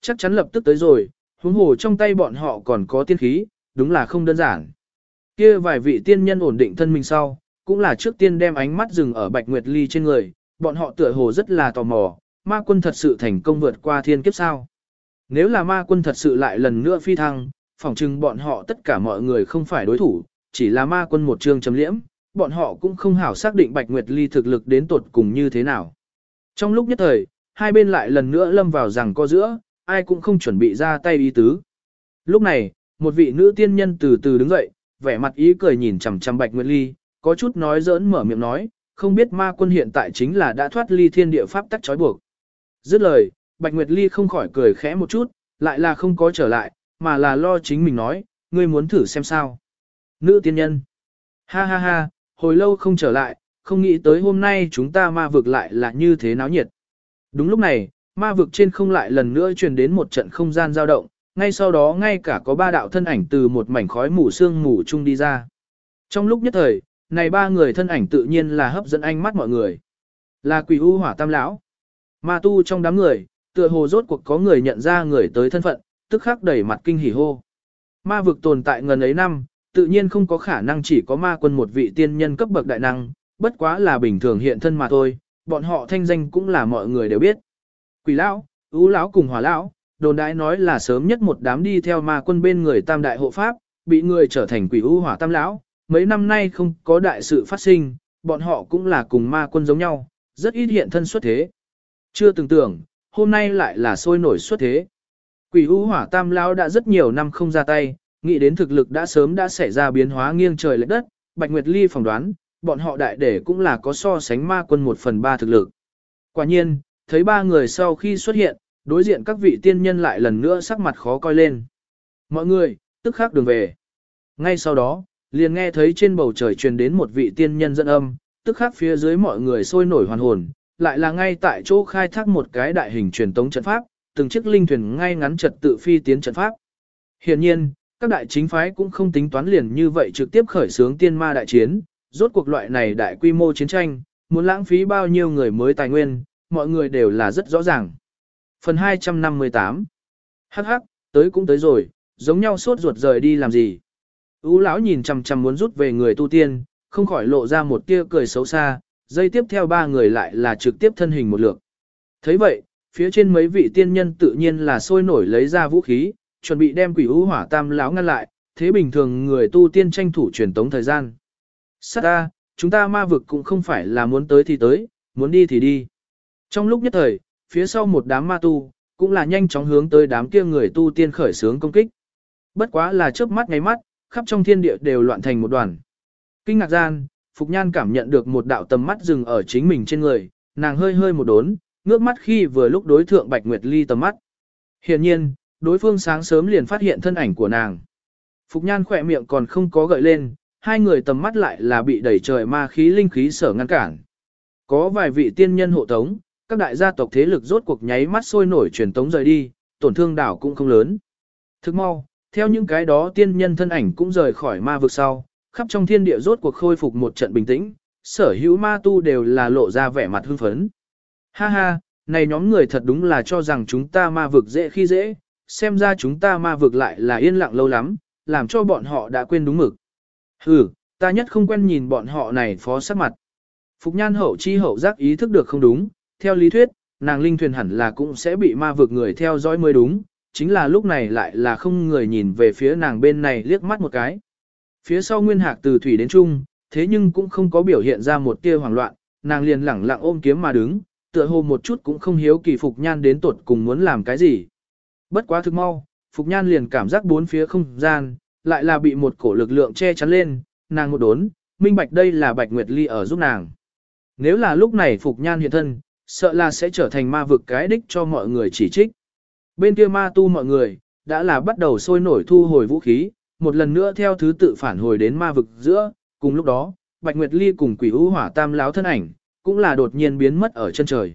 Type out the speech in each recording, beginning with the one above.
Chắc chắn lập tức tới rồi, huống hồ trong tay bọn họ còn có tiên khí, đúng là không đơn giản. Kia vài vị tiên nhân ổn định thân mình sau, cũng là trước tiên đem ánh mắt dừng ở Bạch Nguyệt Ly trên người, bọn họ tựa hồ rất là tò mò, ma quân thật sự thành công vượt qua thiên kiếp sao. Nếu là ma quân thật sự lại lần nữa phi thăng, phỏng chừng bọn họ tất cả mọi người không phải đối thủ, chỉ là ma quân một trường chấm liễm, bọn họ cũng không hảo xác định Bạch Nguyệt Ly thực lực đến tột cùng như thế nào. Trong lúc nhất thời, hai bên lại lần nữa lâm vào rằng co giữa, ai cũng không chuẩn bị ra tay ý tứ. Lúc này, một vị nữ tiên nhân từ từ đứng dậy, vẻ mặt ý cười nhìn chằm chằm Bạch Nguyệt Ly, có chút nói giỡn mở miệng nói, không biết ma quân hiện tại chính là đã thoát ly thiên địa pháp tắc trói buộc. Dứt lời, Bạch Nguyệt Ly không khỏi cười khẽ một chút, lại là không có trở lại, mà là lo chính mình nói, ngươi muốn thử xem sao. Nữ tiên nhân. Ha ha ha, hồi lâu không trở lại, không nghĩ tới hôm nay chúng ta ma vực lại là như thế náo nhiệt. Đúng lúc này, ma vực trên không lại lần nữa truyền đến một trận không gian dao động, ngay sau đó ngay cả có ba đạo thân ảnh từ một mảnh khói mù sương mù chung đi ra. Trong lúc nhất thời, này ba người thân ảnh tự nhiên là hấp dẫn ánh mắt mọi người. Là quỷ u hỏa tam lão. Ma tu trong đám người, tựa hồ rốt cuộc có người nhận ra người tới thân phận, tức khắc đẩy mặt kinh hỉ hô. Ma vực tồn tại ngần ấy năm, tự nhiên không có khả năng chỉ có ma quân một vị tiên nhân cấp bậc đại năng, bất quá là bình thường hiện thân mà thôi, bọn họ thanh danh cũng là mọi người đều biết. Quỷ lão, ú lão cùng hỏa lão, đồn đại nói là sớm nhất một đám đi theo ma quân bên người tam đại hộ pháp, bị người trở thành quỷ ú hỏa tam lão, mấy năm nay không có đại sự phát sinh, bọn họ cũng là cùng ma quân giống nhau, rất ít hiện thân xuất thế. Chưa từng tưởng, hôm nay lại là sôi nổi xuất thế. Quỷ ú hỏa tam lão đã rất nhiều năm không ra tay, nghĩ đến thực lực đã sớm đã xảy ra biến hóa nghiêng trời lệch đất, Bạch Nguyệt Ly phỏng đoán, bọn họ đại để cũng là có so sánh ma quân một phần ba thực lực. Quả nhiên, thấy ba người sau khi xuất hiện, đối diện các vị tiên nhân lại lần nữa sắc mặt khó coi lên. Mọi người, tức khắc đường về. Ngay sau đó, liền nghe thấy trên bầu trời truyền đến một vị tiên nhân dẫn âm, tức khắc phía dưới mọi người sôi nổi hoàn hồn, lại là ngay tại chỗ khai thác một cái đại hình truyền tống trận pháp, từng chiếc linh thuyền ngay ngắn trật tự phi tiến trận pháp. Hiện nhiên, các đại chính phái cũng không tính toán liền như vậy trực tiếp khởi xướng tiên ma đại chiến, rốt cuộc loại này đại quy mô chiến tranh, muốn lãng phí bao nhiêu người mới tài nguyên, mọi người đều là rất rõ ràng. Phần 258 Hắc hắc, tới cũng tới rồi, giống nhau sốt ruột rời đi làm gì. Ú lão nhìn chằm chằm muốn rút về người tu tiên, không khỏi lộ ra một tia cười xấu xa, dây tiếp theo ba người lại là trực tiếp thân hình một lượt. thấy vậy, phía trên mấy vị tiên nhân tự nhiên là sôi nổi lấy ra vũ khí, chuẩn bị đem quỷ ú hỏa tam lão ngăn lại, thế bình thường người tu tiên tranh thủ truyền tống thời gian. Sát ta, chúng ta ma vực cũng không phải là muốn tới thì tới, muốn đi thì đi. Trong lúc nhất thời, phía sau một đám ma tu, cũng là nhanh chóng hướng tới đám kia người tu tiên khởi sướng công kích. Bất quá là chớp mắt ngay mắt, khắp trong thiên địa đều loạn thành một đoàn. Kinh ngạc gian, Phục Nhan cảm nhận được một đạo tầm mắt dừng ở chính mình trên người, nàng hơi hơi một đốn, ngước mắt khi vừa lúc đối thượng Bạch Nguyệt Ly tầm mắt. Hiện nhiên, đối phương sáng sớm liền phát hiện thân ảnh của nàng. Phục Nhan khỏe miệng còn không có gợi lên, hai người tầm mắt lại là bị đẩy trời ma khí linh khí sở ngăn cản. Có vài vị tiên nhân hộ tống, các đại gia tộc thế lực rốt cuộc nháy mắt sôi nổi truyền tống rời đi, tổn thương đảo cũng không lớn. Thức mau, theo những cái đó tiên nhân thân ảnh cũng rời khỏi ma vực sau, khắp trong thiên địa rốt cuộc khôi phục một trận bình tĩnh, sở hữu ma tu đều là lộ ra vẻ mặt hưng phấn. Ha ha, này nhóm người thật đúng là cho rằng chúng ta ma vực dễ khi dễ, xem ra chúng ta ma vực lại là yên lặng lâu lắm, làm cho bọn họ đã quên đúng mực. Hừ, ta nhất không quen nhìn bọn họ này phó sắc mặt. Phục nhan hậu chi hậu giác ý thức được không đúng, theo lý thuyết, nàng linh thuyền hẳn là cũng sẽ bị ma vực người theo dõi mới đúng, chính là lúc này lại là không người nhìn về phía nàng bên này liếc mắt một cái. Phía sau nguyên hạc từ thủy đến trung, thế nhưng cũng không có biểu hiện ra một tia hoảng loạn, nàng liền lẳng lặng ôm kiếm mà đứng, tựa hồ một chút cũng không hiếu kỳ Phục Nhan đến tuột cùng muốn làm cái gì. Bất quá thực mau, Phục Nhan liền cảm giác bốn phía không gian, lại là bị một cổ lực lượng che chắn lên, nàng một đốn, minh bạch đây là Bạch Nguyệt Ly ở giúp nàng. Nếu là lúc này Phục Nhan hiện thân, sợ là sẽ trở thành ma vực cái đích cho mọi người chỉ trích. Bên kia ma tu mọi người, đã là bắt đầu sôi nổi thu hồi vũ khí, một lần nữa theo thứ tự phản hồi đến ma vực giữa, cùng lúc đó, Bạch Nguyệt Ly cùng quỷ hữu hỏa tam láo thân ảnh, cũng là đột nhiên biến mất ở chân trời.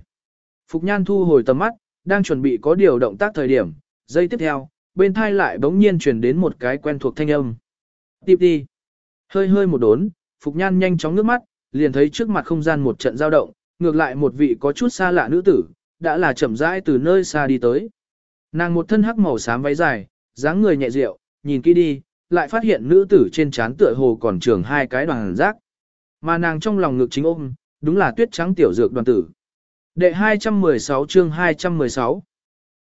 Phục Nhan thu hồi tầm mắt, đang chuẩn bị có điều động tác thời điểm, giây tiếp theo, bên thai lại bỗng nhiên truyền đến một cái quen thuộc thanh âm. Tiếp đi. Hơi hơi một đốn, Phục Nhan nhanh chóng nước mắt, liền thấy trước mặt không gian một trận dao động, ngược lại một vị có chút xa lạ nữ tử, đã là chậm rãi từ nơi xa đi tới. Nàng một thân hắc màu xám váy dài, dáng người nhẹ rượu, nhìn kỹ đi, lại phát hiện nữ tử trên trán tựa hồ còn trường hai cái đoàn rác. Mà nàng trong lòng ngực chính ôm, đúng là tuyết trắng tiểu dược đoàn tử. Đệ 216 chương 216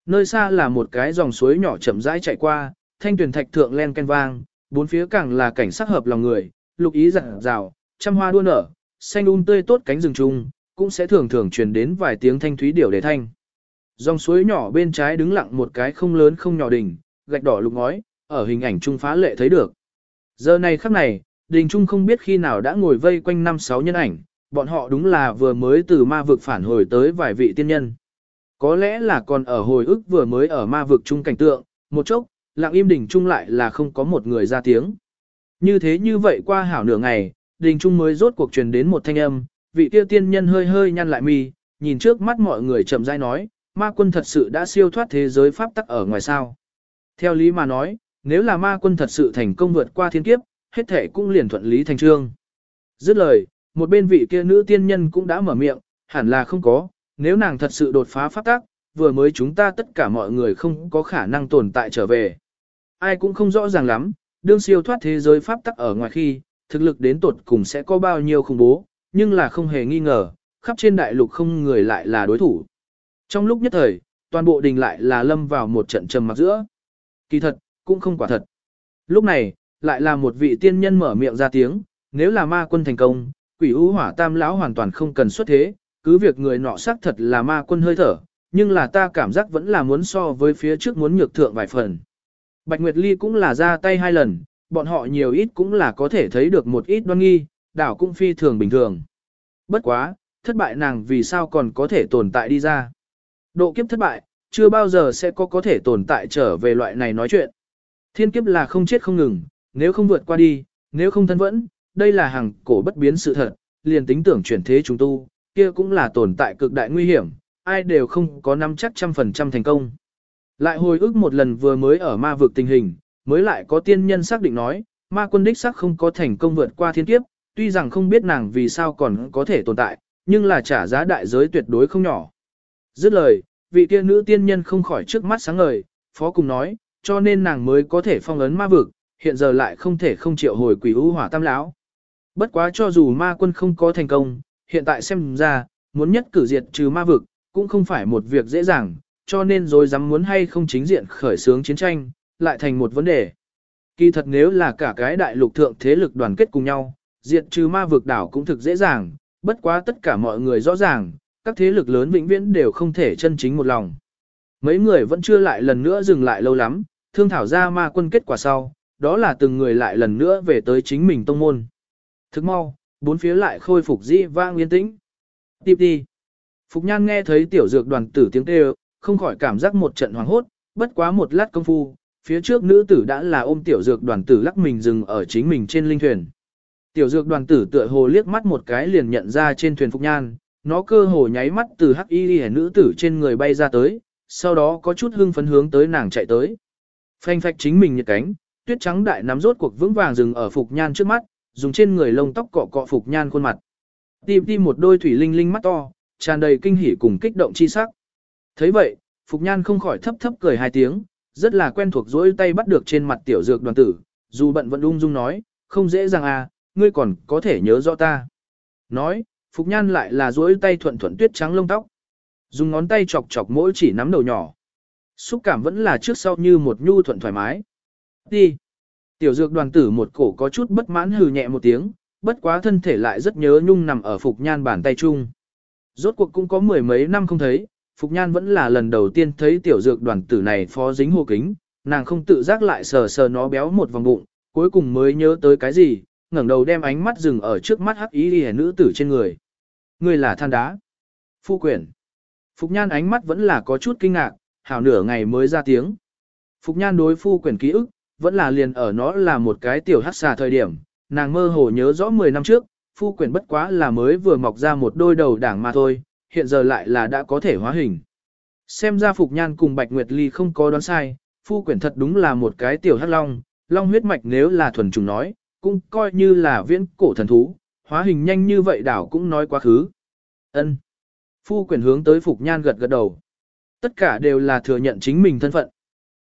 Nơi xa là một cái dòng suối nhỏ chậm rãi chạy qua, thanh tuyển thạch thượng len ken vang, bốn phía càng là cảnh sắc hợp lòng người, lục ý rạng rào, trăm hoa đua nở, xanh um tươi tốt cánh rừng trung, cũng sẽ thường thường truyền đến vài tiếng thanh thúy điểu đề thanh. Dòng suối nhỏ bên trái đứng lặng một cái không lớn không nhỏ đỉnh, gạch đỏ lục ngói, ở hình ảnh trung phá lệ thấy được. Giờ này khắc này, đình trung không biết khi nào đã ngồi vây quanh năm sáu nhân ảnh, bọn họ đúng là vừa mới từ ma vực phản hồi tới vài vị tiên nhân. Có lẽ là còn ở hồi ức vừa mới ở ma vực trung cảnh tượng, một chốc, lặng im đình trung lại là không có một người ra tiếng. Như thế như vậy qua hảo nửa ngày, đình trung mới rốt cuộc truyền đến một thanh âm, vị tiêu tiên nhân hơi hơi nhăn lại mi, nhìn trước mắt mọi người chậm rãi nói, ma quân thật sự đã siêu thoát thế giới pháp tắc ở ngoài sao. Theo lý mà nói, nếu là ma quân thật sự thành công vượt qua thiên kiếp, hết thể cũng liền thuận lý thành trương. Dứt lời, một bên vị kia nữ tiên nhân cũng đã mở miệng, hẳn là không có, nếu nàng thật sự đột phá pháp tắc, vừa mới chúng ta tất cả mọi người không có khả năng tồn tại trở về. Ai cũng không rõ ràng lắm, đương siêu thoát thế giới pháp tắc ở ngoài khi, thực lực đến tột cùng sẽ có bao nhiêu khủng bố, nhưng là không hề nghi ngờ, khắp trên đại lục không người lại là đối thủ. Trong lúc nhất thời, toàn bộ đình lại là lâm vào một trận trầm mặc giữa. Kỳ thật, cũng không quả thật. Lúc này, lại là một vị tiên nhân mở miệng ra tiếng, nếu là ma quân thành công, quỷ u hỏa tam lão hoàn toàn không cần xuất thế, cứ việc người nọ xác thật là ma quân hơi thở, nhưng là ta cảm giác vẫn là muốn so với phía trước muốn nhược thượng vài phần. Bạch Nguyệt Ly cũng là ra tay hai lần, bọn họ nhiều ít cũng là có thể thấy được một ít đoan nghi, đảo cũng phi thường bình thường. Bất quá, thất bại nàng vì sao còn có thể tồn tại đi ra. Độ kiếp thất bại, chưa bao giờ sẽ có có thể tồn tại trở về loại này nói chuyện. Thiên kiếp là không chết không ngừng, nếu không vượt qua đi, nếu không thân vẫn, đây là hàng cổ bất biến sự thật, liền tính tưởng chuyển thế chúng tu, kia cũng là tồn tại cực đại nguy hiểm, ai đều không có nắm chắc trăm phần trăm thành công. Lại hồi ức một lần vừa mới ở ma vực tình hình, mới lại có tiên nhân xác định nói, ma quân đích xác không có thành công vượt qua thiên kiếp, tuy rằng không biết nàng vì sao còn có thể tồn tại, nhưng là trả giá đại giới tuyệt đối không nhỏ. Dứt lời, vị kia nữ tiên nhân không khỏi trước mắt sáng ngời, phó cùng nói, cho nên nàng mới có thể phong ấn ma vực, hiện giờ lại không thể không chịu hồi quỷ u hỏa tam lão. Bất quá cho dù ma quân không có thành công, hiện tại xem ra, muốn nhất cử diệt trừ ma vực, cũng không phải một việc dễ dàng, cho nên rồi dám muốn hay không chính diện khởi xướng chiến tranh, lại thành một vấn đề. Kỳ thật nếu là cả cái đại lục thượng thế lực đoàn kết cùng nhau, diệt trừ ma vực đảo cũng thực dễ dàng, bất quá tất cả mọi người rõ ràng, các thế lực lớn vĩnh viễn đều không thể chân chính một lòng. Mấy người vẫn chưa lại lần nữa dừng lại lâu lắm, thương thảo ra ma quân kết quả sau, đó là từng người lại lần nữa về tới chính mình tông môn. Thức mau, bốn phía lại khôi phục dĩ vang yên tĩnh. Tiếp đi. Phục nhan nghe thấy tiểu dược đoàn tử tiếng kêu, không khỏi cảm giác một trận hoàng hốt, bất quá một lát công phu, phía trước nữ tử đã là ôm tiểu dược đoàn tử lắc mình dừng ở chính mình trên linh thuyền. Tiểu dược đoàn tử tựa hồ liếc mắt một cái liền nhận ra trên thuyền Phục nhan, nó cơ hồ nháy mắt từ hắc y hẻ nữ tử trên người bay ra tới, sau đó có chút hưng phấn hướng tới nàng chạy tới. Phanh phạch chính mình nhiệt cánh, tuyết trắng đại nắm rốt cuộc vững vàng dừng ở Phục Nhan trước mắt, dùng trên người lông tóc cọ cọ Phục Nhan khuôn mặt. Tìm tìm một đôi thủy linh linh mắt to, tràn đầy kinh hỉ cùng kích động chi sắc. thấy vậy, Phục Nhan không khỏi thấp thấp cười hai tiếng, rất là quen thuộc dối tay bắt được trên mặt tiểu dược đoàn tử, dù bận vẫn ung dung nói, không dễ dàng à, ngươi còn có thể nhớ rõ ta. Nói, Phục Nhan lại là duỗi tay thuận thuận tuyết trắng lông tóc. Dùng ngón tay chọc chọc mỗi chỉ nắm đầu nhỏ. Xúc cảm vẫn là trước sau như một nhu thuận thoải mái. Đi. Tiểu dược đoàn tử một cổ có chút bất mãn hừ nhẹ một tiếng, bất quá thân thể lại rất nhớ nhung nằm ở Phục Nhan bàn tay chung. Rốt cuộc cũng có mười mấy năm không thấy, Phục Nhan vẫn là lần đầu tiên thấy tiểu dược đoàn tử này phó dính hồ kính, nàng không tự giác lại sờ sờ nó béo một vòng bụng, cuối cùng mới nhớ tới cái gì, ngẩng đầu đem ánh mắt dừng ở trước mắt hắc ý liễu nữ tử trên người. Người là than đá. Phu quyển. Phục Nhan ánh mắt vẫn là có chút kinh ngạc, hảo nửa ngày mới ra tiếng. Phục Nhan đối phu quyển ký ức, vẫn là liền ở nó là một cái tiểu hắc xà thời điểm, nàng mơ hồ nhớ rõ 10 năm trước, phu quyển bất quá là mới vừa mọc ra một đôi đầu đảng mà thôi, hiện giờ lại là đã có thể hóa hình. Xem ra Phục Nhan cùng Bạch Nguyệt Ly không có đoán sai, phu quyển thật đúng là một cái tiểu hắc long, long huyết mạch nếu là thuần trùng nói, cũng coi như là viễn cổ thần thú, hóa hình nhanh như vậy đảo cũng nói quá khứ. ân Phu quyển hướng tới Phục Nhan gật gật đầu. Tất cả đều là thừa nhận chính mình thân phận.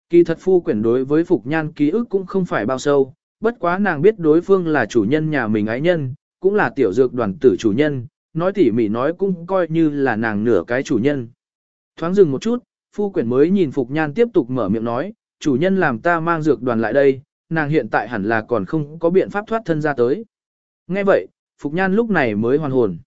Kỳ thật phu quyển đối với Phục Nhan ký ức cũng không phải bao sâu, bất quá nàng biết đối phương là chủ nhân nhà mình ái nhân, cũng là tiểu dược đoàn tử chủ nhân, nói tỉ mỉ nói cũng coi như là nàng nửa cái chủ nhân. Thoáng dừng một chút, phu quyển mới nhìn Phục Nhan tiếp tục mở miệng nói, chủ nhân làm ta mang dược đoàn lại đây, nàng hiện tại hẳn là còn không có biện pháp thoát thân ra tới. Nghe vậy, Phục Nhan lúc này mới hoàn hồn.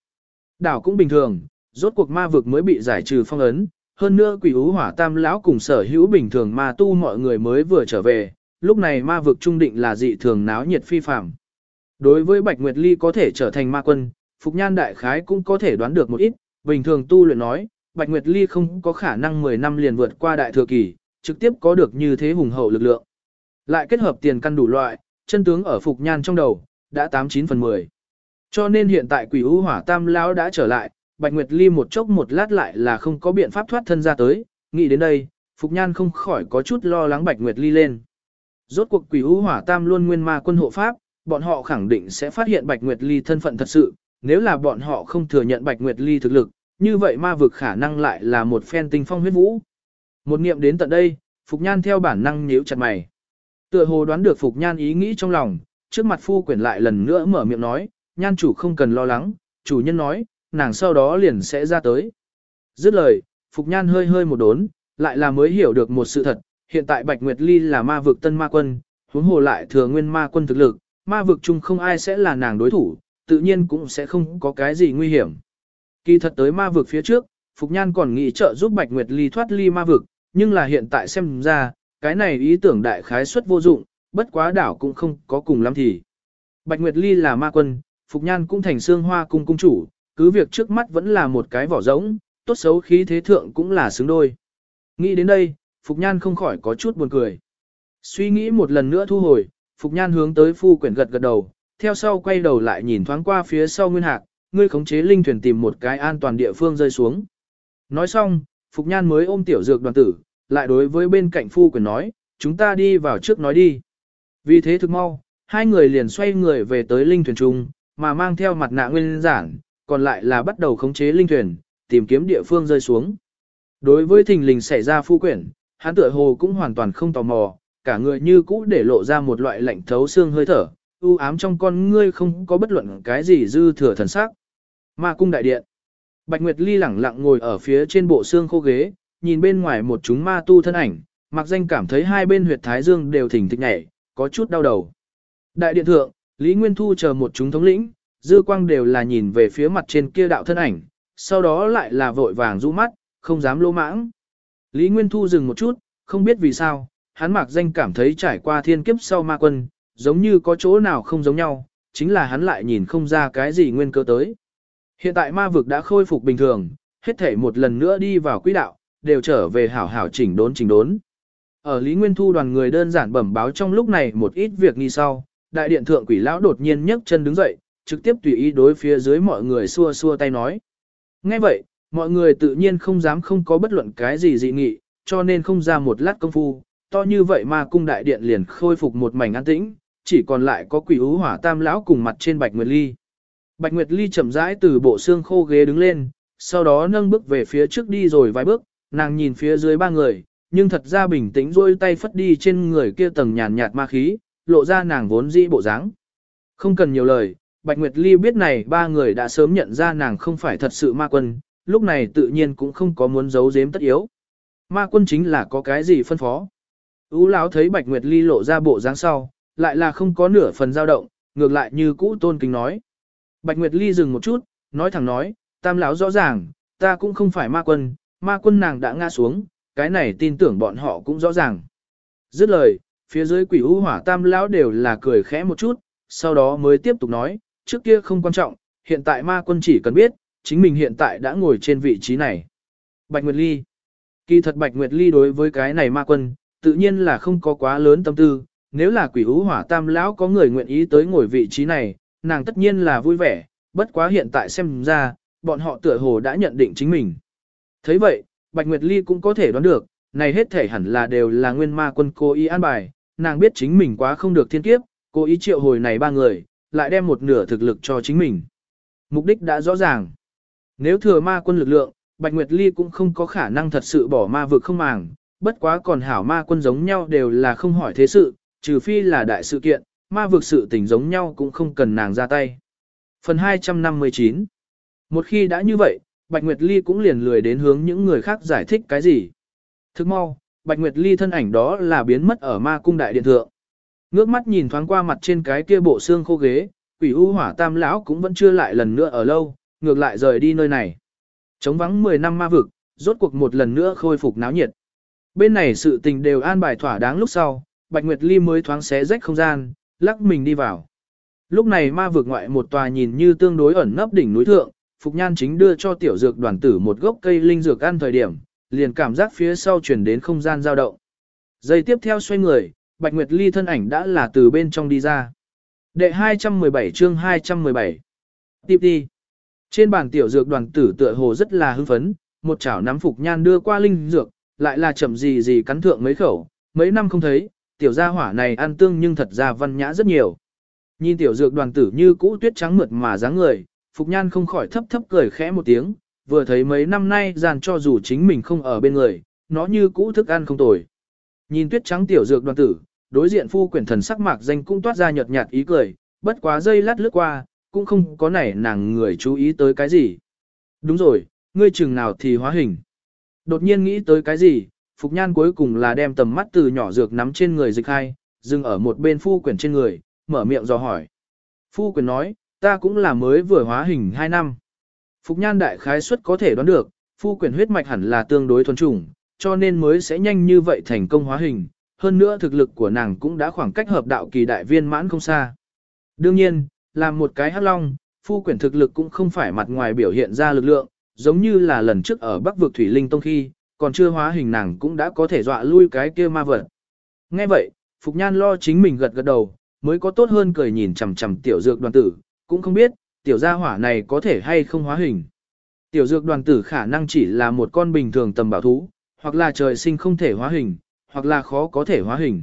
Đảo cũng bình thường, rốt cuộc ma vực mới bị giải trừ phong ấn, hơn nữa quỷ ú hỏa tam lão cùng sở hữu bình thường ma tu mọi người mới vừa trở về, lúc này ma vực trung định là dị thường náo nhiệt phi phạm. Đối với Bạch Nguyệt Ly có thể trở thành ma quân, Phục Nhan Đại Khái cũng có thể đoán được một ít, bình thường tu luyện nói, Bạch Nguyệt Ly không có khả năng 10 năm liền vượt qua đại thừa kỳ, trực tiếp có được như thế hùng hậu lực lượng. Lại kết hợp tiền căn đủ loại, chân tướng ở Phục Nhan trong đầu, đã 89 phần 10. Cho nên hiện tại quỷ u hỏa tam lão đã trở lại, Bạch Nguyệt Ly một chốc một lát lại là không có biện pháp thoát thân ra tới, nghĩ đến đây, Phục Nhan không khỏi có chút lo lắng Bạch Nguyệt Ly lên. Rốt cuộc quỷ u hỏa tam luôn nguyên ma quân hộ pháp, bọn họ khẳng định sẽ phát hiện Bạch Nguyệt Ly thân phận thật sự, nếu là bọn họ không thừa nhận Bạch Nguyệt Ly thực lực, như vậy ma vực khả năng lại là một phen tinh phong huyết vũ. Một niệm đến tận đây, Phục Nhan theo bản năng nhíu chặt mày. Tựa hồ đoán được Phục Nhan ý nghĩ trong lòng, trước mặt phu quyển lại lần nữa mở miệng nói, Nhan chủ không cần lo lắng, chủ nhân nói, nàng sau đó liền sẽ ra tới. Dứt lời, Phục Nhan hơi hơi một đốn, lại là mới hiểu được một sự thật, hiện tại Bạch Nguyệt Ly là ma vực tân ma quân, huống hồ lại thừa nguyên ma quân thực lực, ma vực chung không ai sẽ là nàng đối thủ, tự nhiên cũng sẽ không có cái gì nguy hiểm. Kỳ thật tới ma vực phía trước, Phục Nhan còn nghĩ trợ giúp Bạch Nguyệt Ly thoát ly ma vực, nhưng là hiện tại xem ra, cái này ý tưởng đại khái suất vô dụng, bất quá đảo cũng không có cùng lắm thì. Bạch Nguyệt Ly là ma quân, Phục Nhan cũng thành xương hoa cung cung chủ, cứ việc trước mắt vẫn là một cái vỏ rỗng, tốt xấu khí thế thượng cũng là xứng đôi. Nghĩ đến đây, Phục Nhan không khỏi có chút buồn cười. Suy nghĩ một lần nữa thu hồi, Phục Nhan hướng tới phu quyển gật gật đầu, theo sau quay đầu lại nhìn thoáng qua phía sau nguyên hạc, ngươi khống chế linh thuyền tìm một cái an toàn địa phương rơi xuống. Nói xong, Phục Nhan mới ôm tiểu dược đoàn tử, lại đối với bên cạnh phu quyển nói, chúng ta đi vào trước nói đi. Vì thế thực mau, hai người liền xoay người về tới linh thuyền trung, mà mang theo mặt nạ nguyên giản, còn lại là bắt đầu khống chế linh thuyền, tìm kiếm địa phương rơi xuống. Đối với thình lình xảy ra phu quyển, hắn tựa hồ cũng hoàn toàn không tò mò, cả người như cũ để lộ ra một loại lạnh thấu xương hơi thở, u ám trong con ngươi không có bất luận cái gì dư thừa thần sắc. Ma cung đại điện. Bạch Nguyệt Ly lẳng lặng ngồi ở phía trên bộ xương khô ghế, nhìn bên ngoài một chúng ma tu thân ảnh, mặc danh cảm thấy hai bên huyệt thái dương đều thỉnh thịch nhảy, có chút đau đầu. Đại điện thượng, Lý Nguyên Thu chờ một chúng thống lĩnh, dư quang đều là nhìn về phía mặt trên kia đạo thân ảnh, sau đó lại là vội vàng rũ mắt, không dám lô mãng. Lý Nguyên Thu dừng một chút, không biết vì sao, hắn mặc danh cảm thấy trải qua thiên kiếp sau ma quân, giống như có chỗ nào không giống nhau, chính là hắn lại nhìn không ra cái gì nguyên cơ tới. Hiện tại ma vực đã khôi phục bình thường, hết thể một lần nữa đi vào quỹ đạo, đều trở về hảo hảo chỉnh đốn chỉnh đốn. Ở Lý Nguyên Thu đoàn người đơn giản bẩm báo trong lúc này một ít việc nghi sau, đại điện thượng quỷ lão đột nhiên nhấc chân đứng dậy, trực tiếp tùy ý đối phía dưới mọi người xua xua tay nói. Ngay vậy, mọi người tự nhiên không dám không có bất luận cái gì dị nghị, cho nên không ra một lát công phu, to như vậy mà cung đại điện liền khôi phục một mảnh an tĩnh, chỉ còn lại có quỷ ú hỏa tam lão cùng mặt trên Bạch Nguyệt Ly. Bạch Nguyệt Ly chậm rãi từ bộ xương khô ghế đứng lên, sau đó nâng bước về phía trước đi rồi vài bước, nàng nhìn phía dưới ba người, nhưng thật ra bình tĩnh rôi tay phất đi trên người kia tầng nhàn nhạt ma khí, lộ ra nàng vốn dĩ bộ dáng. Không cần nhiều lời, Bạch Nguyệt Ly biết này ba người đã sớm nhận ra nàng không phải thật sự ma quân, lúc này tự nhiên cũng không có muốn giấu giếm tất yếu. Ma quân chính là có cái gì phân phó. Ú lão thấy Bạch Nguyệt Ly lộ ra bộ dáng sau, lại là không có nửa phần dao động, ngược lại như cũ tôn kính nói. Bạch Nguyệt Ly dừng một chút, nói thẳng nói, tam lão rõ ràng, ta cũng không phải ma quân, ma quân nàng đã ngã xuống, cái này tin tưởng bọn họ cũng rõ ràng. Dứt lời, phía dưới quỷ u hỏa tam lão đều là cười khẽ một chút, sau đó mới tiếp tục nói, trước kia không quan trọng, hiện tại ma quân chỉ cần biết, chính mình hiện tại đã ngồi trên vị trí này. Bạch Nguyệt Ly Kỳ thật Bạch Nguyệt Ly đối với cái này ma quân, tự nhiên là không có quá lớn tâm tư, nếu là quỷ ú hỏa tam lão có người nguyện ý tới ngồi vị trí này, nàng tất nhiên là vui vẻ, bất quá hiện tại xem ra, bọn họ tựa hồ đã nhận định chính mình thấy vậy, Bạch Nguyệt Ly cũng có thể đoán được, này hết thể hẳn là đều là nguyên ma quân cố ý an bài, nàng biết chính mình quá không được thiên kiếp, cố ý triệu hồi này ba người, lại đem một nửa thực lực cho chính mình. Mục đích đã rõ ràng. Nếu thừa ma quân lực lượng, Bạch Nguyệt Ly cũng không có khả năng thật sự bỏ ma vực không màng, bất quá còn hảo ma quân giống nhau đều là không hỏi thế sự, trừ phi là đại sự kiện, ma vực sự tình giống nhau cũng không cần nàng ra tay. Phần 259 Một khi đã như vậy, Bạch Nguyệt Ly cũng liền lười đến hướng những người khác giải thích cái gì. Thức mau, Bạch Nguyệt Ly thân ảnh đó là biến mất ở ma cung đại điện thượng. Ngước mắt nhìn thoáng qua mặt trên cái kia bộ xương khô ghế, quỷ u hỏa tam lão cũng vẫn chưa lại lần nữa ở lâu, ngược lại rời đi nơi này. Chống vắng 10 năm ma vực, rốt cuộc một lần nữa khôi phục náo nhiệt. Bên này sự tình đều an bài thỏa đáng lúc sau, Bạch Nguyệt Ly mới thoáng xé rách không gian, lắc mình đi vào. Lúc này ma vực ngoại một tòa nhìn như tương đối ẩn nấp đỉnh núi thượng, Phục Nhan chính đưa cho tiểu dược đoàn tử một gốc cây linh dược ăn thời điểm, liền cảm giác phía sau chuyển đến không gian dao động. Giây tiếp theo xoay người, Bạch Nguyệt Ly thân ảnh đã là từ bên trong đi ra. Đệ 217 chương 217 Tiếp đi. Trên bàn tiểu dược đoàn tử tựa hồ rất là hưng phấn, một chảo nắm Phục Nhan đưa qua linh dược, lại là chậm gì gì cắn thượng mấy khẩu, mấy năm không thấy, tiểu gia hỏa này ăn tương nhưng thật ra văn nhã rất nhiều. Nhìn tiểu dược đoàn tử như cũ tuyết trắng mượt mà dáng người, Phục Nhan không khỏi thấp thấp cười khẽ một tiếng, vừa thấy mấy năm nay giàn cho dù chính mình không ở bên người, nó như cũ thức ăn không tồi. Nhìn tuyết trắng tiểu dược đoàn tử, đối diện phu quyển thần sắc mạc danh cũng toát ra nhợt nhạt ý cười, bất quá dây lát lướt qua, cũng không có nảy nàng người chú ý tới cái gì. Đúng rồi, ngươi chừng nào thì hóa hình. Đột nhiên nghĩ tới cái gì, Phục Nhan cuối cùng là đem tầm mắt từ nhỏ dược nắm trên người dịch hai, dừng ở một bên phu quyển trên người, mở miệng dò hỏi. Phu quyển nói, ta cũng là mới vừa hóa hình 2 năm. Phục Nhan đại khái suất có thể đoán được, phu quyển huyết mạch hẳn là tương đối thuần chủng, cho nên mới sẽ nhanh như vậy thành công hóa hình. Hơn nữa thực lực của nàng cũng đã khoảng cách hợp đạo kỳ đại viên mãn không xa. Đương nhiên, làm một cái hắc long, phu quyển thực lực cũng không phải mặt ngoài biểu hiện ra lực lượng, giống như là lần trước ở Bắc vực Thủy Linh Tông khi, còn chưa hóa hình nàng cũng đã có thể dọa lui cái kia ma vật. Nghe vậy, Phục Nhan lo chính mình gật gật đầu, mới có tốt hơn cười nhìn chằm chằm tiểu dược đoàn tử, cũng không biết, tiểu gia hỏa này có thể hay không hóa hình. Tiểu dược đoàn tử khả năng chỉ là một con bình thường tầm bảo thú, hoặc là trời sinh không thể hóa hình, hoặc là khó có thể hóa hình.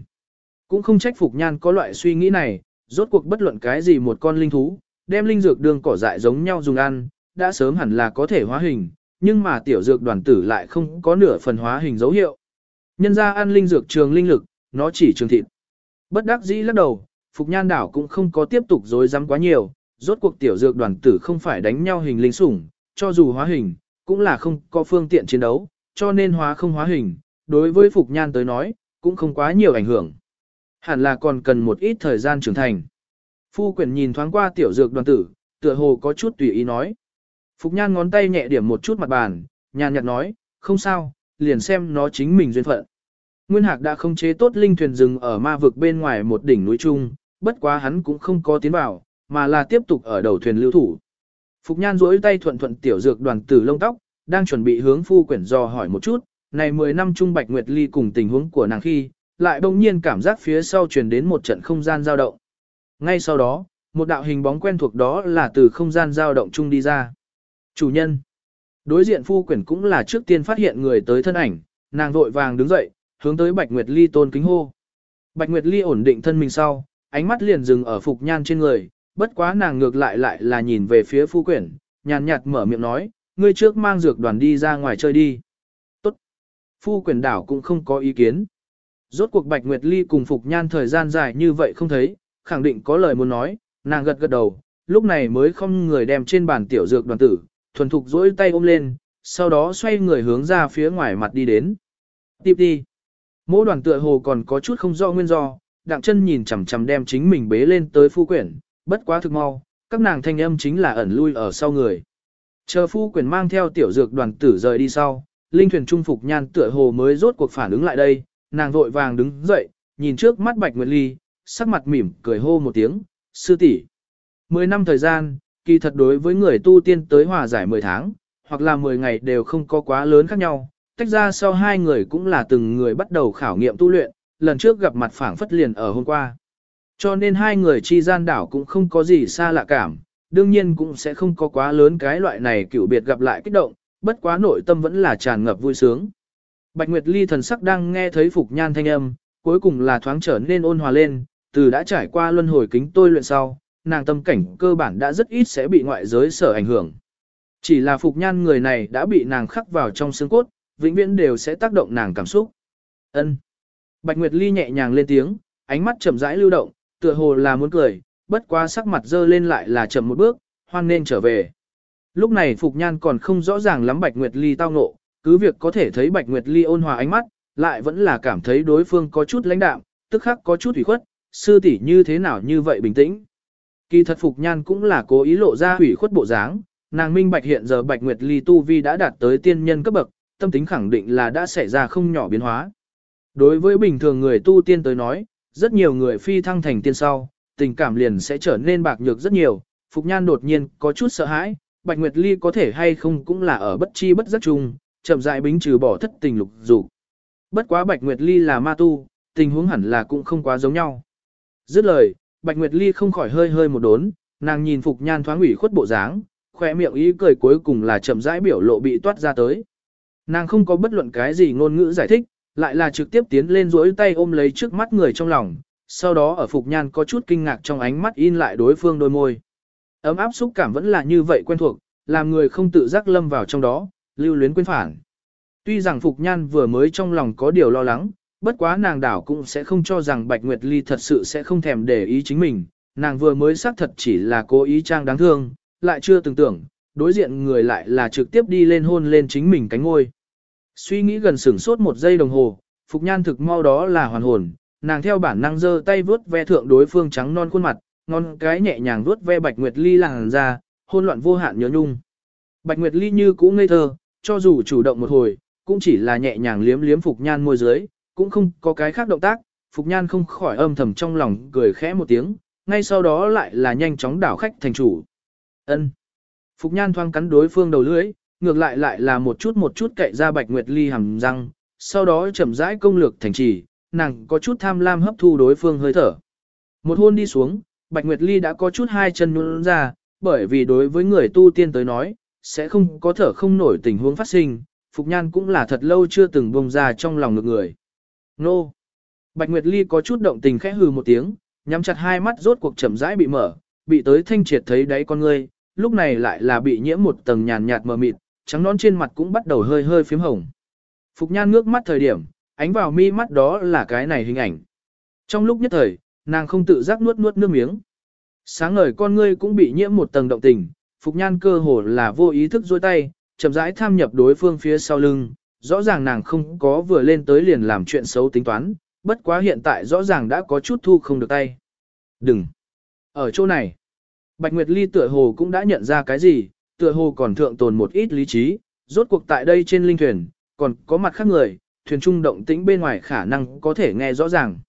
Cũng không trách Phục Nhan có loại suy nghĩ này, rốt cuộc bất luận cái gì một con linh thú, đem linh dược đường cỏ dại giống nhau dùng ăn, đã sớm hẳn là có thể hóa hình, nhưng mà tiểu dược đoàn tử lại không có nửa phần hóa hình dấu hiệu. Nhân ra ăn linh dược trường linh lực, nó chỉ trường thịt. Bất đắc dĩ lắc đầu, Phục Nhan đảo cũng không có tiếp tục dối rắm quá nhiều, rốt cuộc tiểu dược đoàn tử không phải đánh nhau hình linh sủng, cho dù hóa hình, cũng là không có phương tiện chiến đấu, cho nên hóa không hóa hình, đối với Phục Nhan tới nói, cũng không quá nhiều ảnh hưởng. Hẳn là còn cần một ít thời gian trưởng thành. Phu quyển nhìn thoáng qua tiểu dược đoàn tử, tựa hồ có chút tùy ý nói. Phục Nhan ngón tay nhẹ điểm một chút mặt bàn, nhàn nhạt nói, không sao, liền xem nó chính mình duyên phận. Nguyên Hạc đã không chế tốt linh thuyền rừng ở ma vực bên ngoài một đỉnh núi trung, bất quá hắn cũng không có tiến vào, mà là tiếp tục ở đầu thuyền lưu thủ. Phục Nhan duỗi tay thuận thuận tiểu dược đoàn tử lông tóc, đang chuẩn bị hướng phu quyển dò hỏi một chút, này 10 năm trung Bạch Nguyệt Ly cùng tình huống của nàng khi, lại bỗng nhiên cảm giác phía sau truyền đến một trận không gian dao động. Ngay sau đó, một đạo hình bóng quen thuộc đó là từ không gian dao động chung đi ra. Chủ nhân. Đối diện phu quyển cũng là trước tiên phát hiện người tới thân ảnh, nàng vội vàng đứng dậy, hướng tới Bạch Nguyệt Ly tôn kính hô. Bạch Nguyệt Ly ổn định thân mình sau, ánh mắt liền dừng ở Phục Nhan trên người, bất quá nàng ngược lại lại là nhìn về phía phu quyển, nhàn nhạt mở miệng nói, ngươi trước mang dược đoàn đi ra ngoài chơi đi. Tốt. Phu quyển đảo cũng không có ý kiến. Rốt cuộc Bạch Nguyệt Ly cùng Phục Nhan thời gian dài như vậy không thấy, khẳng định có lời muốn nói, nàng gật gật đầu, lúc này mới không người đem trên bàn tiểu dược đoàn tử, thuần thục dỗi tay ôm lên, sau đó xoay người hướng ra phía ngoài mặt đi đến. Tiếp đi. Mỗi đoàn tựa hồ còn có chút không rõ nguyên do, đặng chân nhìn chằm chằm đem chính mình bế lên tới phu quyển, bất quá thực mau, các nàng thanh âm chính là ẩn lui ở sau người. Chờ phu Quyền mang theo tiểu dược đoàn tử rời đi sau, linh thuyền trung phục nhan tựa hồ mới rốt cuộc phản ứng lại đây, nàng vội vàng đứng dậy, nhìn trước mắt Bạch Nguyệt Ly, sắc mặt mỉm cười hô một tiếng, sư tỷ. Mười năm thời gian, kỳ thật đối với người tu tiên tới hòa giải 10 tháng, hoặc là 10 ngày đều không có quá lớn khác nhau. Tách ra sau hai người cũng là từng người bắt đầu khảo nghiệm tu luyện, lần trước gặp mặt phảng phất liền ở hôm qua. Cho nên hai người chi gian đảo cũng không có gì xa lạ cảm, đương nhiên cũng sẽ không có quá lớn cái loại này cựu biệt gặp lại kích động, bất quá nội tâm vẫn là tràn ngập vui sướng. Bạch Nguyệt Ly thần sắc đang nghe thấy Phục Nhan thanh âm, cuối cùng là thoáng trở nên ôn hòa lên, từ đã trải qua luân hồi kính tôi luyện sau, nàng tâm cảnh cơ bản đã rất ít sẽ bị ngoại giới sở ảnh hưởng. Chỉ là Phục Nhan người này đã bị nàng khắc vào trong xương cốt, vĩnh viễn đều sẽ tác động nàng cảm xúc. Ân. Bạch Nguyệt Ly nhẹ nhàng lên tiếng, ánh mắt chậm rãi lưu động, tựa hồ là muốn cười, bất quá sắc mặt dơ lên lại là chậm một bước, hoan nên trở về. Lúc này Phục Nhan còn không rõ ràng lắm Bạch Nguyệt Ly tao ngộ, cứ việc có thể thấy Bạch Nguyệt Ly ôn hòa ánh mắt, lại vẫn là cảm thấy đối phương có chút lãnh đạm, tức khắc có chút ủy khuất, sư tỷ như thế nào như vậy bình tĩnh. Kỳ thật Phục Nhan cũng là cố ý lộ ra ủy khuất bộ dáng, nàng minh bạch hiện giờ Bạch Nguyệt Ly tu vi đã đạt tới tiên nhân cấp bậc, tâm tính khẳng định là đã xảy ra không nhỏ biến hóa. Đối với bình thường người tu tiên tới nói, rất nhiều người phi thăng thành tiên sau, tình cảm liền sẽ trở nên bạc nhược rất nhiều, Phục Nhan đột nhiên có chút sợ hãi, Bạch Nguyệt Ly có thể hay không cũng là ở bất chi bất giác chung, chậm rãi bính trừ bỏ thất tình lục dục. Bất quá Bạch Nguyệt Ly là ma tu, tình huống hẳn là cũng không quá giống nhau. Dứt lời, Bạch Nguyệt Ly không khỏi hơi hơi một đốn, nàng nhìn Phục Nhan thoáng ủy khuất bộ dáng, khỏe miệng ý cười cuối cùng là chậm rãi biểu lộ bị toát ra tới. Nàng không có bất luận cái gì ngôn ngữ giải thích, lại là trực tiếp tiến lên duỗi tay ôm lấy trước mắt người trong lòng, sau đó ở Phục Nhan có chút kinh ngạc trong ánh mắt in lại đối phương đôi môi. Ấm áp xúc cảm vẫn là như vậy quen thuộc, làm người không tự giác lâm vào trong đó, lưu luyến quên phản. Tuy rằng Phục Nhan vừa mới trong lòng có điều lo lắng, bất quá nàng đảo cũng sẽ không cho rằng Bạch Nguyệt Ly thật sự sẽ không thèm để ý chính mình, nàng vừa mới xác thật chỉ là cố ý trang đáng thương, lại chưa từng tưởng, đối diện người lại là trực tiếp đi lên hôn lên chính mình cánh ngôi. Suy nghĩ gần sửng sốt một giây đồng hồ, Phục Nhan thực mau đó là hoàn hồn, nàng theo bản năng giơ tay vuốt ve thượng đối phương trắng non khuôn mặt, ngon cái nhẹ nhàng vuốt ve Bạch Nguyệt Ly làng ra, hôn loạn vô hạn nhớ nhung. Bạch Nguyệt Ly như cũ ngây thơ, cho dù chủ động một hồi, cũng chỉ là nhẹ nhàng liếm liếm Phục Nhan môi dưới, cũng không có cái khác động tác, Phục Nhan không khỏi âm thầm trong lòng cười khẽ một tiếng, ngay sau đó lại là nhanh chóng đảo khách thành chủ. ân Phục Nhan thoang cắn đối phương đầu lưỡi, ngược lại lại là một chút một chút cậy ra Bạch Nguyệt Ly hàm răng, sau đó chậm rãi công lược thành trì, nàng có chút tham lam hấp thu đối phương hơi thở. Một hôn đi xuống, Bạch Nguyệt Ly đã có chút hai chân nhún ra, bởi vì đối với người tu tiên tới nói, sẽ không có thở không nổi tình huống phát sinh, Phục Nhan cũng là thật lâu chưa từng bông ra trong lòng ngược người. Nô! Bạch Nguyệt Ly có chút động tình khẽ hừ một tiếng, nhắm chặt hai mắt rốt cuộc chậm rãi bị mở, bị tới thanh triệt thấy đáy con ngươi, lúc này lại là bị nhiễm một tầng nhàn nhạt mờ mịt, trắng nón trên mặt cũng bắt đầu hơi hơi phím hồng. Phục Nhan ngước mắt thời điểm, ánh vào mi mắt đó là cái này hình ảnh. Trong lúc nhất thời, nàng không tự giác nuốt nuốt nước miếng. Sáng ngời con ngươi cũng bị nhiễm một tầng động tình, Phục Nhan cơ hồ là vô ý thức dôi tay, chậm rãi tham nhập đối phương phía sau lưng, rõ ràng nàng không có vừa lên tới liền làm chuyện xấu tính toán, bất quá hiện tại rõ ràng đã có chút thu không được tay. Đừng! Ở chỗ này, Bạch Nguyệt Ly tựa hồ cũng đã nhận ra cái gì, tựa hồ còn thượng tồn một ít lý trí, rốt cuộc tại đây trên linh thuyền, còn có mặt khác người, thuyền trung động tĩnh bên ngoài khả năng có thể nghe rõ ràng.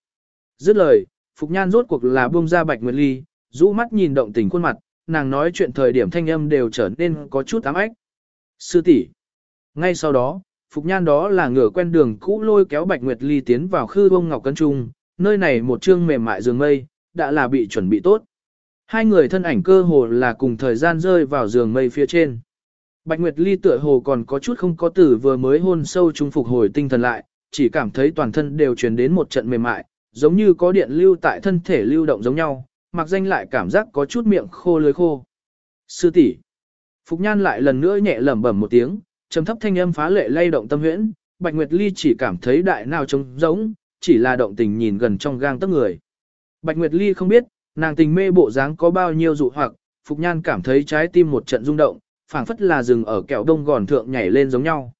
Dứt lời, Phục Nhan rốt cuộc là buông ra Bạch Nguyệt Ly, rũ mắt nhìn động tình khuôn mặt, nàng nói chuyện thời điểm thanh âm đều trở nên có chút ám ách. Sư tỷ. Ngay sau đó, Phục Nhan đó là ngửa quen đường cũ lôi kéo Bạch Nguyệt Ly tiến vào khư bông ngọc cân trung, nơi này một chương mềm mại giường mây, đã là bị chuẩn bị tốt. Hai người thân ảnh cơ hồ là cùng thời gian rơi vào giường mây phía trên. Bạch Nguyệt Ly tựa hồ còn có chút không có tử vừa mới hôn sâu trung phục hồi tinh thần lại, chỉ cảm thấy toàn thân đều truyền đến một trận mềm mại, giống như có điện lưu tại thân thể lưu động giống nhau, mặc danh lại cảm giác có chút miệng khô lưới khô. Sư tỷ, Phục Nhan lại lần nữa nhẹ lẩm bẩm một tiếng, trầm thấp thanh âm phá lệ lay động tâm huyễn, Bạch Nguyệt Ly chỉ cảm thấy đại nào trống giống, chỉ là động tình nhìn gần trong gang tấc người. Bạch Nguyệt Ly không biết, nàng tình mê bộ dáng có bao nhiêu dụ hoặc, Phục Nhan cảm thấy trái tim một trận rung động, phảng phất là rừng ở kẹo đông gòn thượng nhảy lên giống nhau.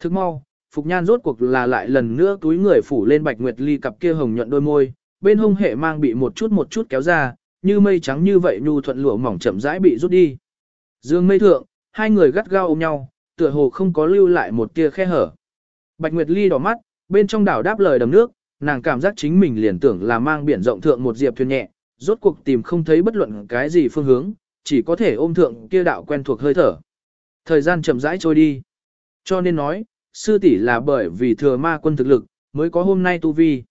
Thức mau, Phục Nhan rốt cuộc là lại lần nữa túi người phủ lên Bạch Nguyệt Ly cặp kia hồng nhuận đôi môi, bên hông hệ mang bị một chút một chút kéo ra, như mây trắng như vậy nhu thuận lụa mỏng chậm rãi bị rút đi. Dương mây thượng, hai người gắt gao ôm nhau, tựa hồ không có lưu lại một tia khe hở. Bạch Nguyệt Ly đỏ mắt, bên trong đảo đáp lời đầm nước, nàng cảm giác chính mình liền tưởng là mang biển rộng thượng một diệp thuyền nhẹ, rốt cuộc tìm không thấy bất luận cái gì phương hướng, chỉ có thể ôm thượng kia đạo quen thuộc hơi thở. Thời gian chậm rãi trôi đi. Cho nên nói, sư tỷ là bởi vì thừa ma quân thực lực, mới có hôm nay tu vi.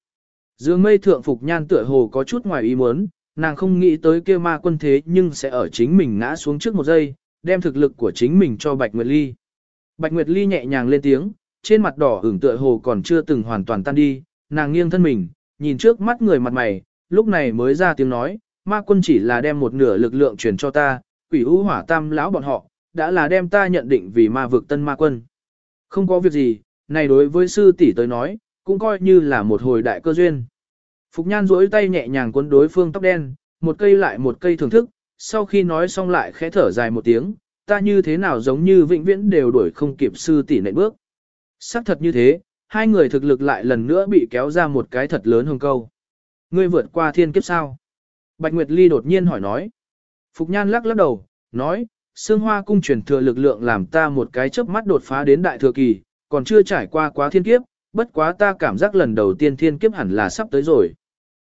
Dương mây thượng phục nhan tựa hồ có chút ngoài ý muốn, nàng không nghĩ tới kia ma quân thế nhưng sẽ ở chính mình ngã xuống trước một giây, đem thực lực của chính mình cho Bạch Nguyệt Ly. Bạch Nguyệt Ly nhẹ nhàng lên tiếng, trên mặt đỏ ửng tựa hồ còn chưa từng hoàn toàn tan đi, nàng nghiêng thân mình, nhìn trước mắt người mặt mày, lúc này mới ra tiếng nói, ma quân chỉ là đem một nửa lực lượng truyền cho ta, quỷ u hỏa tam lão bọn họ, đã là đem ta nhận định vì ma vực tân ma quân. Không có việc gì, này đối với sư tỷ tới nói, cũng coi như là một hồi đại cơ duyên. Phục Nhan duỗi tay nhẹ nhàng cuốn đối phương tóc đen, một cây lại một cây thưởng thức, sau khi nói xong lại khẽ thở dài một tiếng, ta như thế nào giống như vĩnh viễn đều đuổi không kịp sư tỷ nệ bước. Sắc thật như thế, hai người thực lực lại lần nữa bị kéo ra một cái thật lớn hồng câu. Ngươi vượt qua thiên kiếp sao? Bạch Nguyệt Ly đột nhiên hỏi nói. Phục Nhan lắc lắc đầu, nói, Sương Hoa cung truyền thừa lực lượng làm ta một cái chớp mắt đột phá đến đại thừa kỳ, còn chưa trải qua quá thiên kiếp, bất quá ta cảm giác lần đầu tiên thiên kiếp hẳn là sắp tới rồi.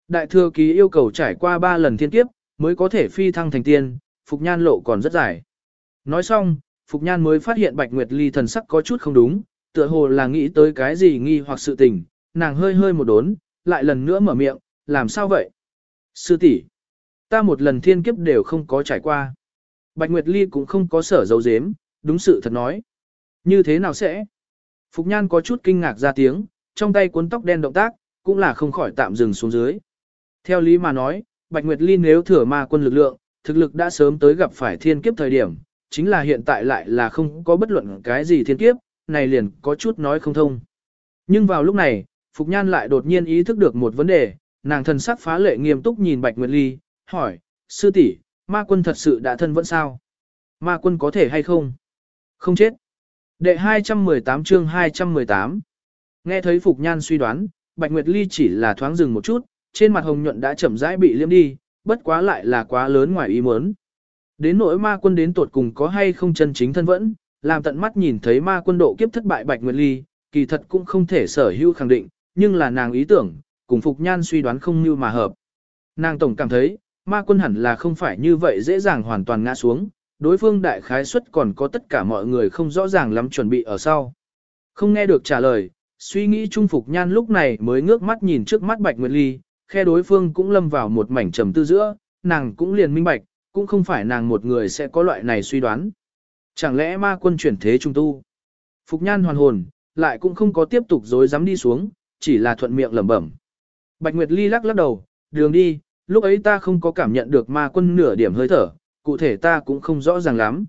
Đại thừa kỳ yêu cầu trải qua 3 lần thiên kiếp, mới có thể phi thăng thành tiên, Phục Nhan lộ còn rất dài. Nói xong, Phục Nhan mới phát hiện Bạch Nguyệt Ly thần sắc có chút không đúng, tựa hồ là nghĩ tới cái gì nghi hoặc sự tình, nàng hơi hơi một đốn, lại lần nữa mở miệng, làm sao vậy? Sư tỷ, ta một lần thiên kiếp đều không có trải qua. Bạch Nguyệt Ly cũng không có sở dấu dếm, đúng sự thật nói. Như thế nào sẽ? Phục Nhan có chút kinh ngạc ra tiếng, trong tay cuốn tóc đen động tác, cũng là không khỏi tạm dừng xuống dưới. Theo lý mà nói, Bạch Nguyệt Ly nếu thừa ma quân lực lượng, thực lực đã sớm tới gặp phải thiên kiếp thời điểm, chính là hiện tại lại là không có bất luận cái gì thiên kiếp, này liền có chút nói không thông. Nhưng vào lúc này, Phục Nhan lại đột nhiên ý thức được một vấn đề, nàng thần sắc phá lệ nghiêm túc nhìn Bạch Nguyệt Ly, hỏi, sư tỷ ma quân thật sự đã thân vẫn sao? Ma quân có thể hay không? Không chết. Đệ 218 chương 218 Nghe thấy Phục Nhan suy đoán, Bạch Nguyệt Ly chỉ là thoáng dừng một chút, trên mặt hồng nhuận đã chậm rãi bị liếm đi, bất quá lại là quá lớn ngoài ý muốn. Đến nỗi ma quân đến tuột cùng có hay không chân chính thân vẫn, làm tận mắt nhìn thấy ma quân độ kiếp thất bại Bạch Nguyệt Ly, kỳ thật cũng không thể sở hữu khẳng định, nhưng là nàng ý tưởng, cùng Phục Nhan suy đoán không như mà hợp. Nàng tổng cảm thấy, ma quân hẳn là không phải như vậy dễ dàng hoàn toàn ngã xuống, đối phương đại khái suất còn có tất cả mọi người không rõ ràng lắm chuẩn bị ở sau. Không nghe được trả lời, suy nghĩ trung Phục Nhan lúc này mới ngước mắt nhìn trước mắt Bạch Nguyệt Ly, khe đối phương cũng lâm vào một mảnh trầm tư giữa, nàng cũng liền minh bạch, cũng không phải nàng một người sẽ có loại này suy đoán. Chẳng lẽ ma quân chuyển thế trung tu? Phục nhan hoàn hồn, lại cũng không có tiếp tục dối dám đi xuống, chỉ là thuận miệng lẩm bẩm. Bạch Nguyệt Ly lắc lắc đầu, đường đi, lúc ấy ta không có cảm nhận được ma quân nửa điểm hơi thở, cụ thể ta cũng không rõ ràng lắm.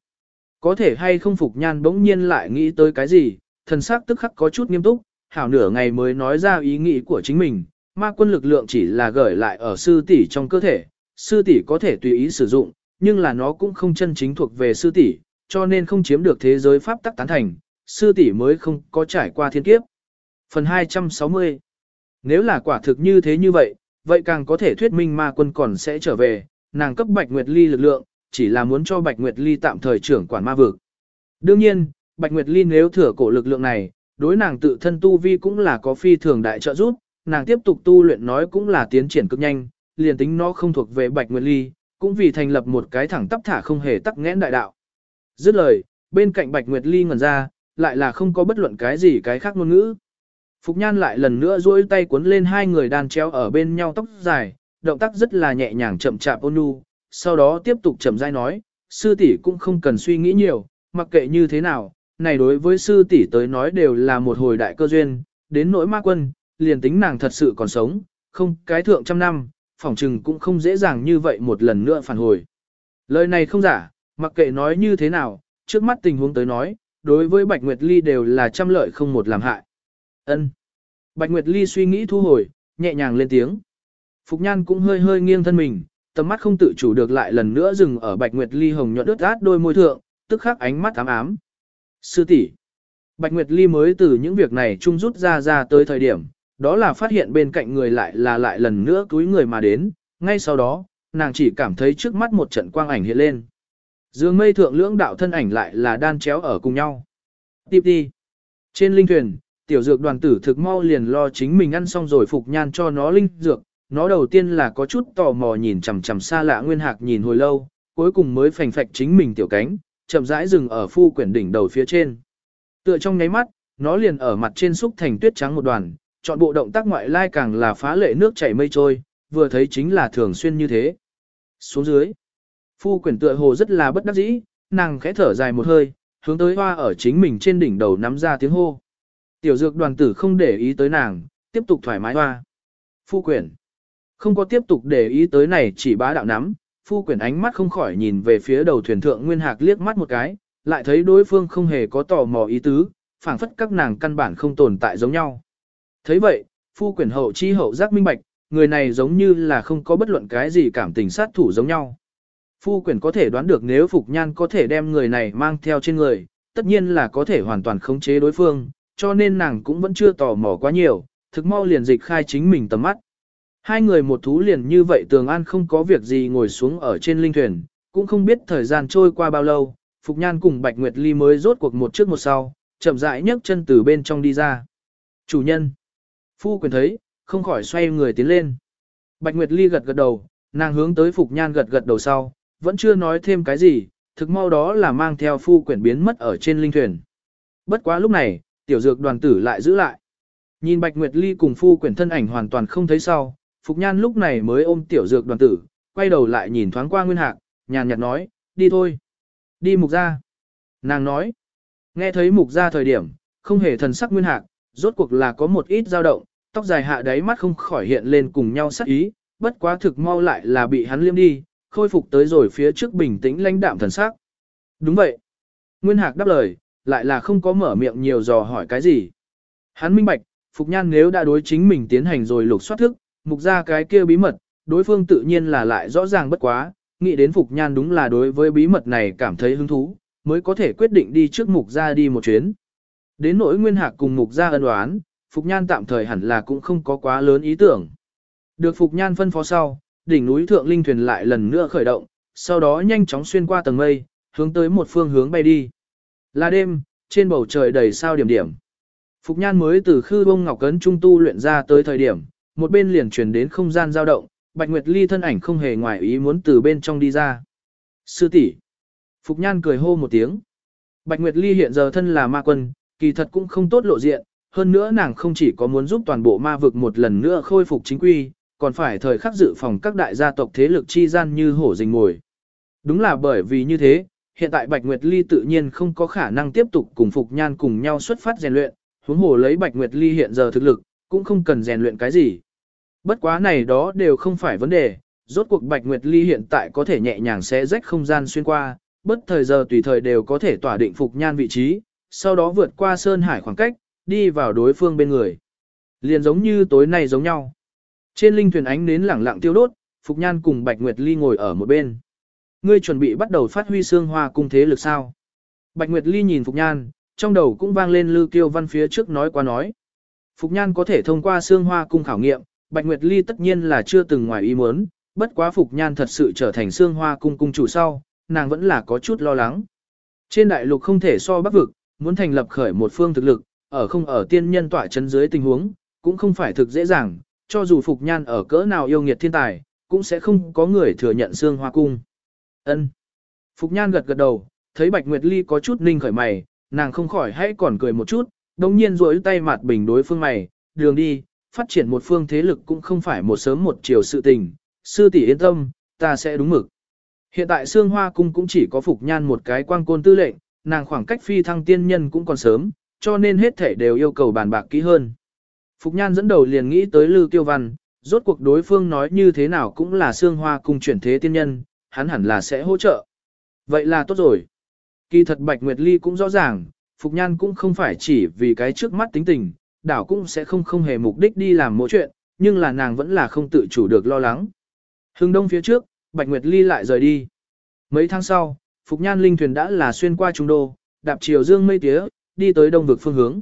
Có thể hay không Phục Nhan bỗng nhiên lại nghĩ tới cái gì, thần sắc tức khắc có chút nghiêm túc, hảo nửa ngày mới nói ra ý nghĩ của chính mình, ma quân lực lượng chỉ là gửi lại ở sư tỷ trong cơ thể, sư tỷ có thể tùy ý sử dụng, nhưng là nó cũng không chân chính thuộc về sư tỷ, cho nên không chiếm được thế giới pháp tắc tán thành, sư tỷ mới không có trải qua thiên kiếp. Phần 260 nếu là quả thực như thế như vậy, vậy càng có thể thuyết minh ma quân còn sẽ trở về, nàng cấp Bạch Nguyệt Ly lực lượng, chỉ là muốn cho Bạch Nguyệt Ly tạm thời trưởng quản ma vực. Đương nhiên, Bạch Nguyệt Ly nếu thừa cổ lực lượng này, đối nàng tự thân tu vi cũng là có phi thường đại trợ giúp, nàng tiếp tục tu luyện nói cũng là tiến triển cực nhanh, liền tính nó không thuộc về Bạch Nguyệt Ly, cũng vì thành lập một cái thẳng tắp thả không hề tắc nghẽn đại đạo. Dứt lời, bên cạnh Bạch Nguyệt Ly ngẩn ra, lại là không có bất luận cái gì cái khác ngôn ngữ. Phục Nhan lại lần nữa duỗi tay cuốn lên hai người đàn treo ở bên nhau tóc dài, động tác rất là nhẹ nhàng chậm chạp ôn nhu, sau đó tiếp tục chậm rãi nói, sư tỷ cũng không cần suy nghĩ nhiều, mặc kệ như thế nào, này đối với sư tỷ tới nói đều là một hồi đại cơ duyên, đến nỗi ma quân, liền tính nàng thật sự còn sống, không cái thượng trăm năm, phỏng trừng cũng không dễ dàng như vậy một lần nữa phản hồi. Lời này không giả, mặc kệ nói như thế nào, trước mắt tình huống tới nói, đối với Bạch Nguyệt Ly đều là trăm lợi không một làm hại. Ân. Bạch Nguyệt Ly suy nghĩ thu hồi, nhẹ nhàng lên tiếng. Phục Nhan cũng hơi hơi nghiêng thân mình, tầm mắt không tự chủ được lại lần nữa dừng ở Bạch Nguyệt Ly hồng nhuận ướt át đôi môi thượng, tức khắc ánh mắt ám ám. Sư tỷ. Bạch Nguyệt Ly mới từ những việc này chung rút ra ra tới thời điểm, đó là phát hiện bên cạnh người lại là lại lần nữa túi người mà đến, ngay sau đó, nàng chỉ cảm thấy trước mắt một trận quang ảnh hiện lên. Dương mây thượng lưỡng đạo thân ảnh lại là đan chéo ở cùng nhau. Tiếp đi. Trên linh thuyền, tiểu dược đoàn tử thực mau liền lo chính mình ăn xong rồi phục nhan cho nó linh dược. Nó đầu tiên là có chút tò mò nhìn chằm chằm xa lạ nguyên hạc nhìn hồi lâu, cuối cùng mới phành phạch chính mình tiểu cánh, chậm rãi dừng ở phu quyển đỉnh đầu phía trên. Tựa trong nháy mắt, nó liền ở mặt trên xúc thành tuyết trắng một đoàn, chọn bộ động tác ngoại lai càng là phá lệ nước chảy mây trôi, vừa thấy chính là thường xuyên như thế. Xuống dưới, phu quyển tựa hồ rất là bất đắc dĩ, nàng khẽ thở dài một hơi, hướng tới hoa ở chính mình trên đỉnh đầu nắm ra tiếng hô. Tiểu dược đoàn tử không để ý tới nàng, tiếp tục thoải mái hoa. Phu quyển, không có tiếp tục để ý tới này chỉ bá đạo nắm, phu quyển ánh mắt không khỏi nhìn về phía đầu thuyền thượng nguyên hạc liếc mắt một cái, lại thấy đối phương không hề có tò mò ý tứ, phảng phất các nàng căn bản không tồn tại giống nhau. thấy vậy, phu quyển hậu chi hậu giác minh bạch, người này giống như là không có bất luận cái gì cảm tình sát thủ giống nhau. Phu quyển có thể đoán được nếu Phục Nhan có thể đem người này mang theo trên người, tất nhiên là có thể hoàn toàn khống chế đối phương, cho nên nàng cũng vẫn chưa tò mò quá nhiều, thực mau liền dịch khai chính mình tầm mắt. Hai người một thú liền như vậy tường an không có việc gì ngồi xuống ở trên linh thuyền, cũng không biết thời gian trôi qua bao lâu, Phục Nhan cùng Bạch Nguyệt Ly mới rốt cuộc một trước một sau, chậm rãi nhấc chân từ bên trong đi ra. Chủ nhân. Phu quyền thấy, không khỏi xoay người tiến lên. Bạch Nguyệt Ly gật gật đầu, nàng hướng tới Phục Nhan gật gật đầu sau, vẫn chưa nói thêm cái gì, thực mau đó là mang theo phu quyển biến mất ở trên linh thuyền. Bất quá lúc này, tiểu dược đoàn tử lại giữ lại. Nhìn Bạch Nguyệt Ly cùng phu quyển thân ảnh hoàn toàn không thấy sau, Phục Nhan lúc này mới ôm tiểu dược đoàn tử, quay đầu lại nhìn thoáng qua Nguyên Hạc, nhàn nhạt nói, đi thôi. Đi mục ra. Nàng nói, nghe thấy mục ra thời điểm, không hề thần sắc Nguyên Hạc, rốt cuộc là có một ít dao động, tóc dài hạ đáy mắt không khỏi hiện lên cùng nhau sắc ý, bất quá thực mau lại là bị hắn liêm đi, khôi phục tới rồi phía trước bình tĩnh lãnh đạm thần sắc. Đúng vậy. Nguyên Hạc đáp lời, lại là không có mở miệng nhiều dò hỏi cái gì. Hắn minh bạch, Phục Nhan nếu đã đối chính mình tiến hành rồi lục soát thức, mục ra cái kia bí mật, đối phương tự nhiên là lại rõ ràng bất quá, nghĩ đến Phục Nhan đúng là đối với bí mật này cảm thấy hứng thú, mới có thể quyết định đi trước mục ra đi một chuyến. Đến nỗi Nguyên Hạc cùng mục ra ân đoán, Phục Nhan tạm thời hẳn là cũng không có quá lớn ý tưởng. Được Phục Nhan phân phó sau, đỉnh núi thượng linh thuyền lại lần nữa khởi động, sau đó nhanh chóng xuyên qua tầng mây, hướng tới một phương hướng bay đi. Là đêm, trên bầu trời đầy sao điểm điểm. Phục Nhan mới từ khư bông ngọc cấn trung tu luyện ra tới thời điểm, một bên liền truyền đến không gian dao động, Bạch Nguyệt Ly thân ảnh không hề ngoài ý muốn từ bên trong đi ra. Sư tỷ, Phục Nhan cười hô một tiếng. Bạch Nguyệt Ly hiện giờ thân là ma quân, kỳ thật cũng không tốt lộ diện, hơn nữa nàng không chỉ có muốn giúp toàn bộ ma vực một lần nữa khôi phục chính quy, còn phải thời khắc dự phòng các đại gia tộc thế lực chi gian như hổ rình ngồi. Đúng là bởi vì như thế, hiện tại Bạch Nguyệt Ly tự nhiên không có khả năng tiếp tục cùng Phục Nhan cùng nhau xuất phát rèn luyện, huống hồ lấy Bạch Nguyệt Ly hiện giờ thực lực, cũng không cần rèn luyện cái gì. Bất quá này đó đều không phải vấn đề, rốt cuộc Bạch Nguyệt Ly hiện tại có thể nhẹ nhàng xé rách không gian xuyên qua, bất thời giờ tùy thời đều có thể tỏa định Phục Nhan vị trí, sau đó vượt qua sơn hải khoảng cách, đi vào đối phương bên người. Liền giống như tối nay giống nhau. Trên linh thuyền ánh nến lẳng lặng tiêu đốt, Phục Nhan cùng Bạch Nguyệt Ly ngồi ở một bên. Ngươi chuẩn bị bắt đầu phát huy xương hoa cung thế lực sao? Bạch Nguyệt Ly nhìn Phục Nhan, trong đầu cũng vang lên Lư Kiêu Văn phía trước nói qua nói. Phục Nhan có thể thông qua xương hoa cung khảo nghiệm, Bạch Nguyệt Ly tất nhiên là chưa từng ngoài ý muốn, bất quá Phục Nhan thật sự trở thành xương hoa cung cung chủ sau, nàng vẫn là có chút lo lắng. Trên đại lục không thể so bắc vực, muốn thành lập khởi một phương thực lực, ở không ở tiên nhân tỏa chân dưới tình huống, cũng không phải thực dễ dàng, cho dù Phục Nhan ở cỡ nào yêu nghiệt thiên tài, cũng sẽ không có người thừa nhận xương hoa cung ân Phục Nhan gật gật đầu, thấy Bạch Nguyệt Ly có chút ninh khởi mày, nàng không khỏi hãy còn cười một chút, đồng nhiên rối tay mặt bình đối phương mày, đường đi, phát triển một phương thế lực cũng không phải một sớm một chiều sự tình, sư tỷ yên tâm, ta sẽ đúng mực. Hiện tại xương hoa cung cũng chỉ có Phục Nhan một cái quang côn tư lệnh, nàng khoảng cách phi thăng tiên nhân cũng còn sớm, cho nên hết thể đều yêu cầu bàn bạc kỹ hơn. Phục Nhan dẫn đầu liền nghĩ tới Lư Kiêu Văn, rốt cuộc đối phương nói như thế nào cũng là xương hoa cung chuyển thế tiên nhân, hắn hẳn là sẽ hỗ trợ. Vậy là tốt rồi. Kỳ thật Bạch Nguyệt Ly cũng rõ ràng, Phục Nhan cũng không phải chỉ vì cái trước mắt tính tình, đảo cũng sẽ không không hề mục đích đi làm mỗi chuyện, nhưng là nàng vẫn là không tự chủ được lo lắng. Hưng đông phía trước, Bạch Nguyệt Ly lại rời đi. Mấy tháng sau, Phục Nhan linh thuyền đã là xuyên qua trung đô, đạp chiều dương mây tía, đi tới đông vực phương hướng.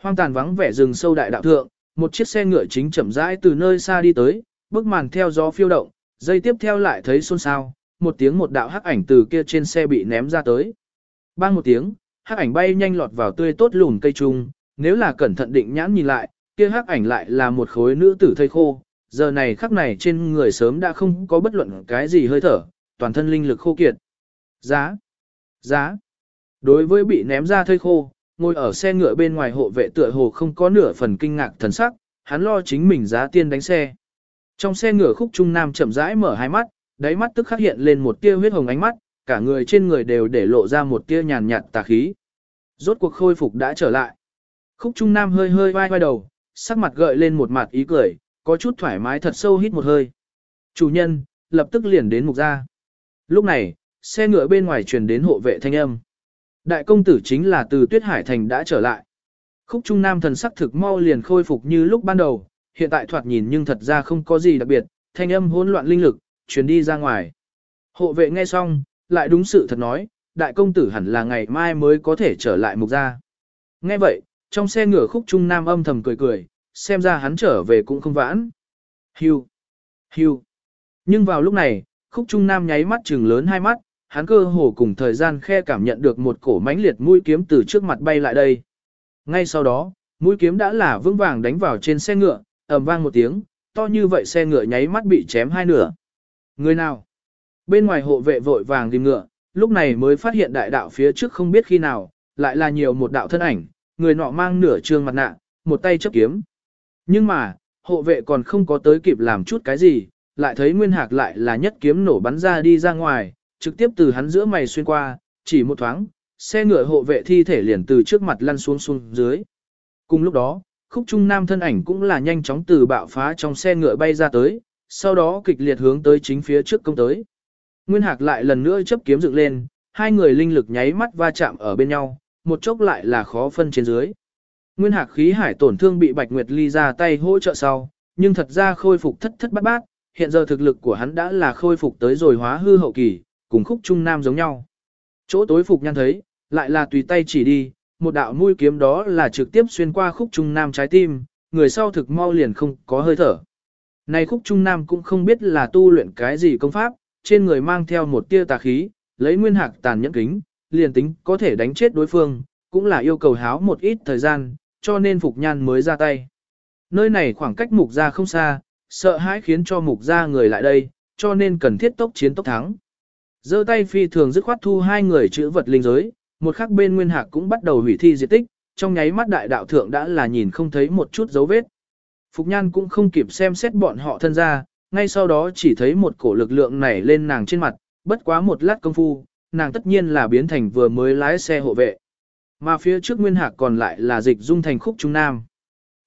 Hoang tàn vắng vẻ rừng sâu đại đạo thượng, một chiếc xe ngựa chính chậm rãi từ nơi xa đi tới, bước màn theo gió phiêu động, dây tiếp theo lại thấy xôn xao, một tiếng một đạo hắc ảnh từ kia trên xe bị ném ra tới. Bang một tiếng, hắc ảnh bay nhanh lọt vào tươi tốt lùn cây trung, nếu là cẩn thận định nhãn nhìn lại, kia hắc ảnh lại là một khối nữ tử thây khô, giờ này khắc này trên người sớm đã không có bất luận cái gì hơi thở, toàn thân linh lực khô kiệt. Giá! Giá! Đối với bị ném ra thây khô, ngồi ở xe ngựa bên ngoài hộ vệ tựa hồ không có nửa phần kinh ngạc thần sắc, hắn lo chính mình giá tiên đánh xe. Trong xe ngựa khúc trung nam chậm rãi mở hai mắt, đáy mắt tức khắc hiện lên một tia huyết hồng ánh mắt, cả người trên người đều để lộ ra một tia nhàn nhạt tà khí. Rốt cuộc khôi phục đã trở lại. Khúc trung nam hơi hơi vai vai đầu, sắc mặt gợi lên một mặt ý cười, có chút thoải mái thật sâu hít một hơi. Chủ nhân, lập tức liền đến mục gia. Lúc này, xe ngựa bên ngoài truyền đến hộ vệ thanh âm. Đại công tử chính là từ Tuyết Hải Thành đã trở lại. Khúc Trung Nam thần sắc thực mau liền khôi phục như lúc ban đầu, hiện tại thoạt nhìn nhưng thật ra không có gì đặc biệt, thanh âm hỗn loạn linh lực, truyền đi ra ngoài. Hộ vệ nghe xong, lại đúng sự thật nói, đại công tử hẳn là ngày mai mới có thể trở lại mục gia. Nghe vậy, trong xe ngựa khúc trung nam âm thầm cười cười, xem ra hắn trở về cũng không vãn. Hưu, hưu. Nhưng vào lúc này, khúc trung nam nháy mắt trừng lớn hai mắt, hắn cơ hồ cùng thời gian khe cảm nhận được một cổ mãnh liệt mũi kiếm từ trước mặt bay lại đây. Ngay sau đó, mũi kiếm đã là vững vàng đánh vào trên xe ngựa, ầm vang một tiếng, to như vậy xe ngựa nháy mắt bị chém hai nửa. Người nào? Bên ngoài hộ vệ vội vàng tìm ngựa, lúc này mới phát hiện đại đạo phía trước không biết khi nào, lại là nhiều một đạo thân ảnh, người nọ mang nửa trương mặt nạ, một tay chấp kiếm. Nhưng mà, hộ vệ còn không có tới kịp làm chút cái gì, lại thấy Nguyên Hạc lại là nhất kiếm nổ bắn ra đi ra ngoài, trực tiếp từ hắn giữa mày xuyên qua, chỉ một thoáng, xe ngựa hộ vệ thi thể liền từ trước mặt lăn xuống xuống dưới. Cùng lúc đó, khúc trung nam thân ảnh cũng là nhanh chóng từ bạo phá trong xe ngựa bay ra tới, sau đó kịch liệt hướng tới chính phía trước công tới. Nguyên Hạc lại lần nữa chấp kiếm dựng lên, hai người linh lực nháy mắt va chạm ở bên nhau, một chốc lại là khó phân trên dưới. Nguyên Hạc khí hải tổn thương bị Bạch Nguyệt Ly ra tay hỗ trợ sau, nhưng thật ra khôi phục thất thất bát bát, hiện giờ thực lực của hắn đã là khôi phục tới rồi hóa hư hậu kỳ, cùng khúc trung nam giống nhau. Chỗ tối phục nhan thấy, lại là tùy tay chỉ đi, một đạo mũi kiếm đó là trực tiếp xuyên qua khúc trung nam trái tim, người sau thực mau liền không có hơi thở. Này khúc trung nam cũng không biết là tu luyện cái gì công pháp, trên người mang theo một tia tà khí, lấy nguyên hạc tàn nhẫn kính, liền tính có thể đánh chết đối phương, cũng là yêu cầu háo một ít thời gian, cho nên Phục Nhan mới ra tay. Nơi này khoảng cách mục ra không xa, sợ hãi khiến cho mục ra người lại đây, cho nên cần thiết tốc chiến tốc thắng. giơ tay phi thường dứt khoát thu hai người chữ vật linh giới, một khắc bên nguyên hạc cũng bắt đầu hủy thi diệt tích, trong nháy mắt đại đạo thượng đã là nhìn không thấy một chút dấu vết. Phục Nhan cũng không kịp xem xét bọn họ thân ra, ngay sau đó chỉ thấy một cổ lực lượng nảy lên nàng trên mặt, bất quá một lát công phu, nàng tất nhiên là biến thành vừa mới lái xe hộ vệ. Mà phía trước Nguyên Hạc còn lại là dịch dung thành khúc trung nam.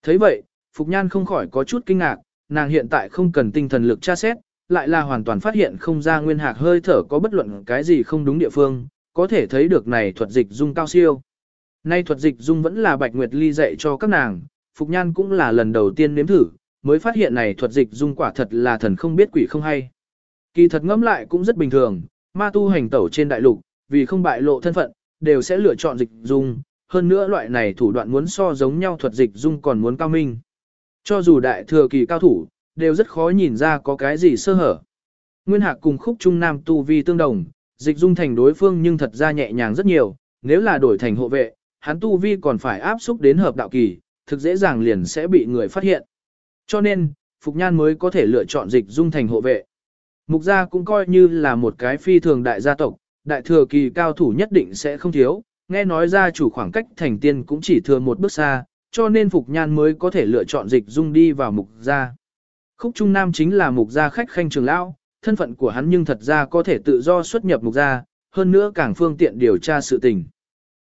thấy vậy, Phục Nhan không khỏi có chút kinh ngạc, nàng hiện tại không cần tinh thần lực tra xét, lại là hoàn toàn phát hiện không ra Nguyên Hạc hơi thở có bất luận cái gì không đúng địa phương, có thể thấy được này thuật dịch dung cao siêu. Nay thuật dịch dung vẫn là Bạch Nguyệt Ly dạy cho các nàng, Phục Nhan cũng là lần đầu tiên nếm thử, mới phát hiện này thuật dịch dung quả thật là thần không biết quỷ không hay. Kỳ thật ngẫm lại cũng rất bình thường, ma tu hành tẩu trên đại lục, vì không bại lộ thân phận, đều sẽ lựa chọn dịch dung, hơn nữa loại này thủ đoạn muốn so giống nhau thuật dịch dung còn muốn cao minh. Cho dù đại thừa kỳ cao thủ, đều rất khó nhìn ra có cái gì sơ hở. Nguyên Hạc cùng khúc trung nam tu vi tương đồng, dịch dung thành đối phương nhưng thật ra nhẹ nhàng rất nhiều, nếu là đổi thành hộ vệ, hắn tu vi còn phải áp xúc đến hợp đạo kỳ, thực dễ dàng liền sẽ bị người phát hiện. Cho nên, Phục Nhan mới có thể lựa chọn dịch dung thành hộ vệ. Mục gia cũng coi như là một cái phi thường đại gia tộc, đại thừa kỳ cao thủ nhất định sẽ không thiếu, nghe nói gia chủ khoảng cách thành tiên cũng chỉ thừa một bước xa, cho nên Phục Nhan mới có thể lựa chọn dịch dung đi vào mục gia. Khúc Trung Nam chính là mục gia khách khanh trường lão, thân phận của hắn nhưng thật ra có thể tự do xuất nhập mục gia, hơn nữa càng phương tiện điều tra sự tình.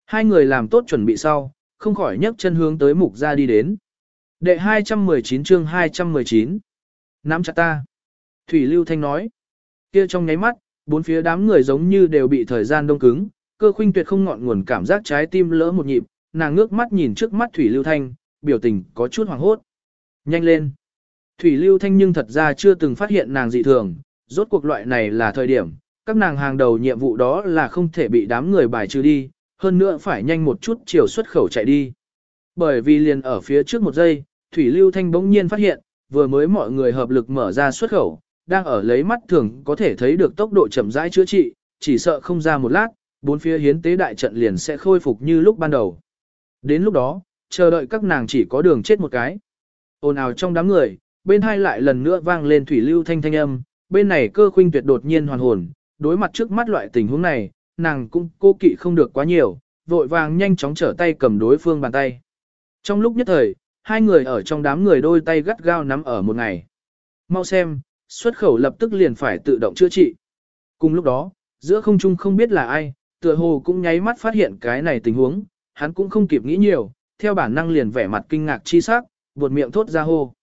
Hai người làm tốt chuẩn bị sau, không khỏi nhấc chân hướng tới mục gia đi đến. Đệ 219 chương 219 Nắm chặt ta. Thủy Lưu Thanh nói. Kia trong nháy mắt, bốn phía đám người giống như đều bị thời gian đông cứng, cơ khuynh tuyệt không ngọn nguồn cảm giác trái tim lỡ một nhịp, nàng ngước mắt nhìn trước mắt Thủy Lưu Thanh, biểu tình có chút hoảng hốt. Nhanh lên. Thủy Lưu Thanh nhưng thật ra chưa từng phát hiện nàng dị thường, rốt cuộc loại này là thời điểm, các nàng hàng đầu nhiệm vụ đó là không thể bị đám người bài trừ đi, hơn nữa phải nhanh một chút chiều xuất khẩu chạy đi. Bởi vì liền ở phía trước một giây, Thủy Lưu Thanh bỗng nhiên phát hiện, vừa mới mọi người hợp lực mở ra xuất khẩu, đang ở lấy mắt thường có thể thấy được tốc độ chậm rãi chữa trị, chỉ sợ không ra một lát, bốn phía hiến tế đại trận liền sẽ khôi phục như lúc ban đầu. Đến lúc đó, chờ đợi các nàng chỉ có đường chết một cái. Ồn ào trong đám người, bên hai lại lần nữa vang lên Thủy Lưu Thanh thanh âm, bên này cơ khuynh tuyệt đột nhiên hoàn hồn, đối mặt trước mắt loại tình huống này, nàng cũng cô kỵ không được quá nhiều, vội vàng nhanh chóng trở tay cầm đối phương bàn tay. Trong lúc nhất thời, hai người ở trong đám người đôi tay gắt gao nắm ở một ngày. Mau xem, xuất khẩu lập tức liền phải tự động chữa trị. Cùng lúc đó, giữa không trung không biết là ai, tựa hồ cũng nháy mắt phát hiện cái này tình huống, hắn cũng không kịp nghĩ nhiều, theo bản năng liền vẻ mặt kinh ngạc chi sắc, buột miệng thốt ra hô.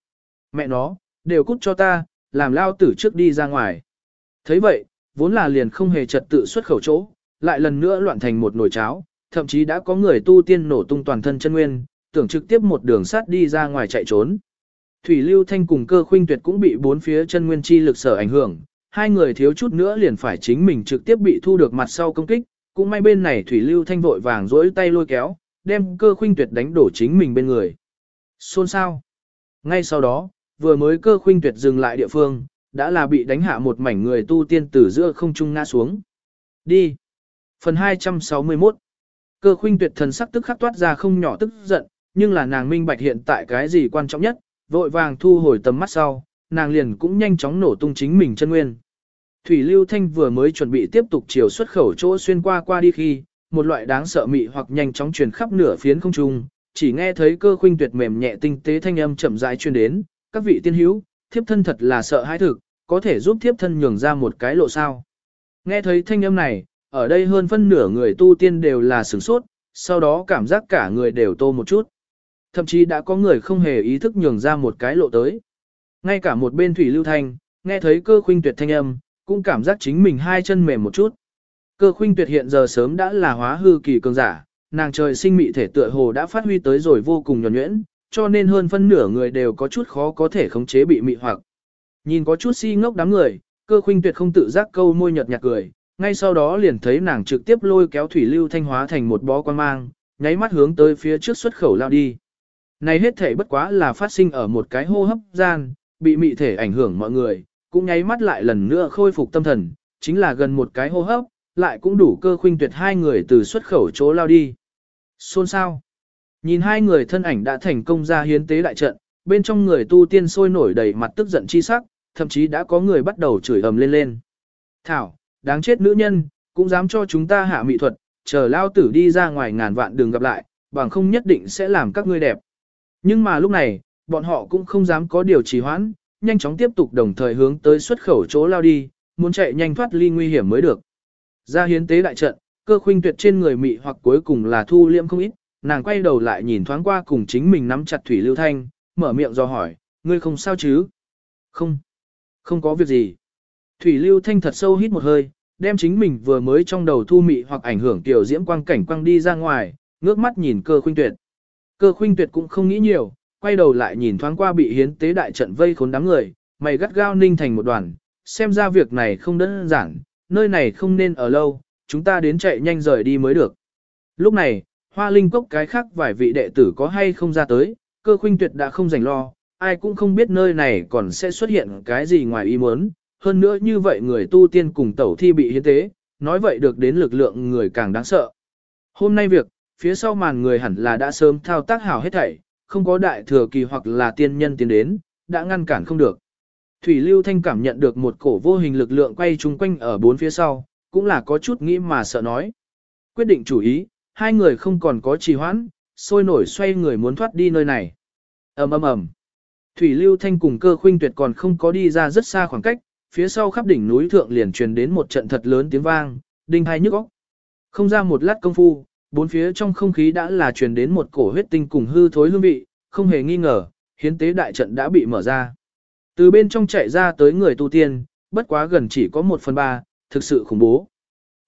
Mẹ nó, đều cút cho ta, làm lao tử trước đi ra ngoài. thấy vậy, vốn là liền không hề trật tự xuất khẩu chỗ, lại lần nữa loạn thành một nồi cháo, thậm chí đã có người tu tiên nổ tung toàn thân chân nguyên, tưởng trực tiếp một đường sát đi ra ngoài chạy trốn. Thủy Lưu Thanh cùng cơ khuynh tuyệt cũng bị bốn phía chân nguyên chi lực sở ảnh hưởng, hai người thiếu chút nữa liền phải chính mình trực tiếp bị thu được mặt sau công kích, cũng may bên này Thủy Lưu Thanh vội vàng rỗi tay lôi kéo, đem cơ khuynh tuyệt đánh đổ chính mình bên người. Xôn sao? Ngay sau đó, vừa mới cơ khuynh tuyệt dừng lại địa phương, đã là bị đánh hạ một mảnh người tu tiên từ giữa không trung ngã xuống. Đi. Phần 261 Cơ khuynh tuyệt thần sắc tức khắc toát ra không nhỏ tức giận, nhưng là nàng minh bạch hiện tại cái gì quan trọng nhất, vội vàng thu hồi tầm mắt sau, nàng liền cũng nhanh chóng nổ tung chính mình chân nguyên. Thủy Lưu Thanh vừa mới chuẩn bị tiếp tục chiều xuất khẩu chỗ xuyên qua qua đi khi, một loại đáng sợ mị hoặc nhanh chóng truyền khắp nửa phiến không trung, chỉ nghe thấy cơ khuynh tuyệt mềm nhẹ tinh tế thanh âm chậm rãi truyền đến, các vị tiên hữu, thiếp thân thật là sợ hãi thực, có thể giúp thiếp thân nhường ra một cái lộ sao. Nghe thấy thanh âm này, ở đây hơn phân nửa người tu tiên đều là sửng sốt, sau đó cảm giác cả người đều tô một chút. Thậm chí đã có người không hề ý thức nhường ra một cái lộ tới. Ngay cả một bên thủy lưu thanh, nghe thấy cơ khuynh tuyệt thanh âm, cũng cảm giác chính mình hai chân mềm một chút. Cơ khuynh tuyệt hiện giờ sớm đã là hóa hư kỳ cường giả, nàng trời sinh mị thể tựa hồ đã phát huy tới rồi vô cùng nhuẩn nhuyễn, cho nên hơn phân nửa người đều có chút khó có thể khống chế bị mị hoặc. Nhìn có chút si ngốc đám người, cơ khuynh tuyệt không tự giác câu môi nhợt nhạt cười, ngay sau đó liền thấy nàng trực tiếp lôi kéo thủy lưu thanh hóa thành một bó quan mang, nháy mắt hướng tới phía trước xuất khẩu lao đi. Này hết thể bất quá là phát sinh ở một cái hô hấp gian, bị mị thể ảnh hưởng mọi người, cũng nháy mắt lại lần nữa khôi phục tâm thần, chính là gần một cái hô hấp, lại cũng đủ cơ khuynh tuyệt hai người từ xuất khẩu chỗ lao đi. Xôn sao? Nhìn hai người thân ảnh đã thành công ra hiến tế đại trận, bên trong người tu tiên sôi nổi đầy mặt tức giận chi sắc, thậm chí đã có người bắt đầu chửi ầm lên lên. Thảo, đáng chết nữ nhân, cũng dám cho chúng ta hạ mỹ thuật, chờ lao tử đi ra ngoài ngàn vạn đường gặp lại, bằng không nhất định sẽ làm các ngươi đẹp. Nhưng mà lúc này, bọn họ cũng không dám có điều trì hoãn, nhanh chóng tiếp tục đồng thời hướng tới xuất khẩu chỗ lao đi, muốn chạy nhanh thoát ly nguy hiểm mới được. Ra hiến tế đại trận, cơ khuynh tuyệt trên người mị hoặc cuối cùng là thu liễm không ít, nàng quay đầu lại nhìn thoáng qua cùng chính mình nắm chặt thủy lưu thanh, mở miệng do hỏi, ngươi không sao chứ? Không, không có việc gì. Thủy lưu thanh thật sâu hít một hơi, đem chính mình vừa mới trong đầu thu mị hoặc ảnh hưởng tiểu diễm quang cảnh quang đi ra ngoài, ngước mắt nhìn cơ khuynh tuyệt. Cơ khuynh tuyệt cũng không nghĩ nhiều, quay đầu lại nhìn thoáng qua bị hiến tế đại trận vây khốn đám người, mày gắt gao ninh thành một đoàn, xem ra việc này không đơn giản, nơi này không nên ở lâu, chúng ta đến chạy nhanh rời đi mới được. Lúc này, hoa linh cốc cái khác vài vị đệ tử có hay không ra tới, cơ khuynh tuyệt đã không rảnh lo, ai cũng không biết nơi này còn sẽ xuất hiện cái gì ngoài ý muốn, hơn nữa như vậy người tu tiên cùng tẩu thi bị hiến tế, nói vậy được đến lực lượng người càng đáng sợ. Hôm nay việc, phía sau màn người hẳn là đã sớm thao tác hảo hết thảy, không có đại thừa kỳ hoặc là tiên nhân tiến đến, đã ngăn cản không được. Thủy Lưu Thanh cảm nhận được một cổ vô hình lực lượng quay chung quanh ở bốn phía sau, cũng là có chút nghĩ mà sợ nói. Quyết định chủ ý, hai người không còn có trì hoãn, sôi nổi xoay người muốn thoát đi nơi này. ầm ầm ầm. Thủy Lưu Thanh cùng cơ khuynh tuyệt còn không có đi ra rất xa khoảng cách, phía sau khắp đỉnh núi thượng liền truyền đến một trận thật lớn tiếng vang, đinh hai nhức óc. Không ra một lát công phu, bốn phía trong không khí đã là truyền đến một cổ huyết tinh cùng hư thối hương vị, không hề nghi ngờ, hiến tế đại trận đã bị mở ra. Từ bên trong chạy ra tới người tu tiên, bất quá gần chỉ có một phần ba, thực sự khủng bố.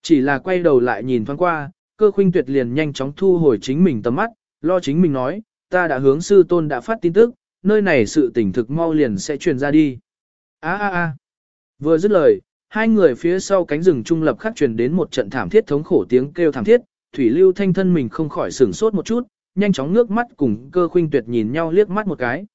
Chỉ là quay đầu lại nhìn thoáng qua, cơ khuynh tuyệt liền nhanh chóng thu hồi chính mình tầm mắt, lo chính mình nói, ta đã hướng sư tôn đã phát tin tức, nơi này sự tỉnh thực mau liền sẽ truyền ra đi. Á á á. Vừa dứt lời, hai người phía sau cánh rừng trung lập khắc truyền đến một trận thảm thiết thống khổ tiếng kêu thảm thiết, Thủy Lưu Thanh thân mình không khỏi sửng sốt một chút, nhanh chóng ngước mắt cùng cơ khuynh tuyệt nhìn nhau liếc mắt một cái.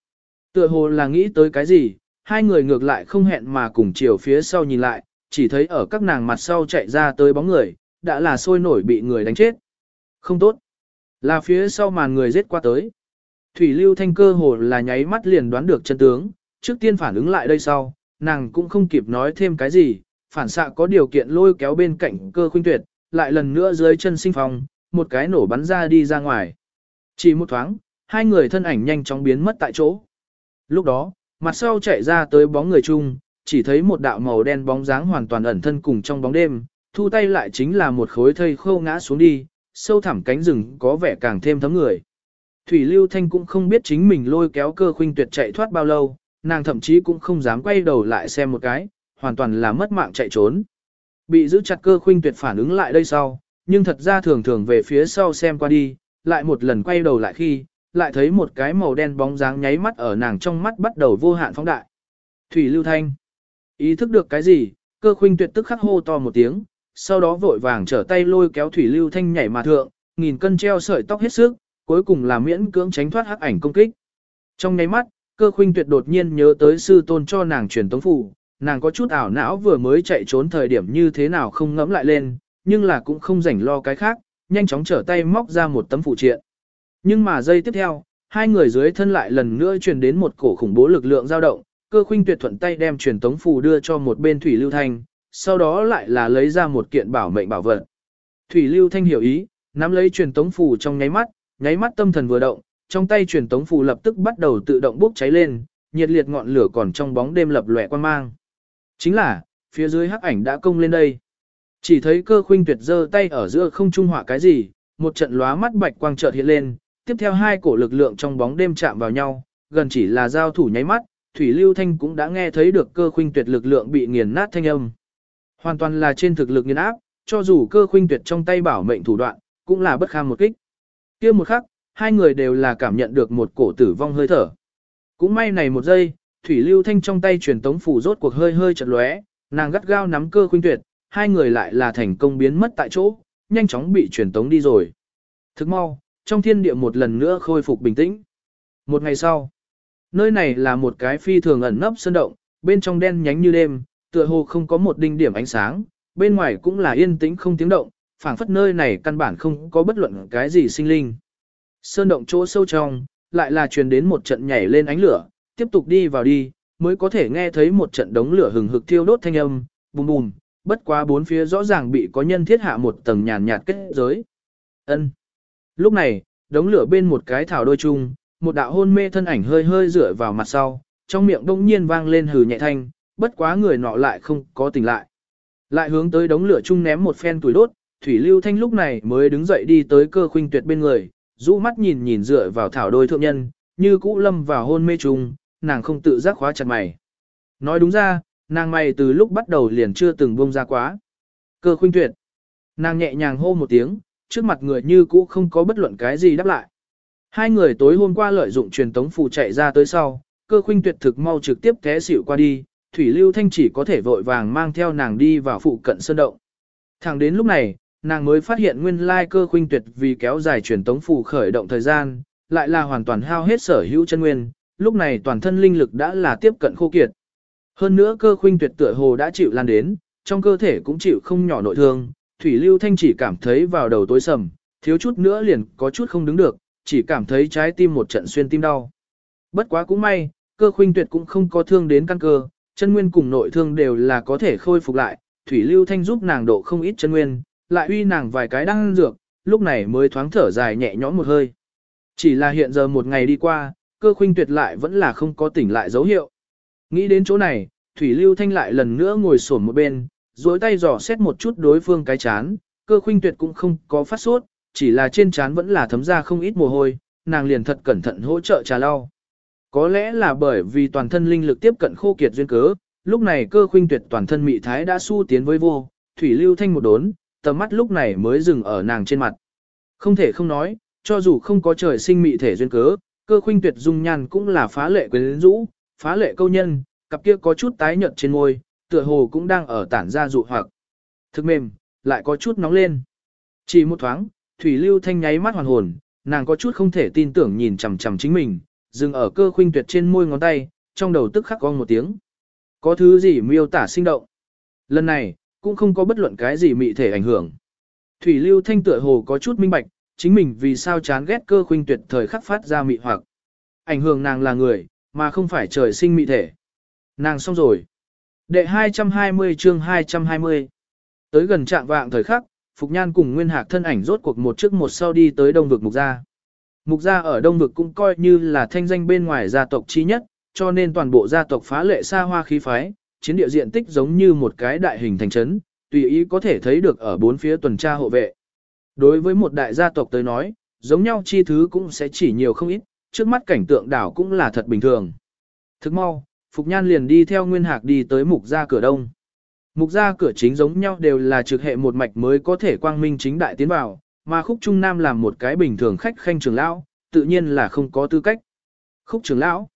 Tựa hồ là nghĩ tới cái gì, hai người ngược lại không hẹn mà cùng chiều phía sau nhìn lại, chỉ thấy ở các nàng mặt sau chạy ra tới bóng người, đã là sôi nổi bị người đánh chết. Không tốt. Là phía sau màn người giết qua tới. Thủy Lưu Thanh cơ hồ là nháy mắt liền đoán được chân tướng, trước tiên phản ứng lại đây sau, nàng cũng không kịp nói thêm cái gì, phản xạ có điều kiện lôi kéo bên cạnh cơ khuynh tuyệt, lại lần nữa dưới chân sinh phong, một cái nổ bắn ra đi ra ngoài. Chỉ một thoáng, hai người thân ảnh nhanh chóng biến mất tại chỗ. Lúc đó, mặt sau chạy ra tới bóng người chung, chỉ thấy một đạo màu đen bóng dáng hoàn toàn ẩn thân cùng trong bóng đêm, thu tay lại chính là một khối thây khô ngã xuống đi, sâu thẳm cánh rừng có vẻ càng thêm thấm người. Thủy Lưu Thanh cũng không biết chính mình lôi kéo cơ khuynh tuyệt chạy thoát bao lâu, nàng thậm chí cũng không dám quay đầu lại xem một cái, hoàn toàn là mất mạng chạy trốn. Bị giữ chặt cơ khuynh tuyệt phản ứng lại đây sau, nhưng thật ra thường thường về phía sau xem qua đi, lại một lần quay đầu lại khi, lại thấy một cái màu đen bóng dáng nháy mắt ở nàng trong mắt bắt đầu vô hạn phóng đại. Thủy Lưu Thanh. Ý thức được cái gì, cơ khuynh tuyệt tức khắc hô to một tiếng, sau đó vội vàng trở tay lôi kéo Thủy Lưu Thanh nhảy mà thượng, nghìn cân treo sợi tóc hết sức, cuối cùng là miễn cưỡng tránh thoát hắc ảnh công kích. Trong nháy mắt, cơ khuynh tuyệt đột nhiên nhớ tới sư tôn cho nàng truyền tống phù, nàng có chút ảo não vừa mới chạy trốn thời điểm như thế nào không ngẫm lại lên, nhưng là cũng không rảnh lo cái khác, nhanh chóng trở tay móc ra một tấm phụ triện. Nhưng mà giây tiếp theo, hai người dưới thân lại lần nữa truyền đến một cổ khủng bố lực lượng dao động, cơ khuynh tuyệt thuận tay đem truyền tống phù đưa cho một bên Thủy Lưu Thanh, sau đó lại là lấy ra một kiện bảo mệnh bảo vật. Thủy Lưu Thanh hiểu ý, nắm lấy truyền tống phù trong nháy mắt, nháy mắt tâm thần vừa động, trong tay truyền tống phù lập tức bắt đầu tự động bốc cháy lên, nhiệt liệt ngọn lửa còn trong bóng đêm lập lòe quan mang. Chính là, phía dưới hắc ảnh đã công lên đây. Chỉ thấy cơ khuynh tuyệt giơ tay ở giữa không trung hỏa cái gì, một trận lóa mắt bạch quang chợt hiện lên, tiếp theo hai cổ lực lượng trong bóng đêm chạm vào nhau, gần chỉ là giao thủ nháy mắt, Thủy Lưu Thanh cũng đã nghe thấy được cơ khuynh tuyệt lực lượng bị nghiền nát thanh âm. Hoàn toàn là trên thực lực nghiền áp, cho dù cơ khuynh tuyệt trong tay bảo mệnh thủ đoạn, cũng là bất kham một kích. Kia một khắc, hai người đều là cảm nhận được một cổ tử vong hơi thở. Cũng may này một giây, Thủy Lưu Thanh trong tay truyền tống phủ rốt cuộc hơi hơi chật lóe, nàng gắt gao nắm cơ khuynh tuyệt, hai người lại là thành công biến mất tại chỗ, nhanh chóng bị truyền tống đi rồi. Thức mau, trong thiên địa một lần nữa khôi phục bình tĩnh. Một ngày sau, nơi này là một cái phi thường ẩn nấp sơn động, bên trong đen nhánh như đêm, tựa hồ không có một đinh điểm ánh sáng, bên ngoài cũng là yên tĩnh không tiếng động, phảng phất nơi này căn bản không có bất luận cái gì sinh linh. Sơn động chỗ sâu trong, lại là truyền đến một trận nhảy lên ánh lửa, tiếp tục đi vào đi, mới có thể nghe thấy một trận đống lửa hừng hực thiêu đốt thanh âm, bùm bùm, bất quá bốn phía rõ ràng bị có nhân thiết hạ một tầng nhàn nhạt kết giới. Ân. Lúc này, đống lửa bên một cái thảo đôi chung, một đạo hôn mê thân ảnh hơi hơi rửa vào mặt sau, trong miệng đông nhiên vang lên hừ nhẹ thanh, bất quá người nọ lại không có tỉnh lại. Lại hướng tới đống lửa chung ném một phen tuổi đốt, Thủy Lưu Thanh lúc này mới đứng dậy đi tới cơ khuynh tuyệt bên người, rũ mắt nhìn nhìn dựa vào thảo đôi thượng nhân, như cũ lâm vào hôn mê chung, nàng không tự giác khóa chặt mày. Nói đúng ra, nàng mày từ lúc bắt đầu liền chưa từng buông ra quá. Cơ khuynh tuyệt. Nàng nhẹ nhàng hô một tiếng, trước mặt người như cũ không có bất luận cái gì đáp lại. Hai người tối hôm qua lợi dụng truyền tống phù chạy ra tới sau, cơ khuynh tuyệt thực mau trực tiếp té xỉu qua đi, Thủy Lưu Thanh chỉ có thể vội vàng mang theo nàng đi vào phụ cận sơn động. Thẳng đến lúc này, nàng mới phát hiện nguyên lai cơ khuynh tuyệt vì kéo dài truyền tống phù khởi động thời gian, lại là hoàn toàn hao hết sở hữu chân nguyên, lúc này toàn thân linh lực đã là tiếp cận khô kiệt. Hơn nữa cơ khuynh tuyệt tựa hồ đã chịu lan đến, trong cơ thể cũng chịu không nhỏ nội thương, Thủy Lưu Thanh chỉ cảm thấy vào đầu tối sầm, thiếu chút nữa liền có chút không đứng được, chỉ cảm thấy trái tim một trận xuyên tim đau. Bất quá cũng may, cơ khuynh tuyệt cũng không có thương đến căn cơ, chân nguyên cùng nội thương đều là có thể khôi phục lại, Thủy Lưu Thanh giúp nàng độ không ít chân nguyên, lại uy nàng vài cái đang dược, lúc này mới thoáng thở dài nhẹ nhõm một hơi. Chỉ là hiện giờ một ngày đi qua, cơ khuynh tuyệt lại vẫn là không có tỉnh lại dấu hiệu. Nghĩ đến chỗ này, Thủy Lưu Thanh lại lần nữa ngồi xổm một bên, duỗi tay dò xét một chút đối phương cái chán, cơ khuynh tuyệt cũng không có phát sốt, chỉ là trên chán vẫn là thấm ra không ít mồ hôi, nàng liền thật cẩn thận hỗ trợ trà lau. Có lẽ là bởi vì toàn thân linh lực tiếp cận khô kiệt duyên cớ, lúc này cơ khuynh tuyệt toàn thân mị thái đã su tiến với vô, Thủy Lưu Thanh một đốn, tầm mắt lúc này mới dừng ở nàng trên mặt. Không thể không nói, cho dù không có trời sinh mị thể duyên cớ, cơ khuynh tuyệt dung nhan cũng là phá lệ quyến rũ, phá lệ câu nhân, cặp kia có chút tái nhợt trên môi, tựa hồ cũng đang ở tản ra dụ hoặc. Thực mềm, lại có chút nóng lên. Chỉ một thoáng, Thủy Lưu Thanh nháy mắt hoàn hồn, nàng có chút không thể tin tưởng nhìn chằm chằm chính mình, dừng ở cơ khuynh tuyệt trên môi ngón tay, trong đầu tức khắc cong một tiếng. Có thứ gì miêu tả sinh động. Lần này, cũng không có bất luận cái gì mị thể ảnh hưởng. Thủy Lưu Thanh tựa hồ có chút minh bạch, chính mình vì sao chán ghét cơ khuynh tuyệt thời khắc phát ra mị hoặc. Ảnh hưởng nàng là người, mà không phải trời sinh mị thể. Nàng xong rồi. Đệ 220 chương 220. Tới gần trạng vạng thời khắc, Phục Nhan cùng Nguyên Hạc thân ảnh rốt cuộc một trước một sau đi tới đông vực Mục Gia. Mục Gia ở đông vực cũng coi như là thanh danh bên ngoài gia tộc chi nhất, cho nên toàn bộ gia tộc phá lệ xa hoa khí phái, chiến địa diện tích giống như một cái đại hình thành trấn, tùy ý có thể thấy được ở bốn phía tuần tra hộ vệ. Đối với một đại gia tộc tới nói, giống nhau chi thứ cũng sẽ chỉ nhiều không ít, trước mắt cảnh tượng đảo cũng là thật bình thường. Thức mau, Phục Nhan liền đi theo Nguyên Hạc đi tới mục gia cửa đông. Mục gia cửa chính giống nhau đều là trực hệ một mạch mới có thể quang minh chính đại tiến vào, mà khúc trung nam làm một cái bình thường khách khanh trưởng lão, tự nhiên là không có tư cách. Khúc trưởng lão.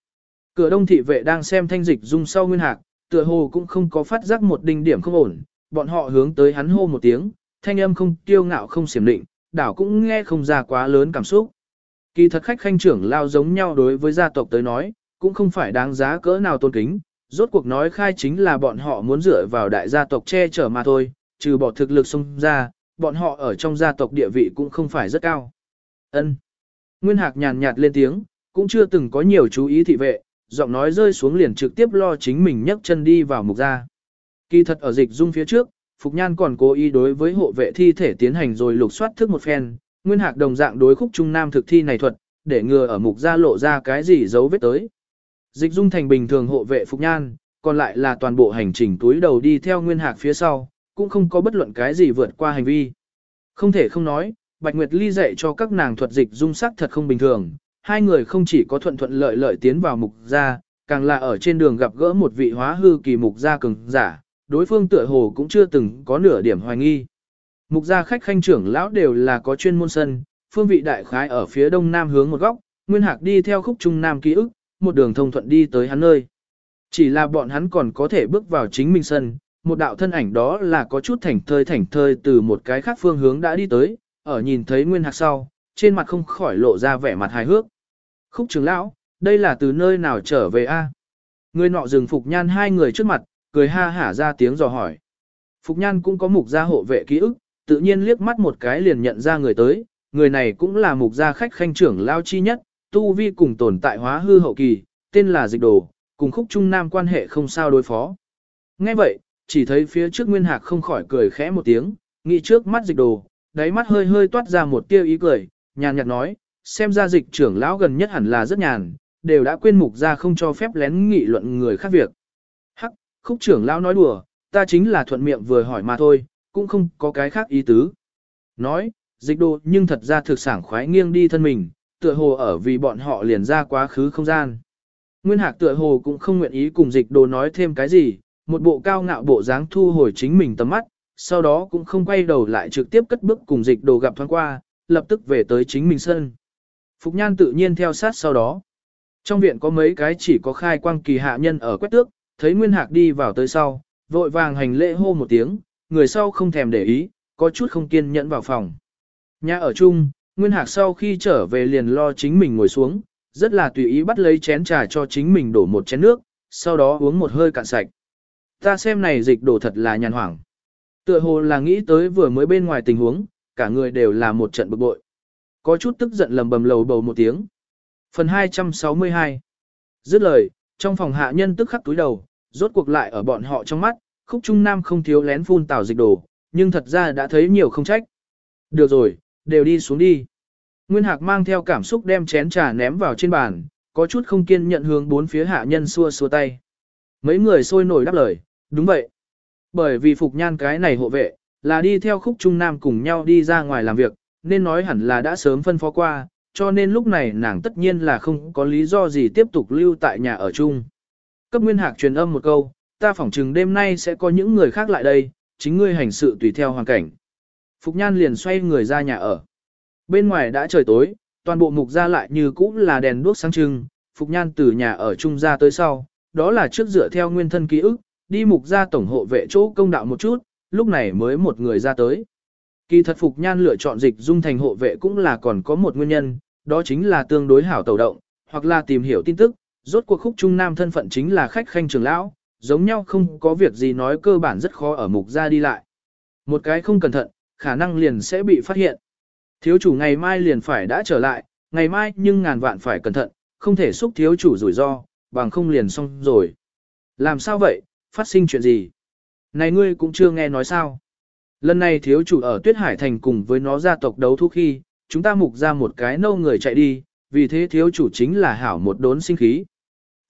Cửa đông thị vệ đang xem thanh dịch dung sau nguyên hạc, tựa hồ cũng không có phát giác một đinh điểm không ổn, bọn họ hướng tới hắn hô một tiếng, thanh âm không kiêu ngạo không xiểm định, đảo cũng nghe không ra quá lớn cảm xúc. Kỳ thật khách khanh trưởng lao giống nhau đối với gia tộc tới nói, cũng không phải đáng giá cỡ nào tôn kính, rốt cuộc nói khai chính là bọn họ muốn dựa vào đại gia tộc che chở mà thôi, trừ bỏ thực lực xông ra, bọn họ ở trong gia tộc địa vị cũng không phải rất cao. Ân. Nguyên Hạc nhàn nhạt lên tiếng, cũng chưa từng có nhiều chú ý thị vệ, giọng nói rơi xuống liền trực tiếp lo chính mình nhấc chân đi vào mục gia. Kỳ thật ở dịch dung phía trước, Phục Nhan còn cố ý đối với hộ vệ thi thể tiến hành rồi lục soát thức một phen, Nguyên Hạc đồng dạng đối khúc trung nam thực thi này thuật, để ngừa ở mục gia lộ ra cái gì dấu vết tới. Dịch dung thành bình thường hộ vệ Phục Nhan, còn lại là toàn bộ hành trình túi đầu đi theo Nguyên Hạc phía sau, cũng không có bất luận cái gì vượt qua hành vi. Không thể không nói, Bạch Nguyệt Ly dạy cho các nàng thuật dịch dung sắc thật không bình thường, hai người không chỉ có thuận thuận lợi lợi tiến vào mục gia, càng là ở trên đường gặp gỡ một vị hóa hư kỳ mục gia cường giả, đối phương tựa hồ cũng chưa từng có nửa điểm hoài nghi. Mục gia khách khanh trưởng lão đều là có chuyên môn sân, phương vị đại khái ở phía đông nam hướng một góc, Nguyên Hạc đi theo khúc trung nam ký ức, một đường thông thuận đi tới hắn nơi. Chỉ là bọn hắn còn có thể bước vào chính mình sân, một đạo thân ảnh đó là có chút thảnh thơi thảnh thơi từ một cái khác phương hướng đã đi tới, ở nhìn thấy Nguyên Hạc sau, trên mặt không khỏi lộ ra vẻ mặt hài hước. Khúc trưởng lão, đây là từ nơi nào trở về a? Người nọ dừng Phục Nhan hai người trước mặt, cười ha hả ra tiếng dò hỏi. Phục Nhan cũng có mục gia hộ vệ ký ức, tự nhiên liếc mắt một cái liền nhận ra người tới, người này cũng là mục gia khách khanh trưởng lao chi nhất, tu vi cùng tồn tại hóa hư hậu kỳ, tên là dịch đồ, cùng khúc trung nam quan hệ không sao đối phó. Ngay vậy, chỉ thấy phía trước Nguyên Hạc không khỏi cười khẽ một tiếng, nghĩ trước mắt dịch đồ, đáy mắt hơi hơi toát ra một tia ý cười, nhàn nhạt nói, xem ra dịch trưởng lão gần nhất hẳn là rất nhàn, đều đã quên mục ra không cho phép lén nghị luận người khác việc. Hắc, khúc trưởng lão nói đùa, ta chính là thuận miệng vừa hỏi mà thôi, cũng không có cái khác ý tứ. Nói, dịch đồ nhưng thật ra thực sản khoái nghiêng đi thân mình, tựa hồ ở vì bọn họ liền ra quá khứ không gian. Nguyên hạc tựa hồ cũng không nguyện ý cùng dịch đồ nói thêm cái gì, một bộ cao ngạo bộ dáng thu hồi chính mình tầm mắt, sau đó cũng không quay đầu lại trực tiếp cất bước cùng dịch đồ gặp thoáng qua, lập tức về tới chính mình sân. Phục Nhan tự nhiên theo sát sau đó. Trong viện có mấy cái chỉ có khai quang kỳ hạ nhân ở quét tước, thấy Nguyên Hạc đi vào tới sau, vội vàng hành lễ hô một tiếng, người sau không thèm để ý, có chút không kiên nhẫn vào phòng. Nhà ở chung, Nguyên Hạc sau khi trở về liền lo chính mình ngồi xuống, rất là tùy ý bắt lấy chén trà cho chính mình đổ một chén nước, sau đó uống một hơi cạn sạch. Ta xem này dịch đổ thật là nhàn hoảng. Tựa hồ là nghĩ tới vừa mới bên ngoài tình huống, cả người đều là một trận bực bội. Có chút tức giận lầm bầm lầu bầu một tiếng. Phần 262 Dứt lời, trong phòng hạ nhân tức khắc túi đầu, rốt cuộc lại ở bọn họ trong mắt, khúc trung nam không thiếu lén phun tảo dịch đồ, nhưng thật ra đã thấy nhiều không trách. Được rồi, đều đi xuống đi. Nguyên Hạc mang theo cảm xúc đem chén trà ném vào trên bàn, có chút không kiên nhận hướng bốn phía hạ nhân xua xua tay. Mấy người sôi nổi đáp lời, đúng vậy. Bởi vì Phục Nhan cái này hộ vệ, là đi theo khúc trung nam cùng nhau đi ra ngoài làm việc, nên nói hẳn là đã sớm phân phó qua, cho nên lúc này nàng tất nhiên là không có lý do gì tiếp tục lưu tại nhà ở chung. Cấp Nguyên Hạc truyền âm một câu, ta phỏng chừng đêm nay sẽ có những người khác lại đây, chính ngươi hành sự tùy theo hoàn cảnh. Phục Nhan liền xoay người ra nhà ở. Bên ngoài đã trời tối, toàn bộ mục ra lại như cũ là đèn đuốc sáng trưng, Phục Nhan từ nhà ở chung ra tới sau, đó là trước dựa theo nguyên thân ký ức, đi mục ra tổng hộ vệ chỗ công đạo một chút, lúc này mới một người ra tới. Kỳ thật Phục Nhan lựa chọn dịch dung thành hộ vệ cũng là còn có một nguyên nhân, đó chính là tương đối hảo tẩu động, hoặc là tìm hiểu tin tức, rốt cuộc khúc trung nam thân phận chính là khách khanh trường lão, giống nhau không có việc gì nói cơ bản rất khó ở mục ra đi lại. Một cái không cẩn thận, khả năng liền sẽ bị phát hiện. Thiếu chủ ngày mai liền phải đã trở lại, ngày mai nhưng ngàn vạn phải cẩn thận, không thể xúc thiếu chủ rủi ro, bằng không liền xong rồi. Làm sao vậy, phát sinh chuyện gì? Này ngươi cũng chưa nghe nói sao? Lần này thiếu chủ ở Tuyết Hải Thành cùng với nó gia tộc đấu thu khi, chúng ta mục ra một cái nâu người chạy đi, vì thế thiếu chủ chính là hảo một đốn sinh khí.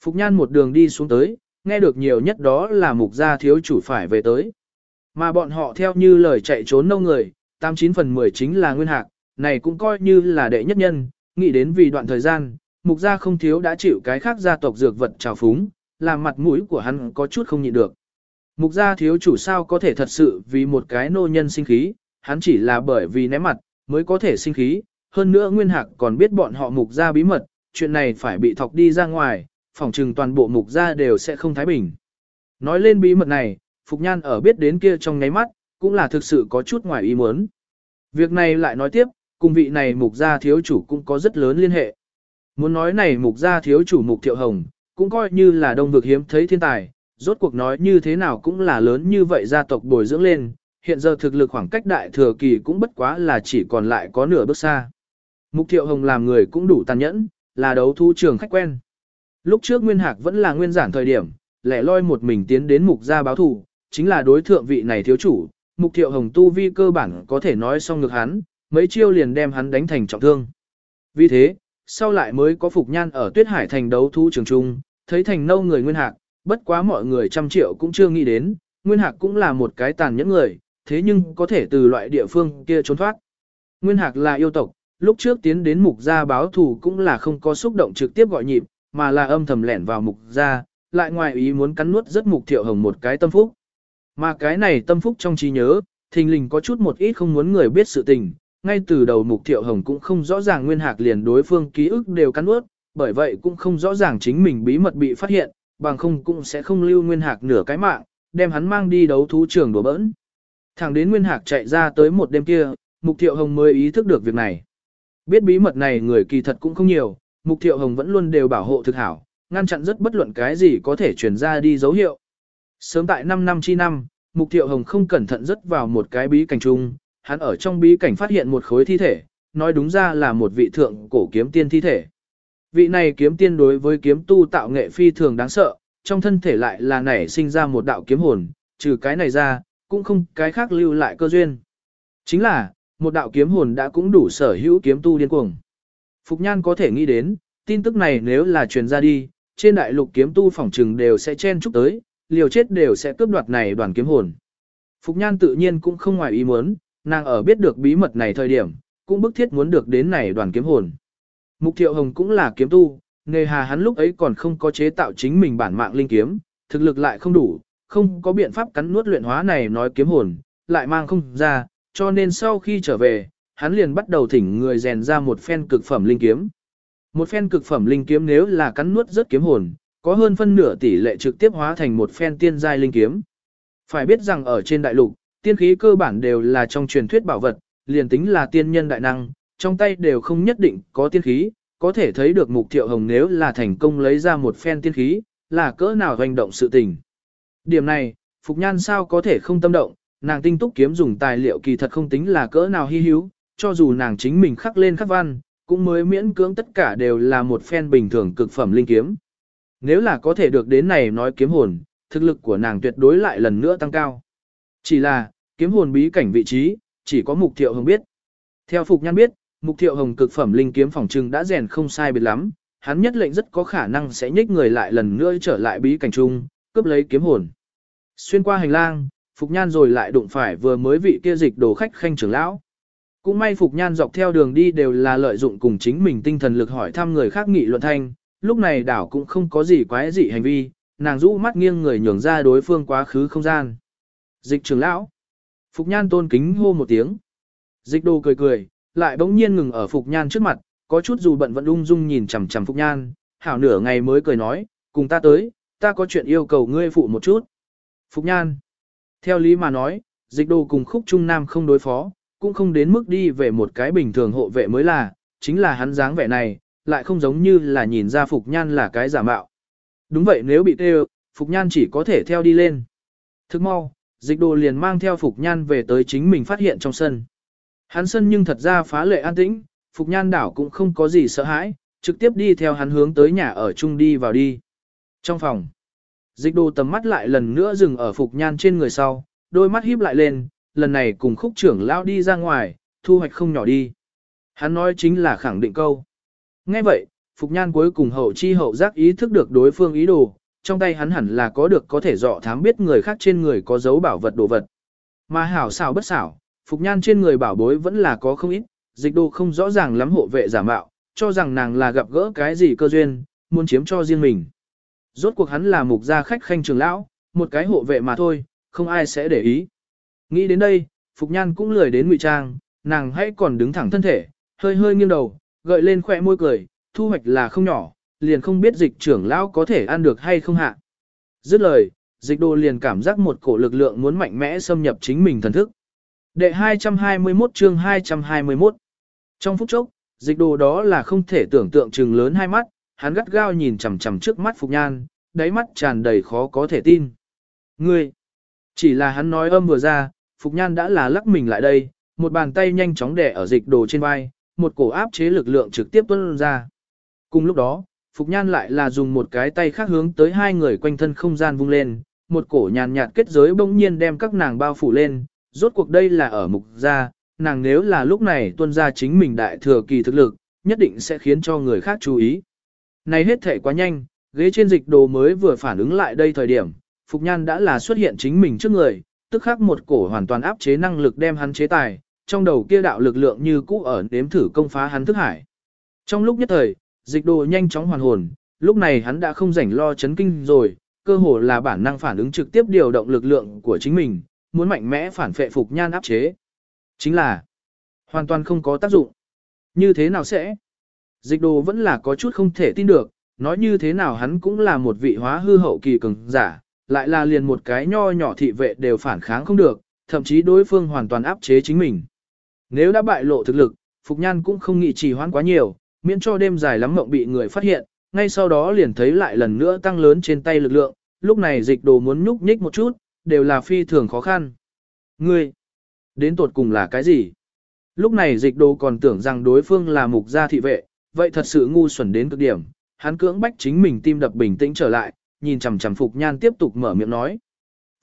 Phục nhan một đường đi xuống tới, nghe được nhiều nhất đó là mục gia thiếu chủ phải về tới. Mà bọn họ theo như lời chạy trốn nâu người, 89 phần 10 chính là nguyên hạc, này cũng coi như là đệ nhất nhân, nghĩ đến vì đoạn thời gian, mục gia không thiếu đã chịu cái khác gia tộc dược vật trào phúng, làm mặt mũi của hắn có chút không nhịn được. Mục gia thiếu chủ sao có thể thật sự vì một cái nô nhân sinh khí, hắn chỉ là bởi vì ném mặt, mới có thể sinh khí, hơn nữa Nguyên Hạc còn biết bọn họ mục gia bí mật, chuyện này phải bị thọc đi ra ngoài, phòng trừng toàn bộ mục gia đều sẽ không thái bình. Nói lên bí mật này, Phục Nhan ở biết đến kia trong ngáy mắt, cũng là thực sự có chút ngoài ý muốn. Việc này lại nói tiếp, cùng vị này mục gia thiếu chủ cũng có rất lớn liên hệ. Muốn nói này mục gia thiếu chủ mục thiệu hồng, cũng coi như là đông vực hiếm thấy thiên tài, rốt cuộc nói như thế nào cũng là lớn như vậy gia tộc bồi dưỡng lên, hiện giờ thực lực khoảng cách đại thừa kỳ cũng bất quá là chỉ còn lại có nửa bước xa. Mục thiệu hồng làm người cũng đủ tàn nhẫn, là đấu thu trường khách quen. Lúc trước Nguyên Hạc vẫn là nguyên giản thời điểm, lẻ loi một mình tiến đến mục gia báo thù, chính là đối thượng vị này thiếu chủ, mục thiệu hồng tu vi cơ bản có thể nói xong ngược hắn, mấy chiêu liền đem hắn đánh thành trọng thương. Vì thế, sau lại mới có Phục Nhan ở Tuyết Hải thành đấu thú trường trung, thấy thành nâu người Nguyên Hạc, bất quá mọi người trăm triệu cũng chưa nghĩ đến, Nguyên Hạc cũng là một cái tàn nhẫn người, thế nhưng có thể từ loại địa phương kia trốn thoát. Nguyên Hạc là yêu tộc, lúc trước tiến đến mục gia báo thù cũng là không có xúc động trực tiếp gọi nhịp, mà là âm thầm lẻn vào mục gia, lại ngoài ý muốn cắn nuốt rất mục thiệu hồng một cái tâm phúc. Mà cái này tâm phúc trong trí nhớ, thình lình có chút một ít không muốn người biết sự tình, ngay từ đầu mục thiệu hồng cũng không rõ ràng nguyên hạc liền đối phương ký ức đều cắn ướt, bởi vậy cũng không rõ ràng chính mình bí mật bị phát hiện, bằng không cũng sẽ không lưu nguyên hạc nửa cái mạng, đem hắn mang đi đấu thú trường đùa bỡn. Thẳng đến nguyên hạc chạy ra tới một đêm kia, mục thiệu hồng mới ý thức được việc này. Biết bí mật này người kỳ thật cũng không nhiều, mục thiệu hồng vẫn luôn đều bảo hộ thực hảo, ngăn chặn rất bất luận cái gì có thể truyền ra đi dấu hiệu. Sớm tại 5 năm chi năm, mục thiệu hồng không cẩn thận rớt vào một cái bí cảnh chung, hắn ở trong bí cảnh phát hiện một khối thi thể, nói đúng ra là một vị thượng cổ kiếm tiên thi thể. Vị này kiếm tiên đối với kiếm tu tạo nghệ phi thường đáng sợ, trong thân thể lại là nảy sinh ra một đạo kiếm hồn, trừ cái này ra, cũng không cái khác lưu lại cơ duyên. Chính là, một đạo kiếm hồn đã cũng đủ sở hữu kiếm tu điên cuồng. Phục Nhan có thể nghĩ đến, tin tức này nếu là truyền ra đi, trên đại lục kiếm tu phỏng trừng đều sẽ chen chúc tới, liều chết đều sẽ cướp đoạt này đoàn kiếm hồn. Phục Nhan tự nhiên cũng không ngoài ý muốn, nàng ở biết được bí mật này thời điểm, cũng bức thiết muốn được đến này đoàn kiếm hồn. Mục Thiệu Hồng cũng là kiếm tu, nghề hà hắn lúc ấy còn không có chế tạo chính mình bản mạng linh kiếm, thực lực lại không đủ, không có biện pháp cắn nuốt luyện hóa này nói kiếm hồn, lại mang không ra, cho nên sau khi trở về, hắn liền bắt đầu thỉnh người rèn ra một phen cực phẩm linh kiếm. Một phen cực phẩm linh kiếm nếu là cắn nuốt rất kiếm hồn, có hơn phân nửa tỷ lệ trực tiếp hóa thành một phen tiên giai linh kiếm. Phải biết rằng ở trên đại lục, tiên khí cơ bản đều là trong truyền thuyết bảo vật, liền tính là tiên nhân đại năng, trong tay đều không nhất định có tiên khí, có thể thấy được mục thiệu hồng nếu là thành công lấy ra một phen tiên khí, là cỡ nào hoành động sự tình. Điểm này, Phục Nhan sao có thể không tâm động, nàng tinh túc kiếm dùng tài liệu kỳ thật không tính là cỡ nào hy hữu, cho dù nàng chính mình khắc lên khắc văn, cũng mới miễn cưỡng tất cả đều là một phen bình thường cực phẩm linh kiếm. Nếu là có thể được đến này nói kiếm hồn, thực lực của nàng tuyệt đối lại lần nữa tăng cao. Chỉ là, kiếm hồn bí cảnh vị trí, chỉ có Mục Thiệu Hồng biết. Theo Phục Nhan biết, Mục Thiệu Hồng cực phẩm linh kiếm phòng trừng đã rèn không sai biệt lắm, hắn nhất lệnh rất có khả năng sẽ nhích người lại lần nữa trở lại bí cảnh trung, cướp lấy kiếm hồn. Xuyên qua hành lang, Phục Nhan rồi lại đụng phải vừa mới vị kia dịch đồ khách khanh trưởng lão. Cũng may Phục Nhan dọc theo đường đi đều là lợi dụng cùng chính mình tinh thần lực hỏi thăm người khác nghị luận thanh, lúc này đảo cũng không có gì quái dị hành vi, nàng rũ mắt nghiêng người nhường ra đối phương quá khứ không gian. Dịch trưởng lão. Phục Nhan tôn kính hô một tiếng. Dịch đồ cười cười, lại bỗng nhiên ngừng ở Phục Nhan trước mặt, có chút dù bận vẫn ung dung nhìn chằm chằm Phục Nhan, hảo nửa ngày mới cười nói, cùng ta tới, ta có chuyện yêu cầu ngươi phụ một chút. Phục Nhan. Theo lý mà nói, dịch đồ cùng khúc trung nam không đối phó, cũng không đến mức đi về một cái bình thường hộ vệ mới là, chính là hắn dáng vẻ này, lại không giống như là nhìn ra Phục Nhan là cái giả mạo. Đúng vậy nếu bị tê Phục Nhan chỉ có thể theo đi lên. Thức mau, dịch đồ liền mang theo Phục Nhan về tới chính mình phát hiện trong sân. Hắn sân nhưng thật ra phá lệ an tĩnh, Phục Nhan đảo cũng không có gì sợ hãi, trực tiếp đi theo hắn hướng tới nhà ở chung đi vào đi. Trong phòng, dịch đồ tầm mắt lại lần nữa dừng ở Phục Nhan trên người sau, đôi mắt híp lại lên, lần này cùng khúc trưởng lao đi ra ngoài, thu hoạch không nhỏ đi. Hắn nói chính là khẳng định câu. Nghe vậy, Phục Nhan cuối cùng hậu chi hậu giác ý thức được đối phương ý đồ, trong tay hắn hẳn là có được có thể dọ thám biết người khác trên người có dấu bảo vật đồ vật. Mà hảo xảo bất xảo, Phục Nhan trên người bảo bối vẫn là có không ít, dịch đồ không rõ ràng lắm hộ vệ giả mạo, cho rằng nàng là gặp gỡ cái gì cơ duyên, muốn chiếm cho riêng mình. Rốt cuộc hắn là mục gia khách khanh trường lão, một cái hộ vệ mà thôi, không ai sẽ để ý. Nghĩ đến đây, Phục Nhan cũng lười đến ngụy trang, nàng hãy còn đứng thẳng thân thể, hơi hơi nghiêng đầu, gợi lên khỏe môi cười, thu hoạch là không nhỏ, liền không biết dịch trưởng lão có thể ăn được hay không hạ. Dứt lời, dịch đồ liền cảm giác một cổ lực lượng muốn mạnh mẽ xâm nhập chính mình thần thức. Đệ 221 chương 221 Trong phút chốc, dịch đồ đó là không thể tưởng tượng trừng lớn hai mắt, hắn gắt gao nhìn chằm chằm trước mắt Phục Nhan, đáy mắt tràn đầy khó có thể tin. Ngươi! Chỉ là hắn nói âm vừa ra, Phục Nhan đã là lắc mình lại đây, một bàn tay nhanh chóng đẻ ở dịch đồ trên vai, một cổ áp chế lực lượng trực tiếp tuân ra. Cùng lúc đó, Phục Nhan lại là dùng một cái tay khác hướng tới hai người quanh thân không gian vung lên, một cổ nhàn nhạt kết giới bỗng nhiên đem các nàng bao phủ lên, rốt cuộc đây là ở mục gia, nàng nếu là lúc này tuân ra chính mình đại thừa kỳ thực lực, nhất định sẽ khiến cho người khác chú ý. Này hết thể quá nhanh, ghế trên dịch đồ mới vừa phản ứng lại đây thời điểm, Phục Nhan đã là xuất hiện chính mình trước người, tức khắc một cổ hoàn toàn áp chế năng lực đem hắn chế tài, trong đầu kia đạo lực lượng như cũ ở nếm thử công phá hắn thức hải. Trong lúc nhất thời, dịch đồ nhanh chóng hoàn hồn, lúc này hắn đã không rảnh lo chấn kinh rồi, cơ hồ là bản năng phản ứng trực tiếp điều động lực lượng của chính mình, muốn mạnh mẽ phản phệ Phục Nhan áp chế. Chính là, hoàn toàn không có tác dụng. Như thế nào sẽ? Dịch đồ vẫn là có chút không thể tin được, nói như thế nào hắn cũng là một vị hóa hư hậu kỳ cường giả, lại là liền một cái nho nhỏ thị vệ đều phản kháng không được, thậm chí đối phương hoàn toàn áp chế chính mình. Nếu đã bại lộ thực lực, Phục Nhan cũng không nghĩ trì hoãn quá nhiều, miễn cho đêm dài lắm mộng bị người phát hiện, ngay sau đó liền thấy lại lần nữa tăng lớn trên tay lực lượng, lúc này dịch đồ muốn nhúc nhích một chút, đều là phi thường khó khăn. Ngươi, đến tột cùng là cái gì? Lúc này dịch đồ còn tưởng rằng đối phương là mục gia thị vệ, vậy thật sự ngu xuẩn đến cực điểm, hắn cưỡng bách chính mình tim đập bình tĩnh trở lại, nhìn chằm chằm Phục Nhan tiếp tục mở miệng nói.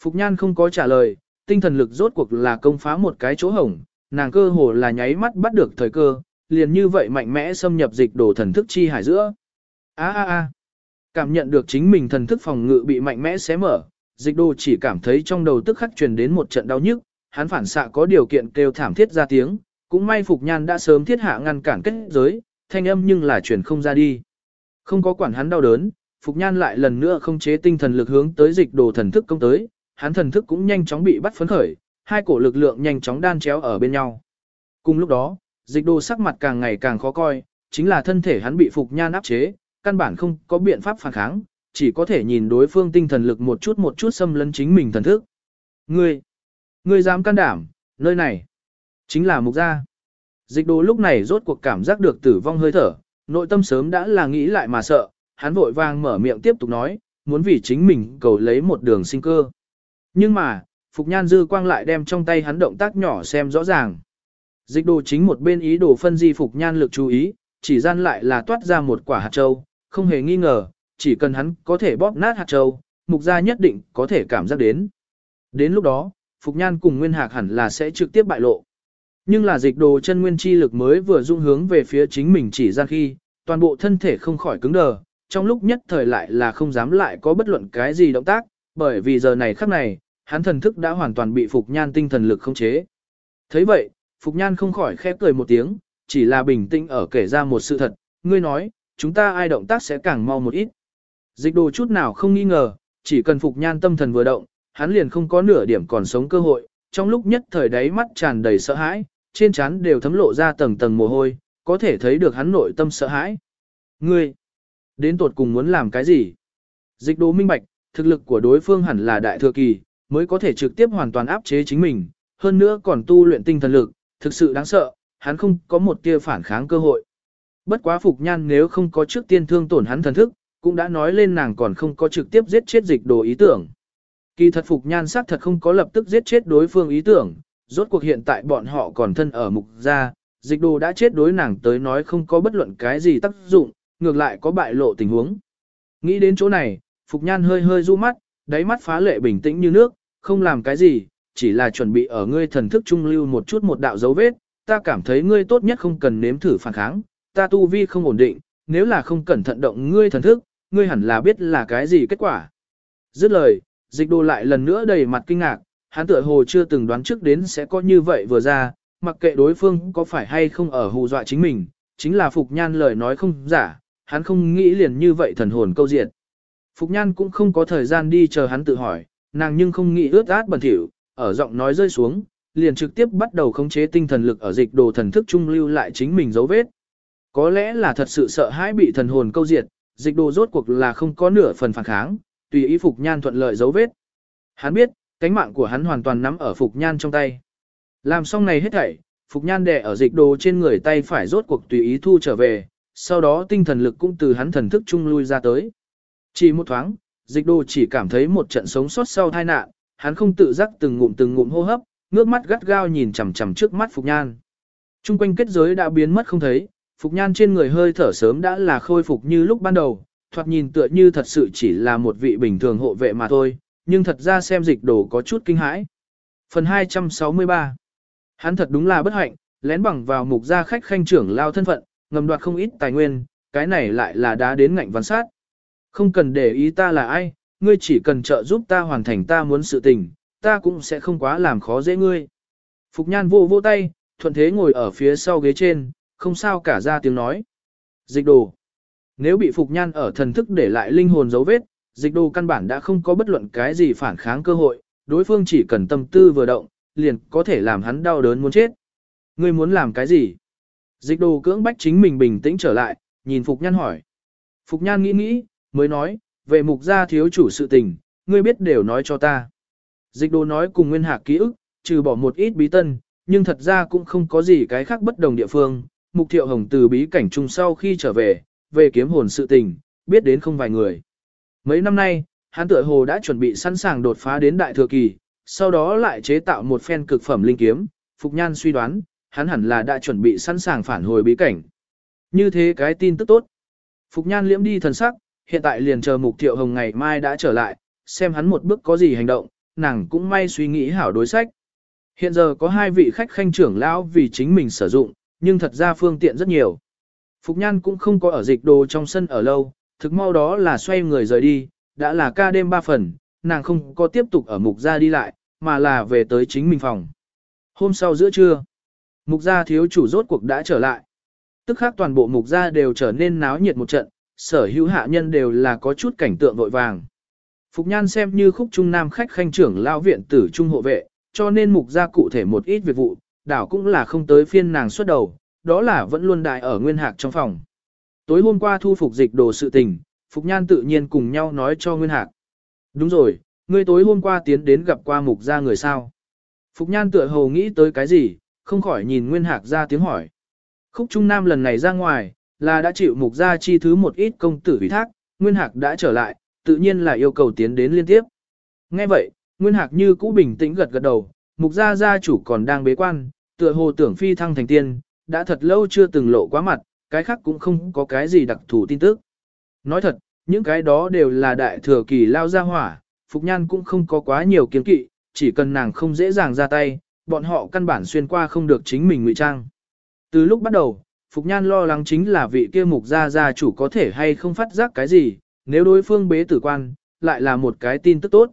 Phục Nhan không có trả lời, tinh thần lực rốt cuộc là công phá một cái chỗ hổng, nàng cơ hồ là nháy mắt bắt được thời cơ, liền như vậy mạnh mẽ xâm nhập dịch đồ thần thức chi hải giữa. A a a. Cảm nhận được chính mình thần thức phòng ngự bị mạnh mẽ xé mở, dịch đồ chỉ cảm thấy trong đầu tức khắc truyền đến một trận đau nhức, hắn phản xạ có điều kiện kêu thảm thiết ra tiếng, cũng may Phục Nhan đã sớm thiết hạ ngăn cản kết giới, thanh âm nhưng là truyền không ra đi. Không có quản hắn đau đớn, Phục Nhan lại lần nữa không chế tinh thần lực hướng tới dịch đồ thần thức công tới, hắn thần thức cũng nhanh chóng bị bắt phấn khởi, hai cổ lực lượng nhanh chóng đan chéo ở bên nhau. Cùng lúc đó, dịch đồ sắc mặt càng ngày càng khó coi, chính là thân thể hắn bị Phục Nhan áp chế, căn bản không có biện pháp phản kháng, chỉ có thể nhìn đối phương tinh thần lực một chút một chút xâm lấn chính mình thần thức. Ngươi, ngươi dám can đảm, nơi này, chính là mục gia. Dịch đồ lúc này rốt cuộc cảm giác được tử vong hơi thở, nội tâm sớm đã là nghĩ lại mà sợ, hắn vội vàng mở miệng tiếp tục nói, muốn vì chính mình cầu lấy một đường sinh cơ. Nhưng mà, Phục Nhan dư quang lại đem trong tay hắn động tác nhỏ xem rõ ràng. Dịch đồ chính một bên ý đồ phân di Phục Nhan lực chú ý, chỉ gian lại là toát ra một quả hạt châu, không hề nghi ngờ, chỉ cần hắn có thể bóp nát hạt châu, mục gia nhất định có thể cảm giác đến. Đến lúc đó, Phục Nhan cùng Nguyên Hạc hẳn là sẽ trực tiếp bại lộ. Nhưng là dịch đồ chân nguyên chi lực mới vừa dung hướng về phía chính mình chỉ ra khi, toàn bộ thân thể không khỏi cứng đờ, trong lúc nhất thời lại là không dám lại có bất luận cái gì động tác, bởi vì giờ này khắc này, hắn thần thức đã hoàn toàn bị Phục Nhan tinh thần lực không chế. thấy vậy, Phục Nhan không khỏi khép cười một tiếng, chỉ là bình tĩnh ở kể ra một sự thật, ngươi nói, chúng ta ai động tác sẽ càng mau một ít. Dịch đồ chút nào không nghi ngờ, chỉ cần Phục Nhan tâm thần vừa động, hắn liền không có nửa điểm còn sống cơ hội, trong lúc nhất thời đáy mắt tràn đầy sợ hãi, trên trán đều thấm lộ ra tầng tầng mồ hôi, có thể thấy được hắn nội tâm sợ hãi. Ngươi, đến tột cùng muốn làm cái gì? Dịch đồ minh bạch, thực lực của đối phương hẳn là đại thừa kỳ, mới có thể trực tiếp hoàn toàn áp chế chính mình, hơn nữa còn tu luyện tinh thần lực, thực sự đáng sợ, hắn không có một tia phản kháng cơ hội. Bất quá Phục Nhan nếu không có trước tiên thương tổn hắn thần thức, cũng đã nói lên nàng còn không có trực tiếp giết chết dịch đồ ý tưởng. Kỳ thật Phục Nhan sắc thật không có lập tức giết chết đối phương ý tưởng, rốt cuộc hiện tại bọn họ còn thân ở mục gia, dịch đồ đã chết đối nàng tới nói không có bất luận cái gì tác dụng, ngược lại có bại lộ tình huống. Nghĩ đến chỗ này, Phục Nhan hơi hơi du mắt, đáy mắt phá lệ bình tĩnh như nước, không làm cái gì, chỉ là chuẩn bị ở ngươi thần thức trung lưu một chút một đạo dấu vết, ta cảm thấy ngươi tốt nhất không cần nếm thử phản kháng, ta tu vi không ổn định, nếu là không cẩn thận động ngươi thần thức, ngươi hẳn là biết là cái gì kết quả. Dứt lời, dịch đồ lại lần nữa đầy mặt kinh ngạc, hắn tựa hồ chưa từng đoán trước đến sẽ có như vậy vừa ra, mặc kệ đối phương có phải hay không ở hù dọa chính mình, chính là Phục Nhan lời nói không giả, hắn không nghĩ liền như vậy thần hồn câu diệt. Phục Nhan cũng không có thời gian đi chờ hắn tự hỏi, nàng nhưng không nghĩ ướt át bẩn thỉu, ở giọng nói rơi xuống, liền trực tiếp bắt đầu khống chế tinh thần lực ở dịch đồ thần thức trung lưu lại chính mình dấu vết. Có lẽ là thật sự sợ hãi bị thần hồn câu diệt, dịch đồ rốt cuộc là không có nửa phần phản kháng, tùy ý Phục Nhan thuận lợi dấu vết. Hắn biết, cánh mạng của hắn hoàn toàn nắm ở Phục Nhan trong tay. Làm xong này hết thảy, Phục Nhan đè ở dịch đồ trên người tay phải rốt cuộc tùy ý thu trở về, sau đó tinh thần lực cũng từ hắn thần thức chung lui ra tới. Chỉ một thoáng, dịch đồ chỉ cảm thấy một trận sống sót sau tai nạn, hắn không tự giác từng ngụm từng ngụm hô hấp, ngước mắt gắt gao nhìn chằm chằm trước mắt Phục Nhan. Trung quanh kết giới đã biến mất không thấy, Phục Nhan trên người hơi thở sớm đã là khôi phục như lúc ban đầu, thoạt nhìn tựa như thật sự chỉ là một vị bình thường hộ vệ mà thôi, nhưng thật ra xem dịch đồ có chút kinh hãi. Phần 263 Hắn thật đúng là bất hạnh, lén bằng vào mục gia khách khanh trưởng lao thân phận, ngầm đoạt không ít tài nguyên, cái này lại là đá đến ngạnh văn sát. Không cần để ý ta là ai, ngươi chỉ cần trợ giúp ta hoàn thành ta muốn sự tình, ta cũng sẽ không quá làm khó dễ ngươi. Phục nhan vô vô tay, thuận thế ngồi ở phía sau ghế trên, không sao cả ra tiếng nói. Dịch đồ. Nếu bị Phục nhan ở thần thức để lại linh hồn dấu vết, dịch đồ căn bản đã không có bất luận cái gì phản kháng cơ hội, đối phương chỉ cần tâm tư vừa động, liền có thể làm hắn đau đớn muốn chết. Ngươi muốn làm cái gì? Dịch đồ cưỡng bách chính mình bình tĩnh trở lại, nhìn Phục Nhan hỏi. Phục Nhan nghĩ nghĩ, mới nói, về mục gia thiếu chủ sự tình, ngươi biết đều nói cho ta. Dịch đồ nói cùng nguyên hạc ký ức, trừ bỏ một ít bí tân, nhưng thật ra cũng không có gì cái khác bất đồng địa phương. Mục thiệu hồng từ bí cảnh chung sau khi trở về, về kiếm hồn sự tình, biết đến không vài người. Mấy năm nay, hắn tựa hồ đã chuẩn bị sẵn sàng đột phá đến đại thừa kỳ, sau đó lại chế tạo một phen cực phẩm linh kiếm, Phục Nhan suy đoán, hắn hẳn là đã chuẩn bị sẵn sàng phản hồi bí cảnh. Như thế cái tin tức tốt. Phục Nhan liễm đi thần sắc, hiện tại liền chờ Mục Thiệu Hồng ngày mai đã trở lại, xem hắn một bước có gì hành động, nàng cũng may suy nghĩ hảo đối sách. Hiện giờ có hai vị khách khanh trưởng lão vì chính mình sử dụng, nhưng thật ra phương tiện rất nhiều. Phục Nhan cũng không có ở dịch đồ trong sân ở lâu, thực mau đó là xoay người rời đi, đã là ca đêm ba phần, nàng không có tiếp tục ở mục gia đi lại, mà là về tới chính mình phòng. Hôm sau giữa trưa, mục gia thiếu chủ rốt cuộc đã trở lại. Tức khác toàn bộ mục gia đều trở nên náo nhiệt một trận, sở hữu hạ nhân đều là có chút cảnh tượng vội vàng. Phục nhan xem như khúc trung nam khách khanh trưởng lao viện tử trung hộ vệ, cho nên mục gia cụ thể một ít việc vụ, đảo cũng là không tới phiên nàng xuất đầu, đó là vẫn luôn đại ở nguyên hạc trong phòng. Tối hôm qua thu phục dịch đồ sự tình, Phục Nhan tự nhiên cùng nhau nói cho Nguyên Hạc. Đúng rồi, ngươi tối hôm qua tiến đến gặp qua mục gia người sao. Phục Nhan tựa hồ nghĩ tới cái gì, không khỏi nhìn Nguyên Hạc ra tiếng hỏi. Khúc Trung Nam lần này ra ngoài, là đã chịu mục gia chi thứ một ít công tử ủy thác, Nguyên Hạc đã trở lại, tự nhiên là yêu cầu tiến đến liên tiếp. Nghe vậy, Nguyên Hạc như cũ bình tĩnh gật gật đầu, mục gia gia chủ còn đang bế quan, tựa hồ tưởng phi thăng thành tiên, đã thật lâu chưa từng lộ quá mặt, cái khác cũng không có cái gì đặc thù tin tức. Nói thật, những cái đó đều là đại thừa kỳ lao ra hỏa, Phục Nhan cũng không có quá nhiều kiến kỵ, chỉ cần nàng không dễ dàng ra tay, bọn họ căn bản xuyên qua không được chính mình ngụy trang. Từ lúc bắt đầu, Phục Nhan lo lắng chính là vị kia mục gia gia chủ có thể hay không phát giác cái gì, nếu đối phương bế tử quan, lại là một cái tin tức tốt.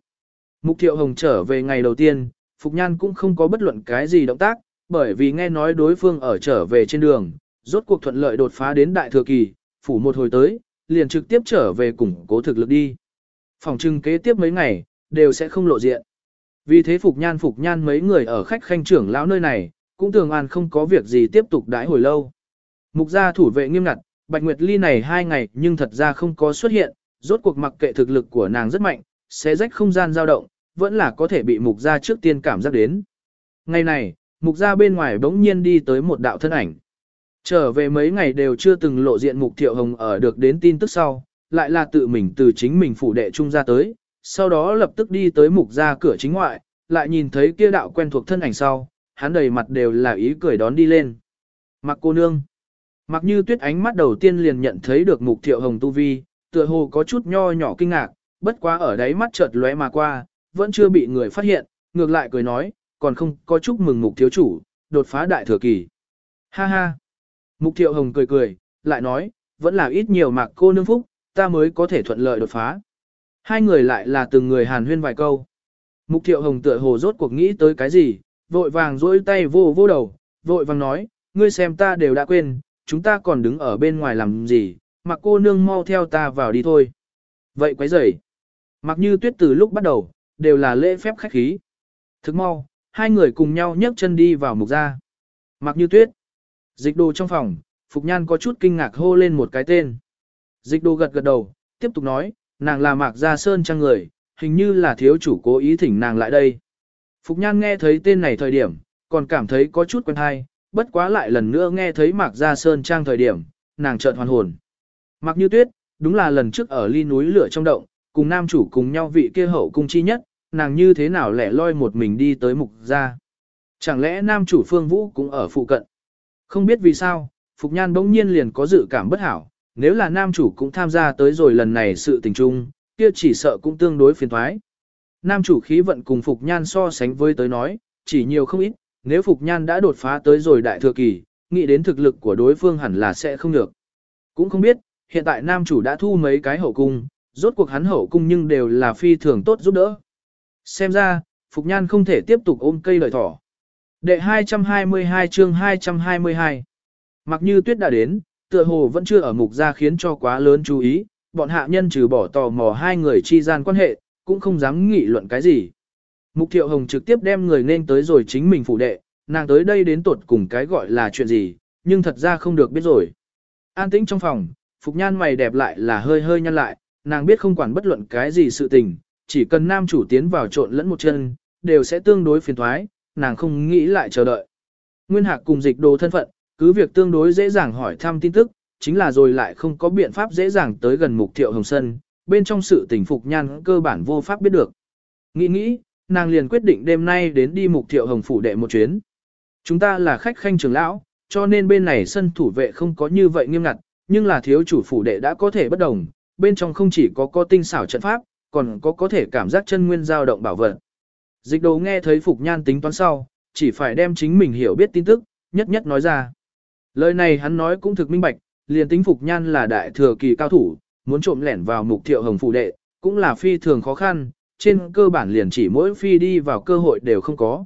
Mục Thiệu Hồng trở về ngày đầu tiên, Phục Nhan cũng không có bất luận cái gì động tác, bởi vì nghe nói đối phương ở trở về trên đường, rốt cuộc thuận lợi đột phá đến đại thừa kỳ, phủ một hồi tới, liền trực tiếp trở về củng cố thực lực đi. Phòng trưng kế tiếp mấy ngày, đều sẽ không lộ diện. Vì thế Phục Nhan Phục Nhan mấy người ở khách khanh trưởng lão nơi này, cũng tưởng an không có việc gì tiếp tục đãi hồi lâu. Mục gia thủ vệ nghiêm ngặt, Bạch Nguyệt Ly này hai ngày nhưng thật ra không có xuất hiện, rốt cuộc mặc kệ thực lực của nàng rất mạnh, sẽ rách không gian dao động, vẫn là có thể bị mục gia trước tiên cảm giác đến. Ngày này, mục gia bên ngoài bỗng nhiên đi tới một đạo thân ảnh. Trở về mấy ngày đều chưa từng lộ diện mục thiệu hồng ở được đến tin tức sau, lại là tự mình từ chính mình phủ đệ trung ra tới, sau đó lập tức đi tới mục ra cửa chính ngoại, lại nhìn thấy kia đạo quen thuộc thân ảnh sau, hắn đầy mặt đều là ý cười đón đi lên. Mặc cô nương. Mặc như tuyết ánh mắt đầu tiên liền nhận thấy được mục thiệu hồng tu vi, tựa hồ có chút nho nhỏ kinh ngạc, bất quá ở đáy mắt chợt lóe mà qua, vẫn chưa bị người phát hiện, ngược lại cười nói, còn không có chúc mừng mục thiếu chủ, đột phá đại thừa kỳ. Ha ha. Mục thiệu hồng cười cười, lại nói, vẫn là ít nhiều mạc cô nương phúc, ta mới có thể thuận lợi đột phá. Hai người lại là từng người hàn huyên vài câu. Mục thiệu hồng tựa hồ rốt cuộc nghĩ tới cái gì, vội vàng dỗi tay vô vô đầu, vội vàng nói, ngươi xem ta đều đã quên, chúng ta còn đứng ở bên ngoài làm gì, mặc cô nương mau theo ta vào đi thôi. Vậy quấy rầy. Mặc như tuyết từ lúc bắt đầu, đều là lễ phép khách khí. Thức mau, hai người cùng nhau nhấc chân đi vào mục gia. Mặc như tuyết. Dịch đồ trong phòng, Phục Nhan có chút kinh ngạc hô lên một cái tên. Dịch đồ gật gật đầu, tiếp tục nói, nàng là Mạc Gia Sơn trang người, hình như là thiếu chủ cố ý thỉnh nàng lại đây. Phục Nhan nghe thấy tên này thời điểm, còn cảm thấy có chút quen hay, bất quá lại lần nữa nghe thấy Mạc Gia Sơn trang thời điểm, nàng chợt hoàn hồn. Mạc Như Tuyết, đúng là lần trước ở ly núi lửa trong động, cùng nam chủ cùng nhau vị kia hậu cung chi nhất, nàng như thế nào lẻ loi một mình đi tới mục gia. Chẳng lẽ nam chủ Phương Vũ cũng ở phụ cận? Không biết vì sao, Phục Nhan bỗng nhiên liền có dự cảm bất hảo, nếu là nam chủ cũng tham gia tới rồi lần này sự tình chung, kia chỉ sợ cũng tương đối phiền thoái. Nam chủ khí vận cùng Phục Nhan so sánh với tới nói, chỉ nhiều không ít, nếu Phục Nhan đã đột phá tới rồi đại thừa kỳ, nghĩ đến thực lực của đối phương hẳn là sẽ không được. Cũng không biết, hiện tại nam chủ đã thu mấy cái hậu cung, rốt cuộc hắn hậu cung nhưng đều là phi thường tốt giúp đỡ. Xem ra, Phục Nhan không thể tiếp tục ôm cây lời thỏ. Đệ 222 chương 222 Mặc như tuyết đã đến, tựa hồ vẫn chưa ở mục ra khiến cho quá lớn chú ý, bọn hạ nhân trừ bỏ tò mò hai người chi gian quan hệ, cũng không dám nghị luận cái gì. Mục thiệu hồng trực tiếp đem người nên tới rồi chính mình phủ đệ, nàng tới đây đến tuột cùng cái gọi là chuyện gì, nhưng thật ra không được biết rồi. An tĩnh trong phòng, Phục Nhan mày đẹp lại là hơi hơi nhăn lại, nàng biết không quản bất luận cái gì sự tình, chỉ cần nam chủ tiến vào trộn lẫn một chân, đều sẽ tương đối phiền thoái, nàng không nghĩ lại chờ đợi. Nguyên Hạc cùng dịch đồ thân phận, cứ việc tương đối dễ dàng hỏi thăm tin tức, chính là rồi lại không có biện pháp dễ dàng tới gần mục thiệu hồng sân, bên trong sự tình phục nhan cơ bản vô pháp biết được. Nghĩ nghĩ, nàng liền quyết định đêm nay đến đi mục thiệu hồng phủ đệ một chuyến. Chúng ta là khách khanh trưởng lão, cho nên bên này sân thủ vệ không có như vậy nghiêm ngặt, nhưng là thiếu chủ phủ đệ đã có thể bất đồng, bên trong không chỉ có có tinh xảo trận pháp, còn có có thể cảm giác chân nguyên dao động bảo vật. Dịch đồ nghe thấy Phục Nhan tính toán sau, chỉ phải đem chính mình hiểu biết tin tức, nhất nhất nói ra. Lời này hắn nói cũng thực minh bạch, liền tính Phục Nhan là đại thừa kỳ cao thủ, muốn trộm lẻn vào mục thiệu hồng phụ đệ, cũng là phi thường khó khăn, trên cơ bản liền chỉ mỗi phi đi vào cơ hội đều không có.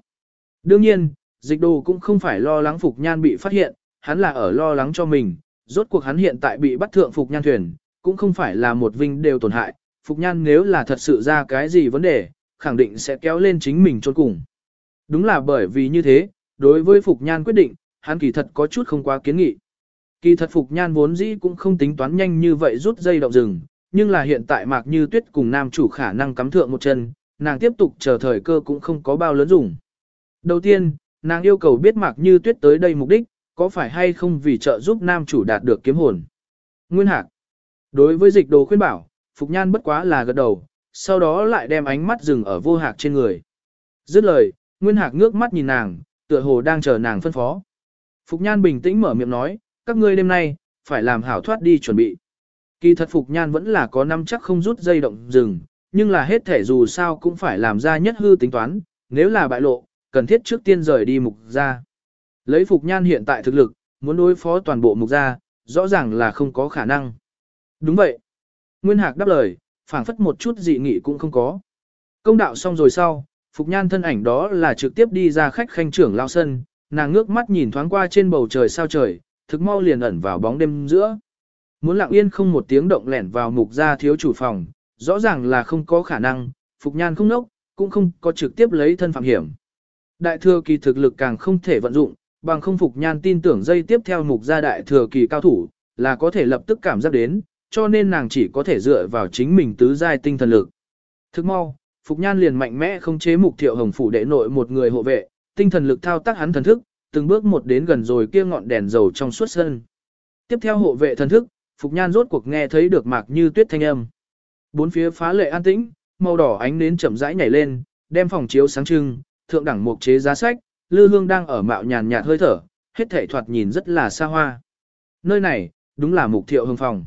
Đương nhiên, dịch đồ cũng không phải lo lắng Phục Nhan bị phát hiện, hắn là ở lo lắng cho mình, rốt cuộc hắn hiện tại bị bắt thượng Phục Nhan thuyền, cũng không phải là một vinh đều tổn hại, Phục Nhan nếu là thật sự ra cái gì vấn đề, khẳng định sẽ kéo lên chính mình trốn cùng. Đúng là bởi vì như thế, đối với Phục Nhan quyết định, hắn kỳ thật có chút không quá kiến nghị. Kỳ thật Phục Nhan vốn dĩ cũng không tính toán nhanh như vậy rút dây động rừng, nhưng là hiện tại Mạc Như Tuyết cùng nam chủ khả năng cắm thượng một chân, nàng tiếp tục chờ thời cơ cũng không có bao lớn dùng. Đầu tiên, nàng yêu cầu biết Mạc Như Tuyết tới đây mục đích, có phải hay không vì trợ giúp nam chủ đạt được kiếm hồn. Nguyên Hạc Đối với dịch đồ khuyên bảo, Phục Nhan bất quá là gật đầu, sau đó lại đem ánh mắt dừng ở vô hạc trên người. Dứt lời, Nguyên Hạc ngước mắt nhìn nàng, tựa hồ đang chờ nàng phân phó. Phục Nhan bình tĩnh mở miệng nói, các ngươi đêm nay, phải làm hảo thoát đi chuẩn bị. Kỳ thật Phục Nhan vẫn là có năm chắc không rút dây động rừng, nhưng là hết thể dù sao cũng phải làm ra nhất hư tính toán, nếu là bại lộ, cần thiết trước tiên rời đi mục ra. Lấy Phục Nhan hiện tại thực lực, muốn đối phó toàn bộ mục ra, rõ ràng là không có khả năng. Đúng vậy. Nguyên Hạc đáp lời, phảng phất một chút dị nghị cũng không có. Công đạo xong rồi sau, Phục Nhan thân ảnh đó là trực tiếp đi ra khách khanh trưởng lao sân, nàng ngước mắt nhìn thoáng qua trên bầu trời sao trời, thực mau liền ẩn vào bóng đêm giữa. Muốn lặng yên không một tiếng động lẻn vào mục gia thiếu chủ phòng, rõ ràng là không có khả năng, Phục Nhan không nốc, cũng không có trực tiếp lấy thân phạm hiểm. Đại thừa kỳ thực lực càng không thể vận dụng, bằng không Phục Nhan tin tưởng dây tiếp theo mục gia đại thừa kỳ cao thủ, là có thể lập tức cảm giác đến, cho nên nàng chỉ có thể dựa vào chính mình tứ giai tinh thần lực. Thức mau, Phục Nhan liền mạnh mẽ không chế mục thiệu hồng phủ đệ nội một người hộ vệ, tinh thần lực thao tác hắn thần thức, từng bước một đến gần rồi kia ngọn đèn dầu trong suốt sân. Tiếp theo hộ vệ thần thức, Phục Nhan rốt cuộc nghe thấy được mạc như tuyết thanh âm. Bốn phía phá lệ an tĩnh, màu đỏ ánh nến chậm rãi nhảy lên, đem phòng chiếu sáng trưng, thượng đẳng mục chế giá sách, lư hương đang ở mạo nhàn nhạt hơi thở, hết thể thoạt nhìn rất là xa hoa. Nơi này, đúng là mục thiệu hương phòng.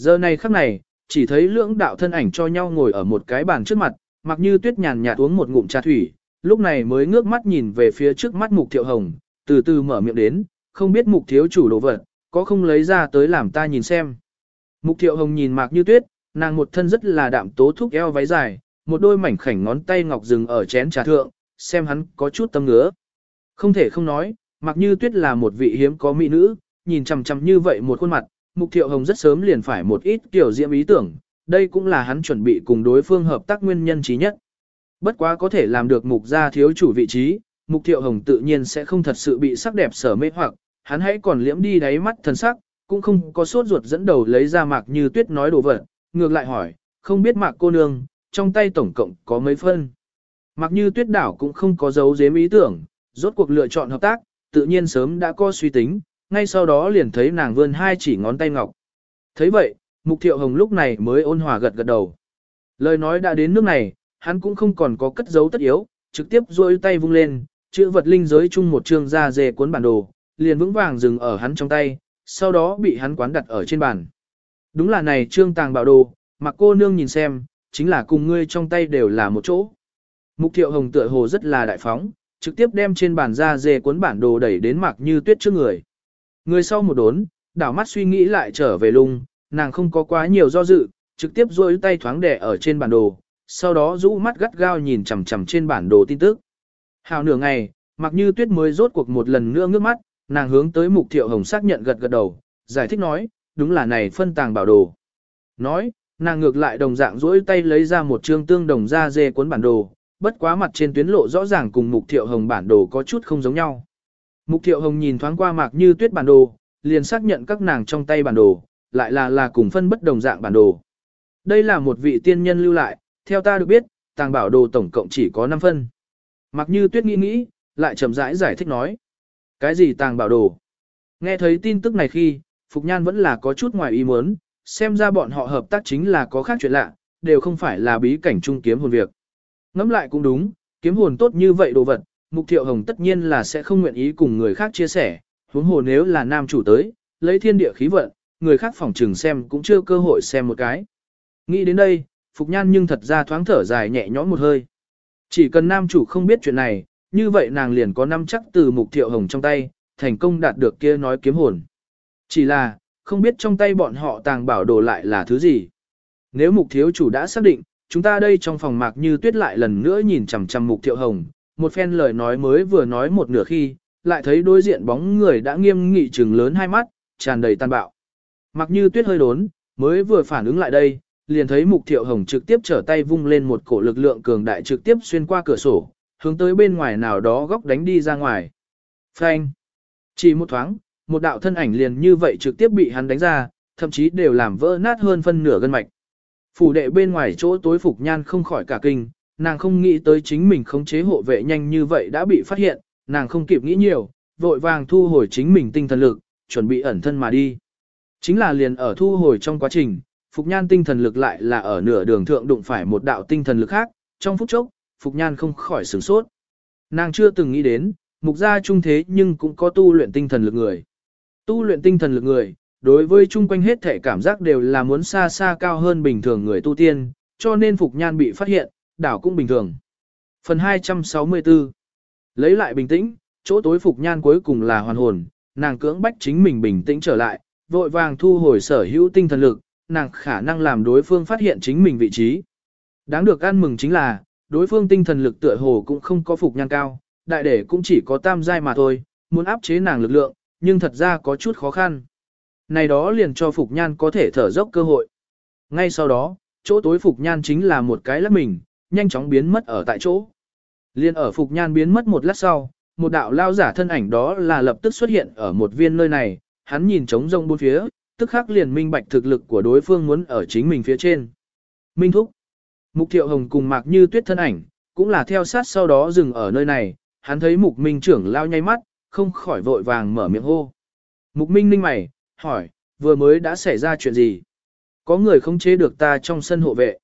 Giờ này khắc này, chỉ thấy lưỡng đạo thân ảnh cho nhau ngồi ở một cái bàn trước mặt, mặc như tuyết nhàn nhạt uống một ngụm trà thủy, lúc này mới ngước mắt nhìn về phía trước mắt mục thiệu hồng, từ từ mở miệng đến, không biết mục thiếu chủ đồ vật, có không lấy ra tới làm ta nhìn xem. Mục thiệu hồng nhìn mạc như tuyết, nàng một thân rất là đạm tố thúc eo váy dài, một đôi mảnh khảnh ngón tay ngọc dừng ở chén trà thượng, xem hắn có chút tâm ngứa. Không thể không nói, mặc như tuyết là một vị hiếm có mỹ nữ, nhìn chằm chằm như vậy một khuôn mặt, Mục Thiệu Hồng rất sớm liền phải một ít kiểu diễm ý tưởng, đây cũng là hắn chuẩn bị cùng đối phương hợp tác nguyên nhân trí nhất. Bất quá có thể làm được mục gia thiếu chủ vị trí, mục thiệu hồng tự nhiên sẽ không thật sự bị sắc đẹp sở mê hoặc, hắn hãy còn liễm đi đáy mắt thần sắc, cũng không có sốt ruột dẫn đầu lấy ra mạc như tuyết nói đồ vật, ngược lại hỏi, không biết mạc cô nương, trong tay tổng cộng có mấy phân. Mạc như tuyết đảo cũng không có dấu dếm ý tưởng, rốt cuộc lựa chọn hợp tác, tự nhiên sớm đã có suy tính, ngay sau đó liền thấy nàng vươn hai chỉ ngón tay ngọc. thấy vậy, mục thiệu hồng lúc này mới ôn hòa gật gật đầu. Lời nói đã đến nước này, hắn cũng không còn có cất giấu tất yếu, trực tiếp duỗi tay vung lên, chữ vật linh giới chung một chương ra dề cuốn bản đồ, liền vững vàng dừng ở hắn trong tay, sau đó bị hắn quán đặt ở trên bàn. Đúng là này trương tàng bảo đồ, mặc cô nương nhìn xem, chính là cùng ngươi trong tay đều là một chỗ. Mục thiệu hồng tựa hồ rất là đại phóng, trực tiếp đem trên bàn ra dề cuốn bản đồ đẩy đến mặc như tuyết trước người. Người sau một đốn, đảo mắt suy nghĩ lại trở về lung, nàng không có quá nhiều do dự, trực tiếp duỗi tay thoáng đẻ ở trên bản đồ, sau đó rũ mắt gắt gao nhìn chằm chằm trên bản đồ tin tức. Hào nửa ngày, mặc như tuyết mới rốt cuộc một lần nữa ngước mắt, nàng hướng tới mục thiệu hồng xác nhận gật gật đầu, giải thích nói, đúng là này phân tàng bảo đồ. Nói, nàng ngược lại đồng dạng duỗi tay lấy ra một chương tương đồng ra dê cuốn bản đồ, bất quá mặt trên tuyến lộ rõ ràng cùng mục thiệu hồng bản đồ có chút không giống nhau. Mục thiệu hồng nhìn thoáng qua mạc như tuyết bản đồ, liền xác nhận các nàng trong tay bản đồ, lại là là cùng phân bất đồng dạng bản đồ. Đây là một vị tiên nhân lưu lại, theo ta được biết, tàng bảo đồ tổng cộng chỉ có 5 phân. Mạc như tuyết nghĩ nghĩ, lại chậm rãi giải, giải thích nói. Cái gì tàng bảo đồ? Nghe thấy tin tức này khi, Phục Nhan vẫn là có chút ngoài ý muốn, xem ra bọn họ hợp tác chính là có khác chuyện lạ, đều không phải là bí cảnh chung kiếm hồn việc. Ngắm lại cũng đúng, kiếm hồn tốt như vậy đồ vật, Mục Thiệu Hồng tất nhiên là sẽ không nguyện ý cùng người khác chia sẻ, huống hồ nếu là nam chủ tới, lấy thiên địa khí vận, người khác phỏng trừng xem cũng chưa cơ hội xem một cái. Nghĩ đến đây, Phục Nhan nhưng thật ra thoáng thở dài nhẹ nhõm một hơi. Chỉ cần nam chủ không biết chuyện này, như vậy nàng liền có năm chắc từ Mục Thiệu Hồng trong tay, thành công đạt được kia nói kiếm hồn. Chỉ là, không biết trong tay bọn họ tàng bảo đồ lại là thứ gì. Nếu Mục Thiếu Chủ đã xác định, chúng ta đây trong phòng mạc như tuyết lại lần nữa nhìn chằm chằm Mục Thiệu Hồng, một phen lời nói mới vừa nói một nửa khi, lại thấy đối diện bóng người đã nghiêm nghị trừng lớn hai mắt, tràn đầy tàn bạo. Mặc như tuyết hơi đốn, mới vừa phản ứng lại đây, liền thấy mục thiệu hồng trực tiếp trở tay vung lên một cổ lực lượng cường đại trực tiếp xuyên qua cửa sổ, hướng tới bên ngoài nào đó góc đánh đi ra ngoài. Phanh! Chỉ một thoáng, một đạo thân ảnh liền như vậy trực tiếp bị hắn đánh ra, thậm chí đều làm vỡ nát hơn phân nửa gân mạch. Phủ đệ bên ngoài chỗ tối phục nhan không khỏi cả kinh, nàng không nghĩ tới chính mình khống chế hộ vệ nhanh như vậy đã bị phát hiện, nàng không kịp nghĩ nhiều, vội vàng thu hồi chính mình tinh thần lực, chuẩn bị ẩn thân mà đi. Chính là liền ở thu hồi trong quá trình, Phục Nhan tinh thần lực lại là ở nửa đường thượng đụng phải một đạo tinh thần lực khác, trong phút chốc, Phục Nhan không khỏi sửng sốt. Nàng chưa từng nghĩ đến, mục gia trung thế nhưng cũng có tu luyện tinh thần lực người. Tu luyện tinh thần lực người, đối với chung quanh hết thể cảm giác đều là muốn xa xa cao hơn bình thường người tu tiên, cho nên Phục Nhan bị phát hiện, đảo cũng bình thường. Phần 264 Lấy lại bình tĩnh, chỗ tối Phục Nhan cuối cùng là hoàn hồn, nàng cưỡng bách chính mình bình tĩnh trở lại, vội vàng thu hồi sở hữu tinh thần lực, nàng khả năng làm đối phương phát hiện chính mình vị trí. Đáng được ăn mừng chính là, đối phương tinh thần lực tựa hồ cũng không có Phục Nhan cao, đại để cũng chỉ có tam giai mà thôi, muốn áp chế nàng lực lượng, nhưng thật ra có chút khó khăn. Này đó liền cho Phục Nhan có thể thở dốc cơ hội. Ngay sau đó, chỗ tối Phục Nhan chính là một cái lắc mình, nhanh chóng biến mất ở tại chỗ. Liên ở Phục Nhan biến mất một lát sau, một đạo lao giả thân ảnh đó là lập tức xuất hiện ở một viên nơi này, hắn nhìn trống rông bốn phía, tức khắc liền minh bạch thực lực của đối phương muốn ở chính mình phía trên. Minh Thúc Mục Thiệu Hồng cùng Mạc Như Tuyết thân ảnh, cũng là theo sát sau đó dừng ở nơi này, hắn thấy Mục Minh trưởng lao nháy mắt, không khỏi vội vàng mở miệng hô. Mục Minh ninh mày, hỏi, vừa mới đã xảy ra chuyện gì? Có người không chế được ta trong sân hộ vệ.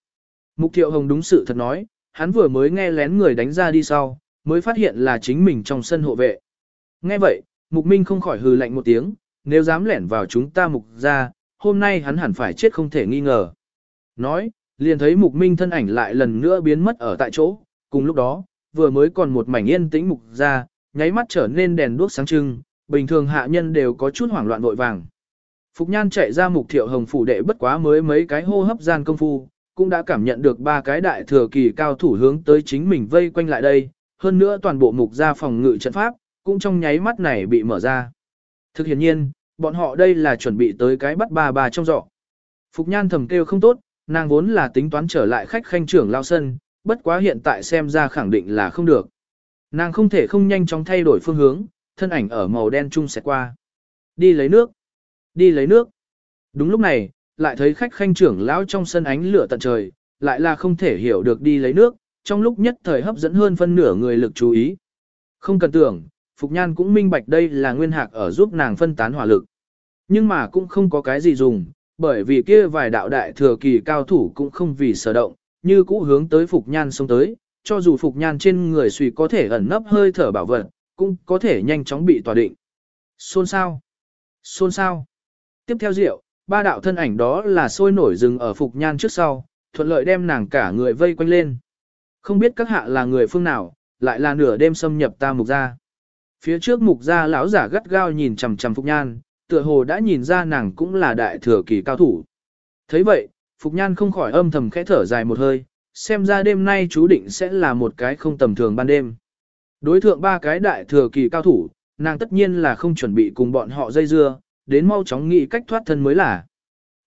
Mục Thiệu Hồng đúng sự thật nói, hắn vừa mới nghe lén người đánh ra đi sau, mới phát hiện là chính mình trong sân hộ vệ. Nghe vậy, Mục Minh không khỏi hừ lạnh một tiếng, nếu dám lẻn vào chúng ta Mục ra, hôm nay hắn hẳn phải chết không thể nghi ngờ. Nói, liền thấy Mục Minh thân ảnh lại lần nữa biến mất ở tại chỗ, cùng lúc đó, vừa mới còn một mảnh yên tĩnh Mục ra, nháy mắt trở nên đèn đuốc sáng trưng, bình thường hạ nhân đều có chút hoảng loạn vội vàng. Phục Nhan chạy ra Mục Thiệu Hồng phủ đệ bất quá mới mấy cái hô hấp gian công phu, cũng đã cảm nhận được ba cái đại thừa kỳ cao thủ hướng tới chính mình vây quanh lại đây, hơn nữa toàn bộ mục gia phòng ngự trận pháp, cũng trong nháy mắt này bị mở ra. Thực hiện nhiên, bọn họ đây là chuẩn bị tới cái bắt ba bà trong giỏ. Phục nhan thầm kêu không tốt, nàng vốn là tính toán trở lại khách khanh trưởng lao sân, bất quá hiện tại xem ra khẳng định là không được. Nàng không thể không nhanh chóng thay đổi phương hướng, thân ảnh ở màu đen trung sẽ qua. Đi lấy nước. Đi lấy nước. Đúng lúc này, lại thấy khách khanh trưởng lão trong sân ánh lửa tận trời, lại là không thể hiểu được đi lấy nước, trong lúc nhất thời hấp dẫn hơn phân nửa người lực chú ý. Không cần tưởng, Phục Nhan cũng minh bạch đây là nguyên hạc ở giúp nàng phân tán hỏa lực. Nhưng mà cũng không có cái gì dùng, bởi vì kia vài đạo đại thừa kỳ cao thủ cũng không vì sở động, như cũ hướng tới Phục Nhan xông tới, cho dù Phục Nhan trên người suy có thể ẩn nấp hơi thở bảo vật, cũng có thể nhanh chóng bị tòa định. Xôn sao? Xôn sao? Tiếp theo rượu, ba đạo thân ảnh đó là sôi nổi rừng ở Phục Nhan trước sau, thuận lợi đem nàng cả người vây quanh lên. Không biết các hạ là người phương nào, lại là nửa đêm xâm nhập ta mục gia. Phía trước mục gia lão giả gắt gao nhìn chằm chằm Phục Nhan, tựa hồ đã nhìn ra nàng cũng là đại thừa kỳ cao thủ. thấy vậy, Phục Nhan không khỏi âm thầm khẽ thở dài một hơi, xem ra đêm nay chú định sẽ là một cái không tầm thường ban đêm. Đối thượng ba cái đại thừa kỳ cao thủ, nàng tất nhiên là không chuẩn bị cùng bọn họ dây dưa, đến mau chóng nghĩ cách thoát thân mới là.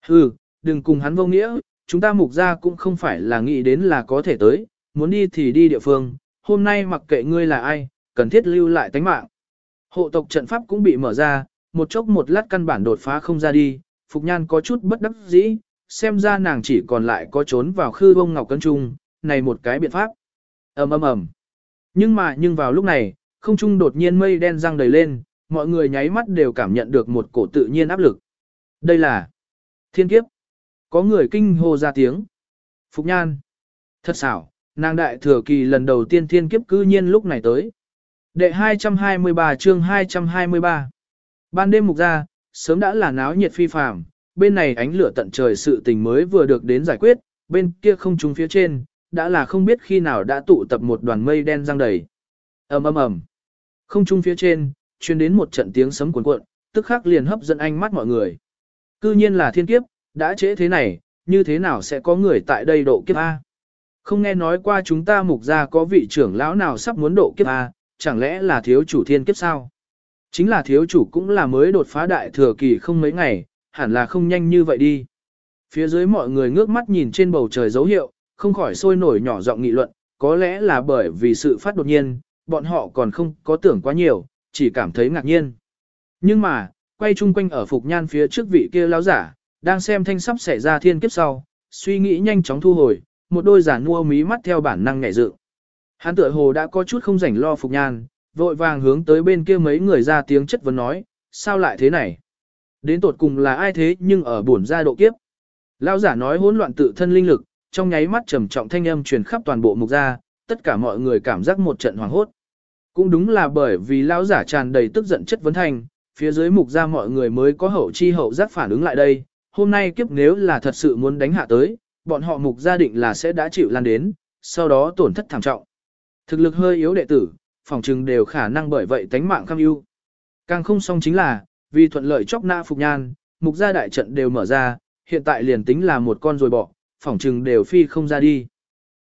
Hừ, đừng cùng hắn vô nghĩa, chúng ta mục ra cũng không phải là nghĩ đến là có thể tới, muốn đi thì đi địa phương, hôm nay mặc kệ ngươi là ai, cần thiết lưu lại tánh mạng. Hộ tộc trận pháp cũng bị mở ra, một chốc một lát căn bản đột phá không ra đi, Phục Nhan có chút bất đắc dĩ, xem ra nàng chỉ còn lại có trốn vào khư bông ngọc cân trung, này một cái biện pháp. ầm ầm ầm. Nhưng mà nhưng vào lúc này, không trung đột nhiên mây đen răng đầy lên, mọi người nháy mắt đều cảm nhận được một cổ tự nhiên áp lực. Đây là thiên kiếp. Có người kinh hô ra tiếng. Phục Nhan. Thật xảo, nàng đại thừa kỳ lần đầu tiên thiên kiếp cư nhiên lúc này tới. Đệ 223 chương 223. Ban đêm mục ra, sớm đã là náo nhiệt phi phàm, bên này ánh lửa tận trời sự tình mới vừa được đến giải quyết, bên kia không trung phía trên, đã là không biết khi nào đã tụ tập một đoàn mây đen răng đầy. ầm ầm ầm, Không trung phía trên, truyền đến một trận tiếng sấm cuồn cuộn, tức khắc liền hấp dẫn ánh mắt mọi người. Cư nhiên là thiên kiếp, đã trễ thế này, như thế nào sẽ có người tại đây độ kiếp A? Không nghe nói qua chúng ta mục ra có vị trưởng lão nào sắp muốn độ kiếp A, chẳng lẽ là thiếu chủ thiên kiếp sao? Chính là thiếu chủ cũng là mới đột phá đại thừa kỳ không mấy ngày, hẳn là không nhanh như vậy đi. Phía dưới mọi người ngước mắt nhìn trên bầu trời dấu hiệu, không khỏi sôi nổi nhỏ giọng nghị luận, có lẽ là bởi vì sự phát đột nhiên, bọn họ còn không có tưởng quá nhiều, chỉ cảm thấy ngạc nhiên. Nhưng mà, quay chung quanh ở Phục Nhan phía trước vị kia lão giả, đang xem thanh sắp xảy ra thiên kiếp sau, suy nghĩ nhanh chóng thu hồi, một đôi giả mua mí mắt theo bản năng nhảy dự. Hắn tựa hồ đã có chút không rảnh lo Phục Nhan, vội vàng hướng tới bên kia mấy người ra tiếng chất vấn nói, sao lại thế này? Đến tột cùng là ai thế nhưng ở buồn ra độ kiếp? Lão giả nói hỗn loạn tự thân linh lực, trong nháy mắt trầm trọng thanh âm truyền khắp toàn bộ mục gia, tất cả mọi người cảm giác một trận hoảng hốt. Cũng đúng là bởi vì lão giả tràn đầy tức giận chất vấn thành, phía dưới mục gia mọi người mới có hậu chi hậu giác phản ứng lại đây, hôm nay kiếp nếu là thật sự muốn đánh hạ tới, bọn họ mục gia định là sẽ đã chịu lan đến, sau đó tổn thất thảm trọng. Thực lực hơi yếu đệ tử, phòng trừng đều khả năng bởi vậy tánh mạng cam ưu. Càng không xong chính là, vì thuận lợi chóc na phục nhan, mục gia đại trận đều mở ra, hiện tại liền tính là một con rồi bỏ, phỏng trừng đều phi không ra đi.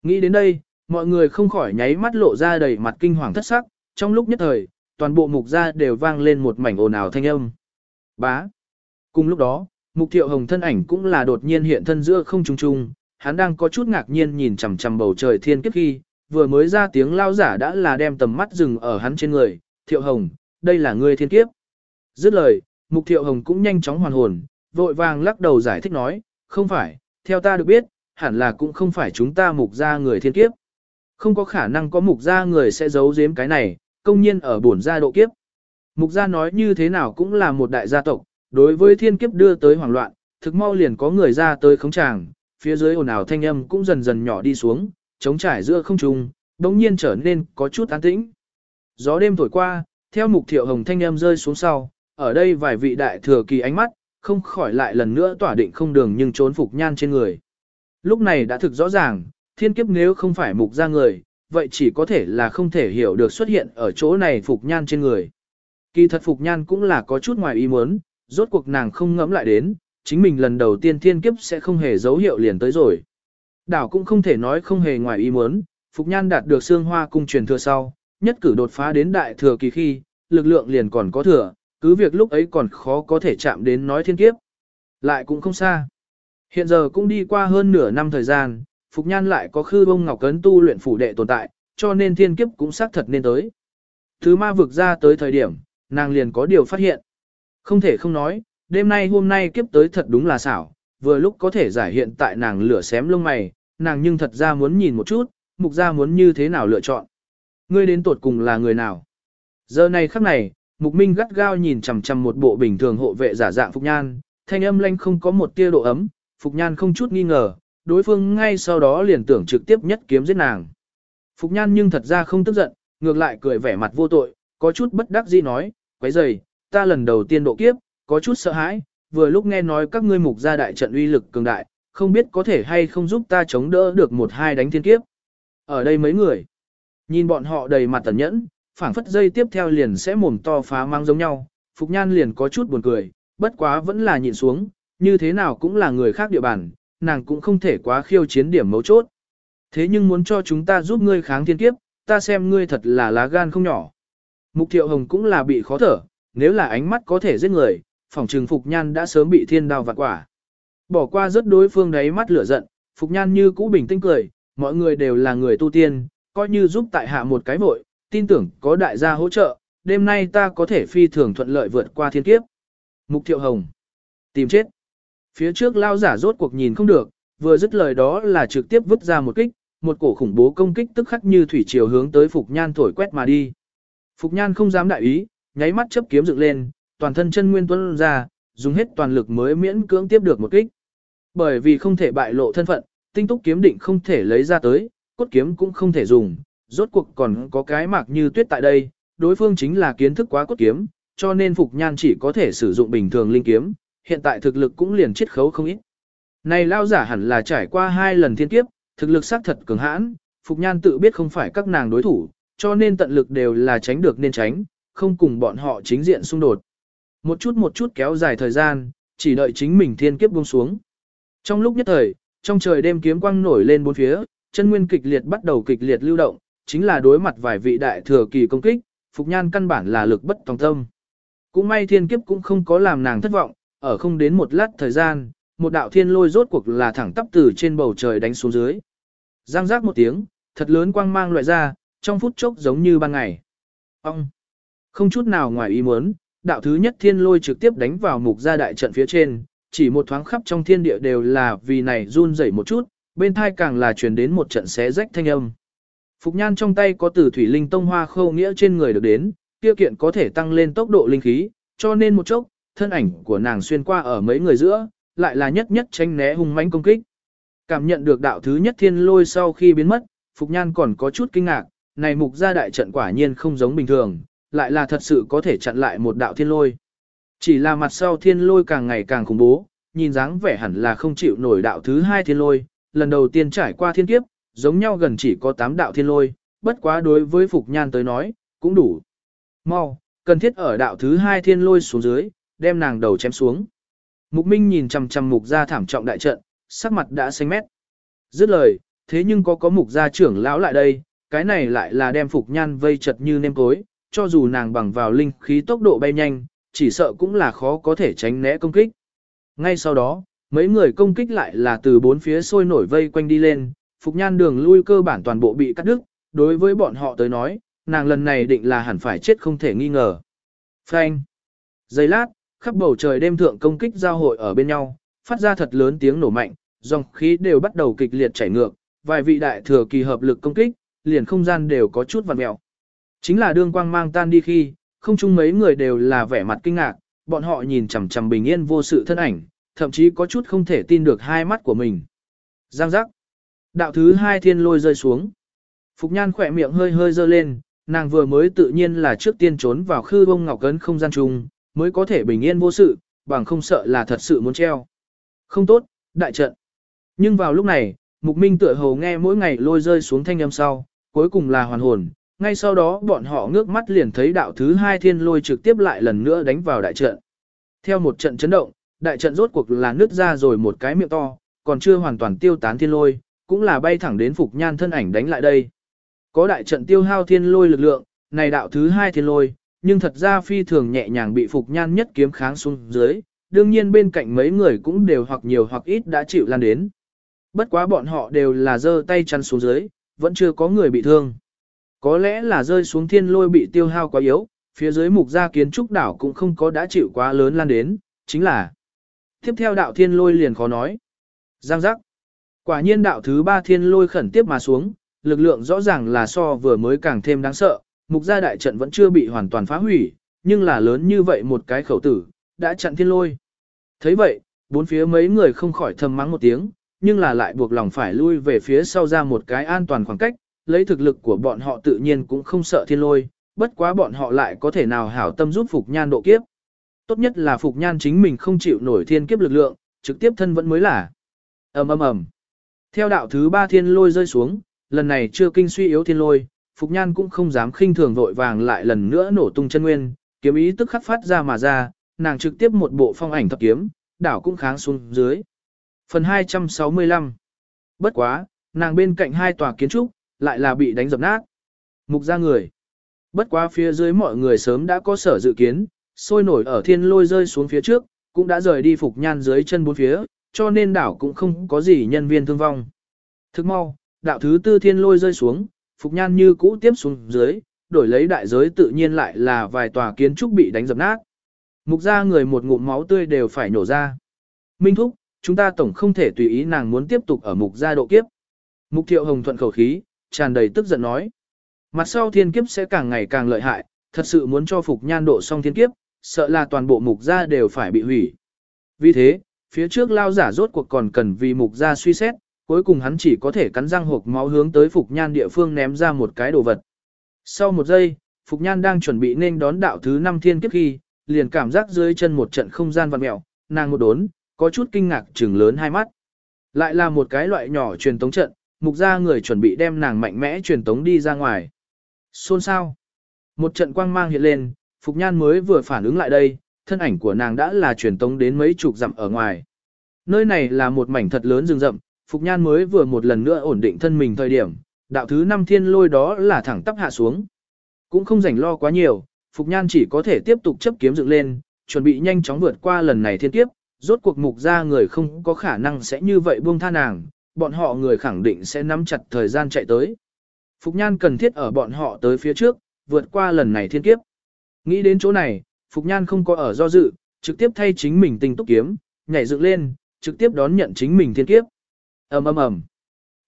Nghĩ đến đây, mọi người không khỏi nháy mắt lộ ra đầy mặt kinh hoàng thất sắc, trong lúc nhất thời, toàn bộ mục gia đều vang lên một mảnh ồn ào thanh âm. Bá. Cùng lúc đó, mục thiệu hồng thân ảnh cũng là đột nhiên hiện thân giữa không trung trung, hắn đang có chút ngạc nhiên nhìn chằm chằm bầu trời thiên kiếp khi, vừa mới ra tiếng lao giả đã là đem tầm mắt dừng ở hắn trên người, thiệu hồng, đây là ngươi thiên kiếp. Dứt lời, mục thiệu hồng cũng nhanh chóng hoàn hồn, vội vàng lắc đầu giải thích nói, không phải, theo ta được biết, hẳn là cũng không phải chúng ta mục ra người thiên kiếp. Không có khả năng có mục gia người sẽ giấu giếm cái này, công nhiên ở bổn gia độ kiếp. Mục gia nói như thế nào cũng là một đại gia tộc, đối với thiên kiếp đưa tới hoảng loạn, thực mau liền có người ra tới khống tràng, phía dưới ồn ào thanh âm cũng dần dần nhỏ đi xuống, chống trải giữa không trung, đống nhiên trở nên có chút an tĩnh. Gió đêm thổi qua, theo mục thiệu hồng thanh âm rơi xuống sau, ở đây vài vị đại thừa kỳ ánh mắt, không khỏi lại lần nữa tỏa định không đường nhưng trốn phục nhan trên người. Lúc này đã thực rõ ràng, thiên kiếp nếu không phải mục ra người, vậy chỉ có thể là không thể hiểu được xuất hiện ở chỗ này phục nhan trên người. Kỳ thật phục nhan cũng là có chút ngoài ý muốn, rốt cuộc nàng không ngẫm lại đến, chính mình lần đầu tiên thiên kiếp sẽ không hề dấu hiệu liền tới rồi. Đảo cũng không thể nói không hề ngoài ý muốn, Phục Nhan đạt được xương hoa cung truyền thừa sau, nhất cử đột phá đến đại thừa kỳ khi, lực lượng liền còn có thừa, cứ việc lúc ấy còn khó có thể chạm đến nói thiên kiếp. Lại cũng không xa. Hiện giờ cũng đi qua hơn nửa năm thời gian, Phục Nhan lại có khư bông ngọc cấn tu luyện phủ đệ tồn tại, cho nên thiên kiếp cũng xác thật nên tới. Thứ ma vực ra tới thời điểm, nàng liền có điều phát hiện. Không thể không nói, đêm nay hôm nay kiếp tới thật đúng là xảo, vừa lúc có thể giải hiện tại nàng lửa xém lông mày, nàng nhưng thật ra muốn nhìn một chút, mục ra muốn như thế nào lựa chọn. Ngươi đến tột cùng là người nào? Giờ này khắc này, mục minh gắt gao nhìn chằm chằm một bộ bình thường hộ vệ giả dạng Phục Nhan, thanh âm lanh không có một tia độ ấm, Phục Nhan không chút nghi ngờ, đối phương ngay sau đó liền tưởng trực tiếp nhất kiếm giết nàng. Phục Nhan nhưng thật ra không tức giận, ngược lại cười vẻ mặt vô tội, có chút bất đắc dĩ nói, quấy rầy, ta lần đầu tiên độ kiếp, có chút sợ hãi, vừa lúc nghe nói các ngươi mục gia đại trận uy lực cường đại, không biết có thể hay không giúp ta chống đỡ được một hai đánh thiên kiếp. Ở đây mấy người, nhìn bọn họ đầy mặt tẩn nhẫn, phảng phất dây tiếp theo liền sẽ mồm to phá mang giống nhau, Phục Nhan liền có chút buồn cười, bất quá vẫn là nhịn xuống, như thế nào cũng là người khác địa bàn, nàng cũng không thể quá khiêu chiến điểm mấu chốt. Thế nhưng muốn cho chúng ta giúp ngươi kháng thiên kiếp, ta xem ngươi thật là lá gan không nhỏ. Mục thiệu hồng cũng là bị khó thở, nếu là ánh mắt có thể giết người, phòng trừng Phục Nhan đã sớm bị thiên đao vặt quả. Bỏ qua rất đối phương đấy mắt lửa giận, Phục Nhan như cũ bình tĩnh cười, mọi người đều là người tu tiên, coi như giúp tại hạ một cái vội, tin tưởng có đại gia hỗ trợ, đêm nay ta có thể phi thường thuận lợi vượt qua thiên kiếp. Mục Thiệu Hồng. Tìm chết. Phía trước lao giả rốt cuộc nhìn không được, vừa dứt lời đó là trực tiếp vứt ra một kích, một cổ khủng bố công kích tức khắc như thủy triều hướng tới Phục Nhan thổi quét mà đi. Phục Nhan không dám đại ý, nháy mắt chấp kiếm dựng lên, toàn thân chân nguyên tuấn ra, dùng hết toàn lực mới miễn cưỡng tiếp được một kích. Bởi vì không thể bại lộ thân phận, tinh túc kiếm định không thể lấy ra tới, cốt kiếm cũng không thể dùng, rốt cuộc còn có cái mạc như tuyết tại đây, đối phương chính là kiến thức quá cốt kiếm, cho nên Phục Nhan chỉ có thể sử dụng bình thường linh kiếm, hiện tại thực lực cũng liền chiết khấu không ít. Này lao giả hẳn là trải qua hai lần thiên kiếp, thực lực xác thật cường hãn, Phục Nhan tự biết không phải các nàng đối thủ, cho nên tận lực đều là tránh được nên tránh, không cùng bọn họ chính diện xung đột. Một chút một chút kéo dài thời gian, chỉ đợi chính mình thiên kiếp buông xuống. Trong lúc nhất thời, trong trời đêm kiếm quang nổi lên bốn phía, chân nguyên kịch liệt bắt đầu kịch liệt lưu động, chính là đối mặt vài vị đại thừa kỳ công kích, Phục Nhan căn bản là lực bất tòng tâm. Cũng may thiên kiếp cũng không có làm nàng thất vọng, ở không đến một lát thời gian, một đạo thiên lôi rốt cuộc là thẳng tắp từ trên bầu trời đánh xuống dưới. Giang giác một tiếng, thật lớn quang mang loại ra, trong phút chốc giống như ban ngày. Ông! Không chút nào ngoài ý muốn, đạo thứ nhất thiên lôi trực tiếp đánh vào mục gia đại trận phía trên, chỉ một thoáng khắp trong thiên địa đều là vì này run rẩy một chút, bên thai càng là truyền đến một trận xé rách thanh âm. Phục nhan trong tay có từ thủy linh tông hoa khâu nghĩa trên người được đến, tiêu kiện có thể tăng lên tốc độ linh khí, cho nên một chốc, thân ảnh của nàng xuyên qua ở mấy người giữa, lại là nhất nhất tranh né hung mãnh công kích. Cảm nhận được đạo thứ nhất thiên lôi sau khi biến mất, Phục Nhan còn có chút kinh ngạc, này mục gia đại trận quả nhiên không giống bình thường, lại là thật sự có thể chặn lại một đạo thiên lôi. Chỉ là mặt sau thiên lôi càng ngày càng khủng bố, nhìn dáng vẻ hẳn là không chịu nổi đạo thứ hai thiên lôi, lần đầu tiên trải qua thiên kiếp, giống nhau gần chỉ có 8 đạo thiên lôi, bất quá đối với Phục Nhan tới nói, cũng đủ. Mau, cần thiết ở đạo thứ hai thiên lôi xuống dưới, đem nàng đầu chém xuống. Mục Minh nhìn chằm chằm mục gia thảm trọng đại trận, sắc mặt đã xanh mét. Dứt lời, thế nhưng có có mục gia trưởng lão lại đây, cái này lại là đem Phục Nhan vây chật như nêm cối, cho dù nàng bằng vào linh khí tốc độ bay nhanh, chỉ sợ cũng là khó có thể tránh né công kích. Ngay sau đó, mấy người công kích lại là từ bốn phía sôi nổi vây quanh đi lên, Phục Nhan đường lui cơ bản toàn bộ bị cắt đứt, đối với bọn họ tới nói, nàng lần này định là hẳn phải chết không thể nghi ngờ. Phanh. Giây lát, khắp bầu trời đêm thượng công kích giao hội ở bên nhau, phát ra thật lớn tiếng nổ mạnh, dòng khí đều bắt đầu kịch liệt chảy ngược, vài vị đại thừa kỳ hợp lực công kích, liền không gian đều có chút vặn mèo. Chính là đương quang mang tan đi khi, không chung mấy người đều là vẻ mặt kinh ngạc, bọn họ nhìn chằm chằm bình yên vô sự thân ảnh, thậm chí có chút không thể tin được hai mắt của mình. Giang giác. Đạo thứ hai thiên lôi rơi xuống. Phục nhan khỏe miệng hơi hơi dơ lên, nàng vừa mới tự nhiên là trước tiên trốn vào khư bông ngọc cấn không gian trùng mới có thể bình yên vô sự, bằng không sợ là thật sự muốn treo. Không tốt, đại trận. Nhưng vào lúc này, Mục Minh tựa hồ nghe mỗi ngày lôi rơi xuống thanh âm sau, cuối cùng là hoàn hồn, ngay sau đó bọn họ ngước mắt liền thấy đạo thứ hai thiên lôi trực tiếp lại lần nữa đánh vào đại trận. Theo một trận chấn động, đại trận rốt cuộc là nứt ra rồi một cái miệng to, còn chưa hoàn toàn tiêu tán thiên lôi, cũng là bay thẳng đến Phục Nhan thân ảnh đánh lại đây. Có đại trận tiêu hao thiên lôi lực lượng, này đạo thứ hai thiên lôi, nhưng thật ra phi thường nhẹ nhàng bị Phục Nhan nhất kiếm kháng xuống dưới, đương nhiên bên cạnh mấy người cũng đều hoặc nhiều hoặc ít đã chịu lan đến. Bất quá bọn họ đều là giơ tay chắn xuống dưới, vẫn chưa có người bị thương. Có lẽ là rơi xuống thiên lôi bị tiêu hao quá yếu, phía dưới mục gia kiến trúc đảo cũng không có đã chịu quá lớn lan đến, chính là tiếp theo đạo thiên lôi liền khó nói. Giang giác. Quả nhiên đạo thứ ba thiên lôi khẩn tiếp mà xuống, lực lượng rõ ràng là so vừa mới càng thêm đáng sợ, mục gia đại trận vẫn chưa bị hoàn toàn phá hủy, nhưng là lớn như vậy một cái khẩu tử, đã chặn thiên lôi. thấy vậy, bốn phía mấy người không khỏi thầm mắng một tiếng, nhưng là lại buộc lòng phải lui về phía sau ra một cái an toàn khoảng cách, lấy thực lực của bọn họ tự nhiên cũng không sợ thiên lôi, bất quá bọn họ lại có thể nào hảo tâm giúp Phục Nhan độ kiếp. Tốt nhất là Phục Nhan chính mình không chịu nổi thiên kiếp lực lượng, trực tiếp thân vẫn mới là. ầm ầm ầm. Theo đạo thứ ba thiên lôi rơi xuống, lần này chưa kinh suy yếu thiên lôi, Phục Nhan cũng không dám khinh thường vội vàng lại lần nữa nổ tung chân nguyên, kiếm ý tức khắc phát ra mà ra, nàng trực tiếp một bộ phong ảnh thập kiếm, đảo cũng kháng xuống dưới. Phần 265 Bất quá, nàng bên cạnh hai tòa kiến trúc, lại là bị đánh dập nát. Mục ra người. Bất quá phía dưới mọi người sớm đã có sở dự kiến, sôi nổi ở thiên lôi rơi xuống phía trước, cũng đã rời đi phục nhan dưới chân bốn phía, cho nên đảo cũng không có gì nhân viên thương vong. Thức mau, đạo thứ tư thiên lôi rơi xuống, phục nhan như cũ tiếp xuống dưới, đổi lấy đại giới tự nhiên lại là vài tòa kiến trúc bị đánh dập nát. Mục ra người một ngụm máu tươi đều phải nổ ra. Minh Thúc, chúng ta tổng không thể tùy ý nàng muốn tiếp tục ở mục gia độ kiếp. Mục thiệu hồng thuận khẩu khí, tràn đầy tức giận nói. Mặt sau thiên kiếp sẽ càng ngày càng lợi hại, thật sự muốn cho phục nhan độ xong thiên kiếp, sợ là toàn bộ mục gia đều phải bị hủy. Vì thế, phía trước lao giả rốt cuộc còn cần vì mục gia suy xét, cuối cùng hắn chỉ có thể cắn răng hộp máu hướng tới phục nhan địa phương ném ra một cái đồ vật. Sau một giây, phục nhan đang chuẩn bị nên đón đạo thứ năm thiên kiếp khi, liền cảm giác dưới chân một trận không gian vặn mẹo, nàng một đốn, có chút kinh ngạc trừng lớn hai mắt. Lại là một cái loại nhỏ truyền tống trận, mục ra người chuẩn bị đem nàng mạnh mẽ truyền tống đi ra ngoài. Xôn sao? Một trận quang mang hiện lên, Phục Nhan mới vừa phản ứng lại đây, thân ảnh của nàng đã là truyền tống đến mấy chục dặm ở ngoài. Nơi này là một mảnh thật lớn rừng rậm, Phục Nhan mới vừa một lần nữa ổn định thân mình thời điểm, đạo thứ năm thiên lôi đó là thẳng tắp hạ xuống. Cũng không rảnh lo quá nhiều, Phục Nhan chỉ có thể tiếp tục chấp kiếm dựng lên, chuẩn bị nhanh chóng vượt qua lần này thiên kiếp, rốt cuộc mục ra người không có khả năng sẽ như vậy buông tha nàng, bọn họ người khẳng định sẽ nắm chặt thời gian chạy tới. Phục Nhan cần thiết ở bọn họ tới phía trước, vượt qua lần này thiên kiếp. Nghĩ đến chỗ này, Phục Nhan không có ở do dự, trực tiếp thay chính mình tình túc kiếm, nhảy dựng lên, trực tiếp đón nhận chính mình thiên kiếp ầm ầm ầm.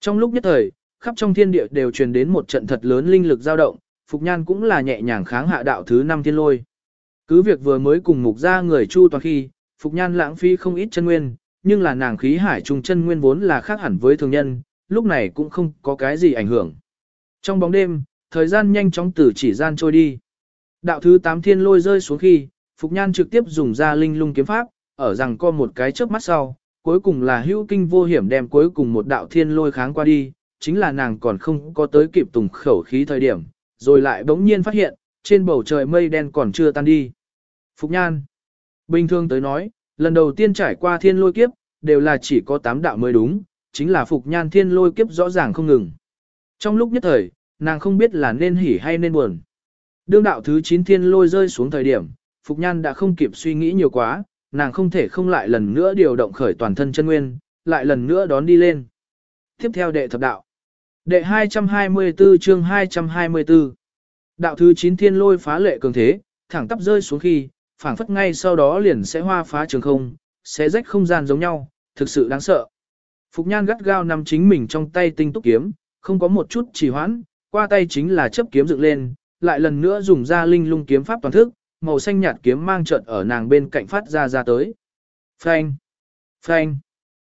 Trong lúc nhất thời, khắp trong thiên địa đều truyền đến một trận thật lớn linh lực dao động, Phục Nhan cũng là nhẹ nhàng kháng hạ đạo thứ năm thiên lôi. Cứ việc vừa mới cùng mục ra người chu toàn khi, Phục Nhan lãng phí không ít chân nguyên, nhưng là nàng khí hải trùng chân nguyên vốn là khác hẳn với thường nhân, lúc này cũng không có cái gì ảnh hưởng. Trong bóng đêm, thời gian nhanh chóng từ chỉ gian trôi đi. Đạo thứ 8 thiên lôi rơi xuống khi, Phục Nhan trực tiếp dùng ra linh lung kiếm pháp, ở rằng co một cái chớp mắt sau, cuối cùng là hữu kinh vô hiểm đem cuối cùng một đạo thiên lôi kháng qua đi, chính là nàng còn không có tới kịp tùng khẩu khí thời điểm, rồi lại bỗng nhiên phát hiện, trên bầu trời mây đen còn chưa tan đi. Phục Nhan Bình thường tới nói, lần đầu tiên trải qua thiên lôi kiếp, đều là chỉ có tám đạo mới đúng, chính là Phục Nhan thiên lôi kiếp rõ ràng không ngừng. Trong lúc nhất thời, nàng không biết là nên hỉ hay nên buồn. Đương đạo thứ 9 thiên lôi rơi xuống thời điểm, Phục Nhan đã không kịp suy nghĩ nhiều quá, nàng không thể không lại lần nữa điều động khởi toàn thân chân nguyên, lại lần nữa đón đi lên. Tiếp theo đệ thập đạo. Đệ 224 chương 224. Đạo thứ 9 thiên lôi phá lệ cường thế, thẳng tắp rơi xuống khi, phảng phất ngay sau đó liền sẽ hoa phá trường không, sẽ rách không gian giống nhau, thực sự đáng sợ. Phục Nhan gắt gao nằm chính mình trong tay tinh túc kiếm, không có một chút trì hoãn, qua tay chính là chấp kiếm dựng lên, lại lần nữa dùng ra linh lung kiếm pháp toàn thức, màu xanh nhạt kiếm mang trận ở nàng bên cạnh phát ra ra tới. Phanh! Phanh!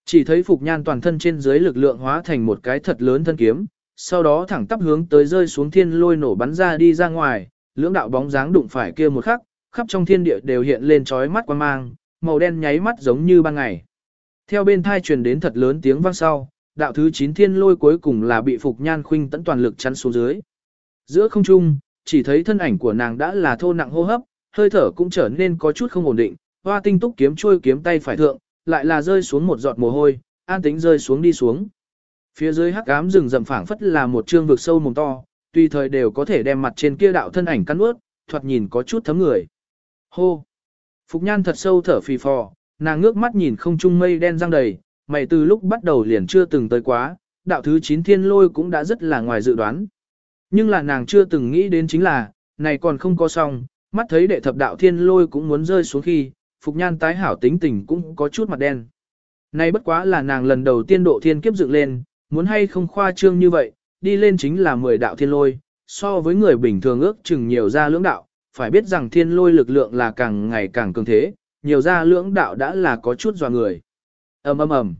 Chỉ thấy Phục Nhan toàn thân trên dưới lực lượng hóa thành một cái thật lớn thân kiếm, sau đó thẳng tắp hướng tới rơi xuống thiên lôi nổ bắn ra đi ra ngoài, lưỡng đạo bóng dáng đụng phải kia một khắc, khắp trong thiên địa đều hiện lên chói mắt quan mang, màu đen nháy mắt giống như ban ngày. Theo bên thai truyền đến thật lớn tiếng vang sau, đạo thứ 9 thiên lôi cuối cùng là bị Phục Nhan Khuynh tận toàn lực chắn xuống dưới. Giữa không trung, chỉ thấy thân ảnh của nàng đã là thô nặng hô hấp, hơi thở cũng trở nên có chút không ổn định, hoa tinh túc kiếm trôi kiếm tay phải thượng, lại là rơi xuống một giọt mồ hôi, an tính rơi xuống đi xuống. Phía dưới hắc ám rừng rậm phảng phất là một trương vực sâu mồm to, tùy thời đều có thể đem mặt trên kia đạo thân ảnh cắn ướt, thoạt nhìn có chút thấm người. Hô! Phục nhan thật sâu thở phì phò, nàng ngước mắt nhìn không trung mây đen răng đầy, mày từ lúc bắt đầu liền chưa từng tới quá, đạo thứ 9 thiên lôi cũng đã rất là ngoài dự đoán. Nhưng là nàng chưa từng nghĩ đến chính là, này còn không có xong, mắt thấy đệ thập đạo thiên lôi cũng muốn rơi xuống khi, Phục Nhan tái hảo tính tình cũng có chút mặt đen. nay bất quá là nàng lần đầu tiên độ thiên kiếp dựng lên, muốn hay không khoa trương như vậy, đi lên chính là 10 đạo thiên lôi, so với người bình thường ước chừng nhiều ra lưỡng đạo, phải biết rằng thiên lôi lực lượng là càng ngày càng cường thế, nhiều ra lưỡng đạo đã là có chút dò người. ầm ầm ầm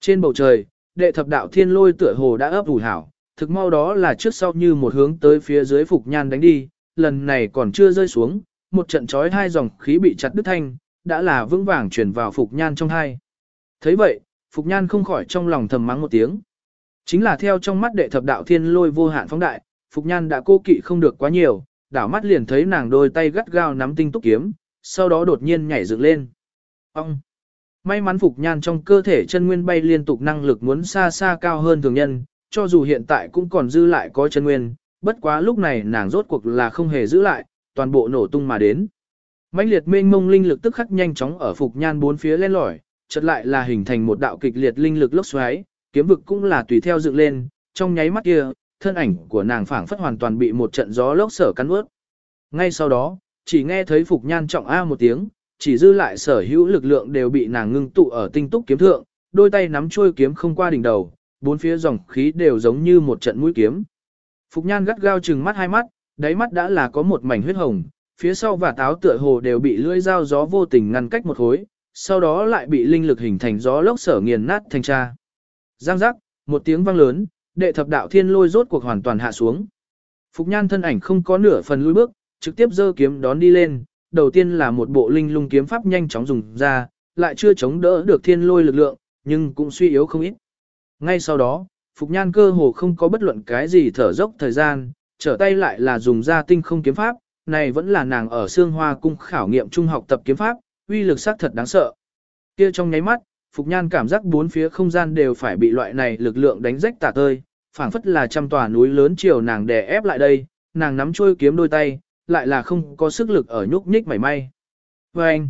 Trên bầu trời, đệ thập đạo thiên lôi tựa hồ đã ấp ủ hảo, thực mau đó là trước sau như một hướng tới phía dưới Phục Nhan đánh đi, lần này còn chưa rơi xuống, một trận chói hai dòng khí bị chặt đứt thanh, đã là vững vàng chuyển vào Phục Nhan trong hai. thấy vậy, Phục Nhan không khỏi trong lòng thầm mắng một tiếng. Chính là theo trong mắt đệ thập đạo thiên lôi vô hạn phóng đại, Phục Nhan đã cô kỵ không được quá nhiều, đảo mắt liền thấy nàng đôi tay gắt gao nắm tinh túc kiếm, sau đó đột nhiên nhảy dựng lên. Ông! May mắn Phục Nhan trong cơ thể chân nguyên bay liên tục năng lực muốn xa xa cao hơn thường nhân, cho dù hiện tại cũng còn dư lại có chân nguyên, bất quá lúc này nàng rốt cuộc là không hề giữ lại, toàn bộ nổ tung mà đến. mãnh liệt mênh mông linh lực tức khắc nhanh chóng ở Phục Nhan bốn phía lên lỏi, chợt lại là hình thành một đạo kịch liệt linh lực lốc xoáy, kiếm vực cũng là tùy theo dựng lên, trong nháy mắt kia, thân ảnh của nàng phảng phất hoàn toàn bị một trận gió lốc sở cắn ướt. Ngay sau đó, chỉ nghe thấy Phục Nhan trọng A một tiếng, chỉ dư lại sở hữu lực lượng đều bị nàng ngưng tụ ở tinh túc kiếm thượng, đôi tay nắm chuôi kiếm không qua đỉnh đầu, bốn phía dòng khí đều giống như một trận mũi kiếm. Phục Nhan gắt gao trừng mắt hai mắt, đáy mắt đã là có một mảnh huyết hồng, phía sau và táo tựa hồ đều bị lưỡi dao gió vô tình ngăn cách một khối, sau đó lại bị linh lực hình thành gió lốc sở nghiền nát thành tra. Giang giác, một tiếng vang lớn, đệ thập đạo thiên lôi rốt cuộc hoàn toàn hạ xuống. Phục Nhan thân ảnh không có nửa phần lùi bước, trực tiếp giơ kiếm đón đi lên, đầu tiên là một bộ linh lung kiếm pháp nhanh chóng dùng ra, lại chưa chống đỡ được thiên lôi lực lượng, nhưng cũng suy yếu không ít. Ngay sau đó, Phục Nhan cơ hồ không có bất luận cái gì thở dốc thời gian, trở tay lại là dùng ra tinh không kiếm pháp, này vẫn là nàng ở xương hoa cung khảo nghiệm trung học tập kiếm pháp, uy lực sắc thật đáng sợ. Kia trong nháy mắt, Phục Nhan cảm giác bốn phía không gian đều phải bị loại này lực lượng đánh rách tả tơi, phảng phất là trăm tòa núi lớn chiều nàng đè ép lại đây, nàng nắm trôi kiếm đôi tay, lại là không có sức lực ở nhúc nhích mảy may. Và anh,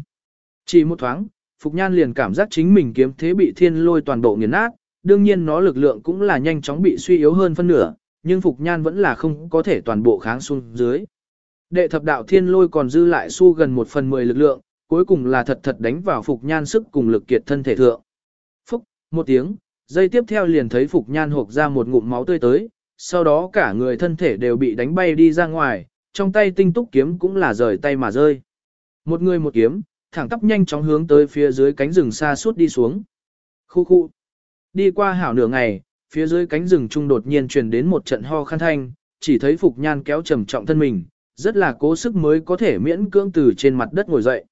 chỉ một thoáng, Phục Nhan liền cảm giác chính mình kiếm thế bị thiên lôi toàn bộ nghiền nát, đương nhiên nó lực lượng cũng là nhanh chóng bị suy yếu hơn phân nửa, nhưng Phục Nhan vẫn là không có thể toàn bộ kháng xuống dưới. Đệ thập đạo thiên lôi còn dư lại su gần một phần mười lực lượng, cuối cùng là thật thật đánh vào Phục Nhan sức cùng lực kiệt thân thể thượng. Phúc, một tiếng, dây tiếp theo liền thấy Phục Nhan hộp ra một ngụm máu tươi tới, sau đó cả người thân thể đều bị đánh bay đi ra ngoài, trong tay tinh túc kiếm cũng là rời tay mà rơi. Một người một kiếm, thẳng tắp nhanh chóng hướng tới phía dưới cánh rừng xa suốt đi xuống. Khu khu. Đi qua hảo nửa ngày, phía dưới cánh rừng trung đột nhiên truyền đến một trận ho khăn thanh, chỉ thấy Phục Nhan kéo trầm trọng thân mình, rất là cố sức mới có thể miễn cưỡng từ trên mặt đất ngồi dậy.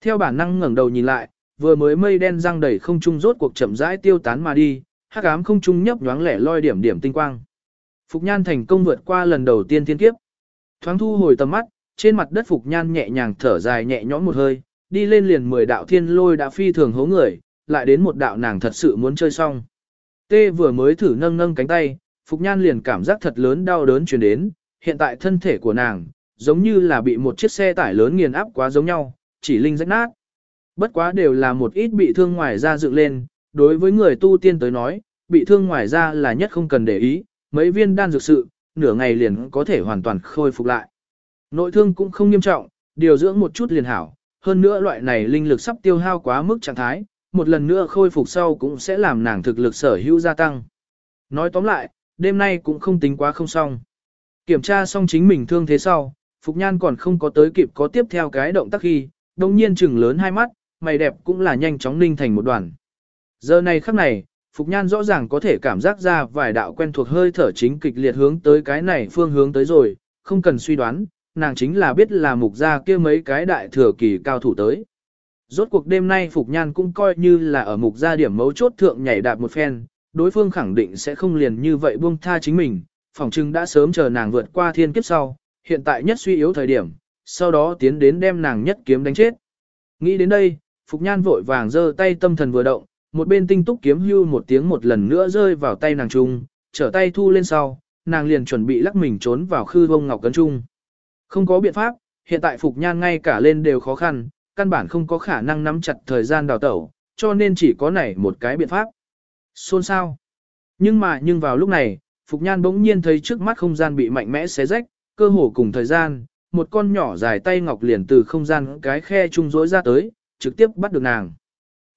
Theo bản năng ngẩng đầu nhìn lại, vừa mới mây đen răng đầy không trung rốt cuộc chậm rãi tiêu tán mà đi, hắc ám không trung nhấp nhoáng lẻ loi điểm điểm tinh quang. Phục Nhan thành công vượt qua lần đầu tiên thiên kiếp. Thoáng thu hồi tầm mắt, trên mặt đất Phục Nhan nhẹ nhàng thở dài nhẹ nhõm một hơi, đi lên liền 10 đạo thiên lôi đã phi thường hố người, lại đến một đạo nàng thật sự muốn chơi xong. Tê vừa mới thử nâng nâng cánh tay, Phục Nhan liền cảm giác thật lớn đau đớn truyền đến, hiện tại thân thể của nàng, giống như là bị một chiếc xe tải lớn nghiền áp quá giống nhau, chỉ linh rách nát. Bất quá đều là một ít bị thương ngoài ra dựng lên, đối với người tu tiên tới nói, bị thương ngoài ra là nhất không cần để ý, mấy viên đan dược sự, nửa ngày liền có thể hoàn toàn khôi phục lại. Nội thương cũng không nghiêm trọng, điều dưỡng một chút liền hảo, hơn nữa loại này linh lực sắp tiêu hao quá mức trạng thái, một lần nữa khôi phục sau cũng sẽ làm nàng thực lực sở hữu gia tăng. Nói tóm lại, đêm nay cũng không tính quá không xong. Kiểm tra xong chính mình thương thế sau, Phục Nhan còn không có tới kịp có tiếp theo cái động tác khi, đồng nhiên trừng lớn hai mắt, mày đẹp cũng là nhanh chóng ninh thành một đoàn. Giờ này khắc này, Phục Nhan rõ ràng có thể cảm giác ra vài đạo quen thuộc hơi thở chính kịch liệt hướng tới cái này phương hướng tới rồi, không cần suy đoán, nàng chính là biết là mục ra kia mấy cái đại thừa kỳ cao thủ tới. Rốt cuộc đêm nay Phục Nhan cũng coi như là ở mục gia điểm mấu chốt thượng nhảy đạp một phen, đối phương khẳng định sẽ không liền như vậy buông tha chính mình, phòng trưng đã sớm chờ nàng vượt qua thiên kiếp sau, hiện tại nhất suy yếu thời điểm, sau đó tiến đến đem nàng nhất kiếm đánh chết. Nghĩ đến đây, Phục Nhan vội vàng giơ tay tâm thần vừa động, một bên tinh túc kiếm hưu một tiếng một lần nữa rơi vào tay nàng trung, trở tay thu lên sau, nàng liền chuẩn bị lắc mình trốn vào khư vông ngọc cấn trung. Không có biện pháp, hiện tại Phục Nhan ngay cả lên đều khó khăn, căn bản không có khả năng nắm chặt thời gian đào tẩu, cho nên chỉ có này một cái biện pháp. Xôn sao? Nhưng mà nhưng vào lúc này, Phục Nhan bỗng nhiên thấy trước mắt không gian bị mạnh mẽ xé rách, cơ hồ cùng thời gian, một con nhỏ dài tay ngọc liền từ không gian cái khe trung rỗi ra tới, trực tiếp bắt được nàng.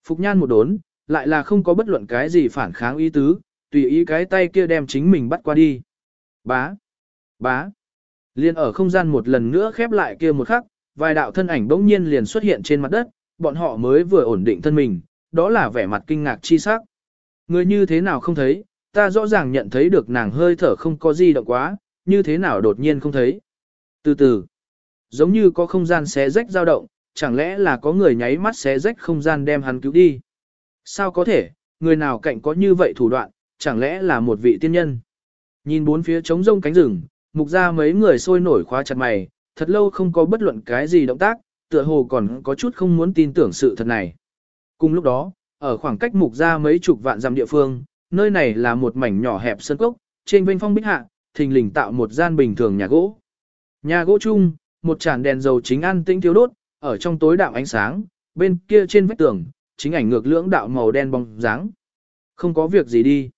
Phục Nhan một đốn, lại là không có bất luận cái gì phản kháng ý tứ, tùy ý cái tay kia đem chính mình bắt qua đi. Bá, bá, liền ở không gian một lần nữa khép lại kia một khắc, vài đạo thân ảnh bỗng nhiên liền xuất hiện trên mặt đất, bọn họ mới vừa ổn định thân mình, đó là vẻ mặt kinh ngạc chi sắc. Người như thế nào không thấy, ta rõ ràng nhận thấy được nàng hơi thở không có gì động quá, như thế nào đột nhiên không thấy. Từ từ, giống như có không gian xé rách dao động, chẳng lẽ là có người nháy mắt xé rách không gian đem hắn cứu đi. Sao có thể, người nào cạnh có như vậy thủ đoạn, chẳng lẽ là một vị tiên nhân. Nhìn bốn phía trống rông cánh rừng, mục ra mấy người sôi nổi khóa chặt mày, thật lâu không có bất luận cái gì động tác, tựa hồ còn có chút không muốn tin tưởng sự thật này. Cùng lúc đó, ở khoảng cách mục ra mấy chục vạn dặm địa phương, nơi này là một mảnh nhỏ hẹp sân cốc, trên vinh phong bích hạ, thình lình tạo một gian bình thường nhà gỗ. Nhà gỗ chung, một tràn đèn dầu chính ăn tĩnh thiếu đốt, ở trong tối đạo ánh sáng, bên kia trên vách tường, chính ảnh ngược lưỡng đạo màu đen bóng dáng. Không có việc gì đi.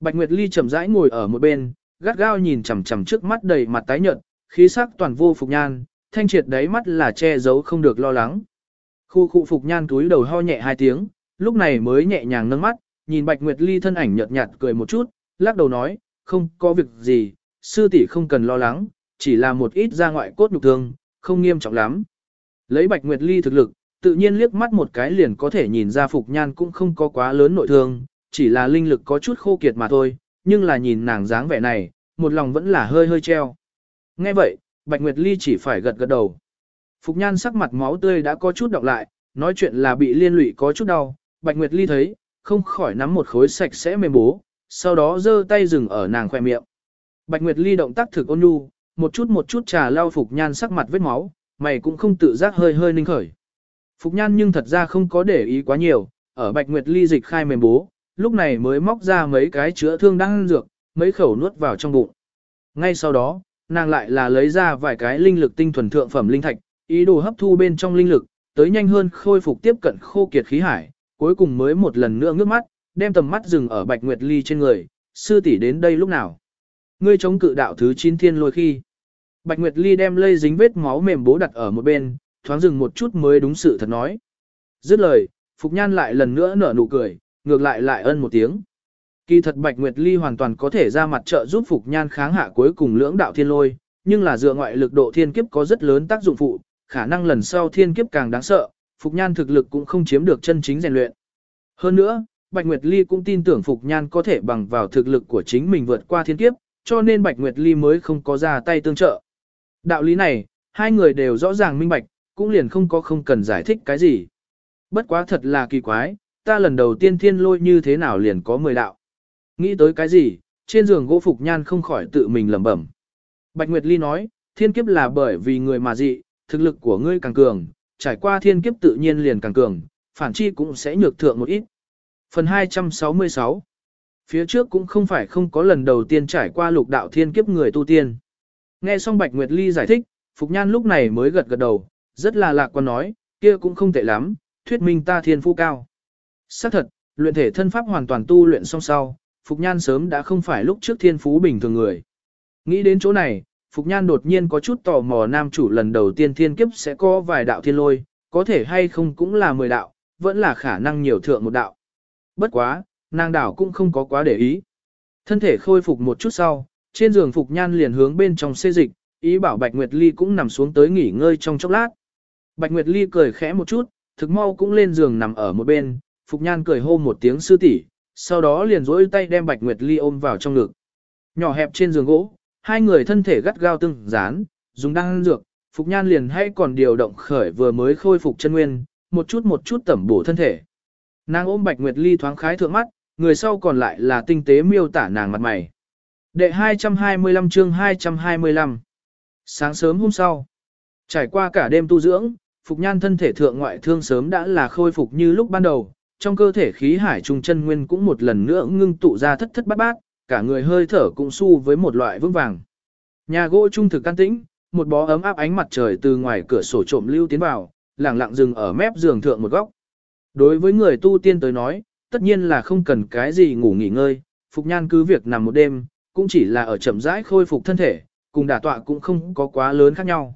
Bạch Nguyệt Ly chậm rãi ngồi ở một bên, gắt gao nhìn chằm chằm trước mắt đầy mặt tái nhợt, khí sắc toàn vô phục nhan, thanh triệt đáy mắt là che giấu không được lo lắng. Khu khu phục nhan túi đầu ho nhẹ hai tiếng, lúc này mới nhẹ nhàng nâng mắt, nhìn Bạch Nguyệt Ly thân ảnh nhợt nhạt cười một chút, lắc đầu nói, không có việc gì, sư tỷ không cần lo lắng, chỉ là một ít ra ngoại cốt nhục thương, không nghiêm trọng lắm. Lấy Bạch Nguyệt Ly thực lực, tự nhiên liếc mắt một cái liền có thể nhìn ra Phục Nhan cũng không có quá lớn nội thương, chỉ là linh lực có chút khô kiệt mà thôi, nhưng là nhìn nàng dáng vẻ này, một lòng vẫn là hơi hơi treo. Nghe vậy, Bạch Nguyệt Ly chỉ phải gật gật đầu. Phục Nhan sắc mặt máu tươi đã có chút đọc lại, nói chuyện là bị liên lụy có chút đau, Bạch Nguyệt Ly thấy, không khỏi nắm một khối sạch sẽ mềm bố, sau đó giơ tay dừng ở nàng khoe miệng. Bạch Nguyệt Ly động tác thực ôn nhu, một chút một chút trà lau Phục Nhan sắc mặt vết máu, mày cũng không tự giác hơi hơi ninh khởi. Phục Nhan nhưng thật ra không có để ý quá nhiều, ở Bạch Nguyệt Ly dịch khai mềm bố, lúc này mới móc ra mấy cái chữa thương đang dược, mấy khẩu nuốt vào trong bụng. Ngay sau đó, nàng lại là lấy ra vài cái linh lực tinh thuần thượng phẩm linh thạch, ý đồ hấp thu bên trong linh lực, tới nhanh hơn khôi phục tiếp cận khô kiệt khí hải, cuối cùng mới một lần nữa ngước mắt, đem tầm mắt dừng ở Bạch Nguyệt Ly trên người, sư tỷ đến đây lúc nào. Ngươi chống cự đạo thứ 9 thiên lôi khi. Bạch Nguyệt Ly đem lây dính vết máu mềm bố đặt ở một bên, thoáng dừng một chút mới đúng sự thật nói. Dứt lời, Phục Nhan lại lần nữa nở nụ cười, ngược lại lại ân một tiếng. Kỳ thật Bạch Nguyệt Ly hoàn toàn có thể ra mặt trợ giúp Phục Nhan kháng hạ cuối cùng lưỡng đạo thiên lôi, nhưng là dựa ngoại lực độ thiên kiếp có rất lớn tác dụng phụ, khả năng lần sau thiên kiếp càng đáng sợ, Phục Nhan thực lực cũng không chiếm được chân chính rèn luyện. Hơn nữa, Bạch Nguyệt Ly cũng tin tưởng Phục Nhan có thể bằng vào thực lực của chính mình vượt qua thiên kiếp, cho nên Bạch Nguyệt Ly mới không có ra tay tương trợ. Đạo lý này, hai người đều rõ ràng minh bạch, cũng liền không có không cần giải thích cái gì. Bất quá thật là kỳ quái, ta lần đầu tiên thiên lôi như thế nào liền có mười đạo. Nghĩ tới cái gì, trên giường gỗ Phục Nhan không khỏi tự mình lẩm bẩm. Bạch Nguyệt Ly nói, thiên kiếp là bởi vì người mà dị, thực lực của ngươi càng cường, trải qua thiên kiếp tự nhiên liền càng cường, phản chi cũng sẽ nhược thượng một ít. Phần 266 Phía trước cũng không phải không có lần đầu tiên trải qua lục đạo thiên kiếp người tu tiên. Nghe xong Bạch Nguyệt Ly giải thích, Phục Nhan lúc này mới gật gật đầu, rất là lạc quan nói, kia cũng không tệ lắm, thuyết minh ta thiên phú cao. Xác thật, luyện thể thân pháp hoàn toàn tu luyện xong sau, Phục Nhan sớm đã không phải lúc trước thiên phú bình thường người. Nghĩ đến chỗ này, Phục Nhan đột nhiên có chút tò mò nam chủ lần đầu tiên thiên kiếp sẽ có vài đạo thiên lôi, có thể hay không cũng là 10 đạo, vẫn là khả năng nhiều thượng một đạo. Bất quá, nàng đảo cũng không có quá để ý. Thân thể khôi phục một chút sau, trên giường Phục Nhan liền hướng bên trong xê dịch, ý bảo Bạch Nguyệt Ly cũng nằm xuống tới nghỉ ngơi trong chốc lát. Bạch Nguyệt Ly cười khẽ một chút, thực mau cũng lên giường nằm ở một bên, Phục Nhan cười hô một tiếng sư tỷ, sau đó liền rỗi tay đem Bạch Nguyệt Ly ôm vào trong ngực. Nhỏ hẹp trên giường gỗ, hai người thân thể gắt gao tương dán, dùng đan dược, Phục Nhan liền hay còn điều động khởi vừa mới khôi phục chân nguyên, một chút một chút tẩm bổ thân thể. Nàng ôm Bạch Nguyệt Ly thoáng khái thượng mắt, người sau còn lại là tinh tế miêu tả nàng mặt mày. Đệ 225 chương 225 Sáng sớm hôm sau, trải qua cả đêm tu dưỡng, Phục Nhan thân thể thượng ngoại thương sớm đã là khôi phục như lúc ban đầu, trong cơ thể khí hải trung chân nguyên cũng một lần nữa ngưng tụ ra thất thất bát bát, cả người hơi thở cũng su với một loại vững vàng. Nhà gỗ trung thực can tĩnh, một bó ấm áp ánh mặt trời từ ngoài cửa sổ trộm lưu tiến vào, lẳng lặng dừng ở mép giường thượng một góc. Đối với người tu tiên tới nói, tất nhiên là không cần cái gì ngủ nghỉ ngơi, Phục Nhan cứ việc nằm một đêm, cũng chỉ là ở chậm rãi khôi phục thân thể, cùng đả tọa cũng không có quá lớn khác nhau.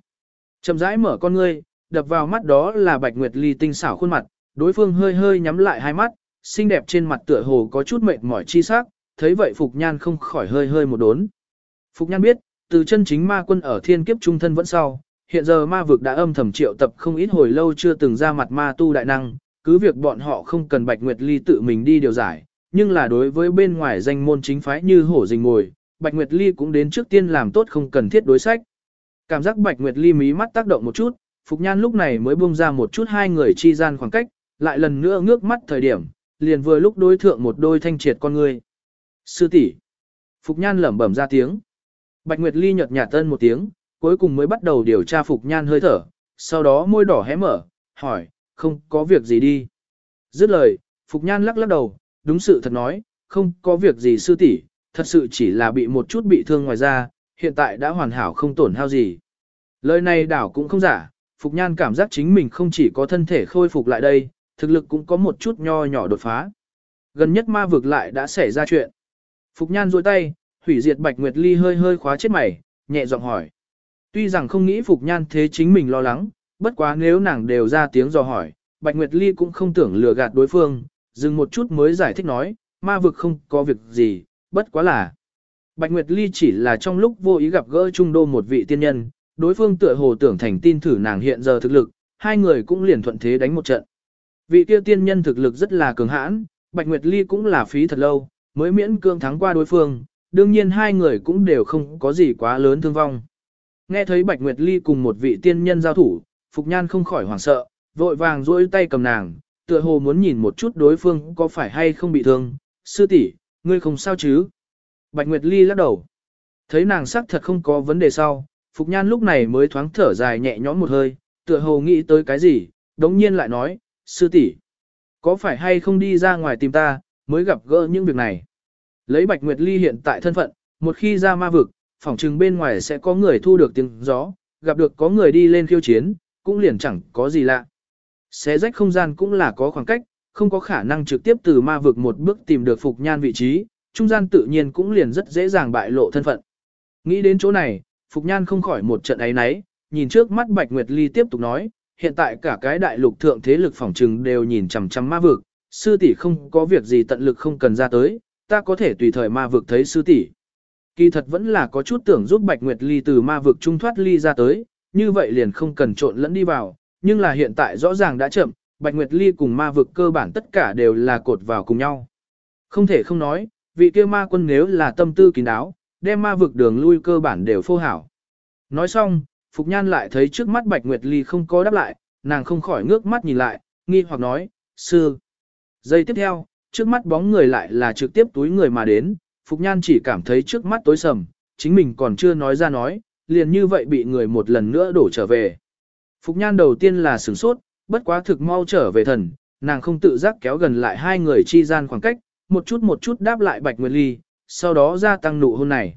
Chậm rãi mở con ngươi, đập vào mắt đó là Bạch Nguyệt Ly tinh xảo khuôn mặt, đối phương hơi hơi nhắm lại hai mắt, xinh đẹp trên mặt tựa hồ có chút mệt mỏi chi sắc, thấy vậy Phục Nhan không khỏi hơi hơi một đốn. Phục Nhan biết, từ chân chính ma quân ở thiên kiếp trung thân vẫn sau, hiện giờ ma vực đã âm thầm triệu tập không ít hồi lâu chưa từng ra mặt ma tu đại năng, cứ việc bọn họ không cần Bạch Nguyệt Ly tự mình đi điều giải, nhưng là đối với bên ngoài danh môn chính phái như hổ rình ngồi, Bạch Nguyệt Ly cũng đến trước tiên làm tốt không cần thiết đối sách. Cảm giác Bạch Nguyệt Ly mí mắt tác động một chút, Phục Nhan lúc này mới buông ra một chút hai người chi gian khoảng cách, lại lần nữa ngước mắt thời điểm, liền vừa lúc đối thượng một đôi thanh triệt con người. Sư tỷ Phục Nhan lẩm bẩm ra tiếng. Bạch Nguyệt Ly nhợt nhạt tân một tiếng, cuối cùng mới bắt đầu điều tra Phục Nhan hơi thở, sau đó môi đỏ hé mở, hỏi, không có việc gì đi. Dứt lời, Phục Nhan lắc lắc đầu, đúng sự thật nói, không có việc gì sư tỷ, thật sự chỉ là bị một chút bị thương ngoài ra, hiện tại đã hoàn hảo không tổn hao gì. Lời này đảo cũng không giả, Phục Nhan cảm giác chính mình không chỉ có thân thể khôi phục lại đây, thực lực cũng có một chút nho nhỏ đột phá. Gần nhất ma vực lại đã xảy ra chuyện. Phục Nhan duỗi tay, hủy diệt Bạch Nguyệt Ly hơi hơi khóa chết mày, nhẹ giọng hỏi. Tuy rằng không nghĩ Phục Nhan thế chính mình lo lắng, bất quá nếu nàng đều ra tiếng dò hỏi, Bạch Nguyệt Ly cũng không tưởng lừa gạt đối phương, dừng một chút mới giải thích nói, ma vực không có việc gì, bất quá là. Bạch Nguyệt Ly chỉ là trong lúc vô ý gặp gỡ trung đô một vị tiên nhân, đối phương tựa hồ tưởng thành tin thử nàng hiện giờ thực lực, hai người cũng liền thuận thế đánh một trận. Vị kia tiên nhân thực lực rất là cường hãn, Bạch Nguyệt Ly cũng là phí thật lâu, mới miễn cương thắng qua đối phương, đương nhiên hai người cũng đều không có gì quá lớn thương vong. Nghe thấy Bạch Nguyệt Ly cùng một vị tiên nhân giao thủ, Phục Nhan không khỏi hoảng sợ, vội vàng duỗi tay cầm nàng, tựa hồ muốn nhìn một chút đối phương có phải hay không bị thương. Sư tỷ, ngươi không sao chứ? Bạch Nguyệt Ly lắc đầu. Thấy nàng sắc thật không có vấn đề sau, Phục Nhan lúc này mới thoáng thở dài nhẹ nhõm một hơi, tựa hồ nghĩ tới cái gì, đống nhiên lại nói, sư tỷ, có phải hay không đi ra ngoài tìm ta, mới gặp gỡ những việc này. Lấy Bạch Nguyệt Ly hiện tại thân phận, một khi ra ma vực, phỏng chừng bên ngoài sẽ có người thu được tiếng gió, gặp được có người đi lên khiêu chiến, cũng liền chẳng có gì lạ. Xé rách không gian cũng là có khoảng cách, không có khả năng trực tiếp từ ma vực một bước tìm được Phục Nhan vị trí, trung gian tự nhiên cũng liền rất dễ dàng bại lộ thân phận. Nghĩ đến chỗ này, Phục Nhan không khỏi một trận ấy náy, nhìn trước mắt Bạch Nguyệt Ly tiếp tục nói, hiện tại cả cái đại lục thượng thế lực phỏng trừng đều nhìn chằm chằm ma vực, sư tỷ không có việc gì tận lực không cần ra tới, ta có thể tùy thời ma vực thấy sư tỷ. Kỳ thật vẫn là có chút tưởng giúp Bạch Nguyệt Ly từ ma vực trung thoát ly ra tới, như vậy liền không cần trộn lẫn đi vào, nhưng là hiện tại rõ ràng đã chậm, Bạch Nguyệt Ly cùng ma vực cơ bản tất cả đều là cột vào cùng nhau. Không thể không nói, vị kia ma quân nếu là tâm tư kín đáo, đem ma vực đường lui cơ bản đều phô hảo. Nói xong, Phục Nhan lại thấy trước mắt Bạch Nguyệt Ly không có đáp lại, nàng không khỏi ngước mắt nhìn lại, nghi hoặc nói, sư. Giây tiếp theo, trước mắt bóng người lại là trực tiếp túi người mà đến, Phục Nhan chỉ cảm thấy trước mắt tối sầm, chính mình còn chưa nói ra nói, liền như vậy bị người một lần nữa đổ trở về. Phục Nhan đầu tiên là sửng sốt, bất quá thực mau trở về thần, nàng không tự giác kéo gần lại hai người chi gian khoảng cách, một chút một chút đáp lại Bạch Nguyệt Ly, sau đó gia tăng nụ hôn này.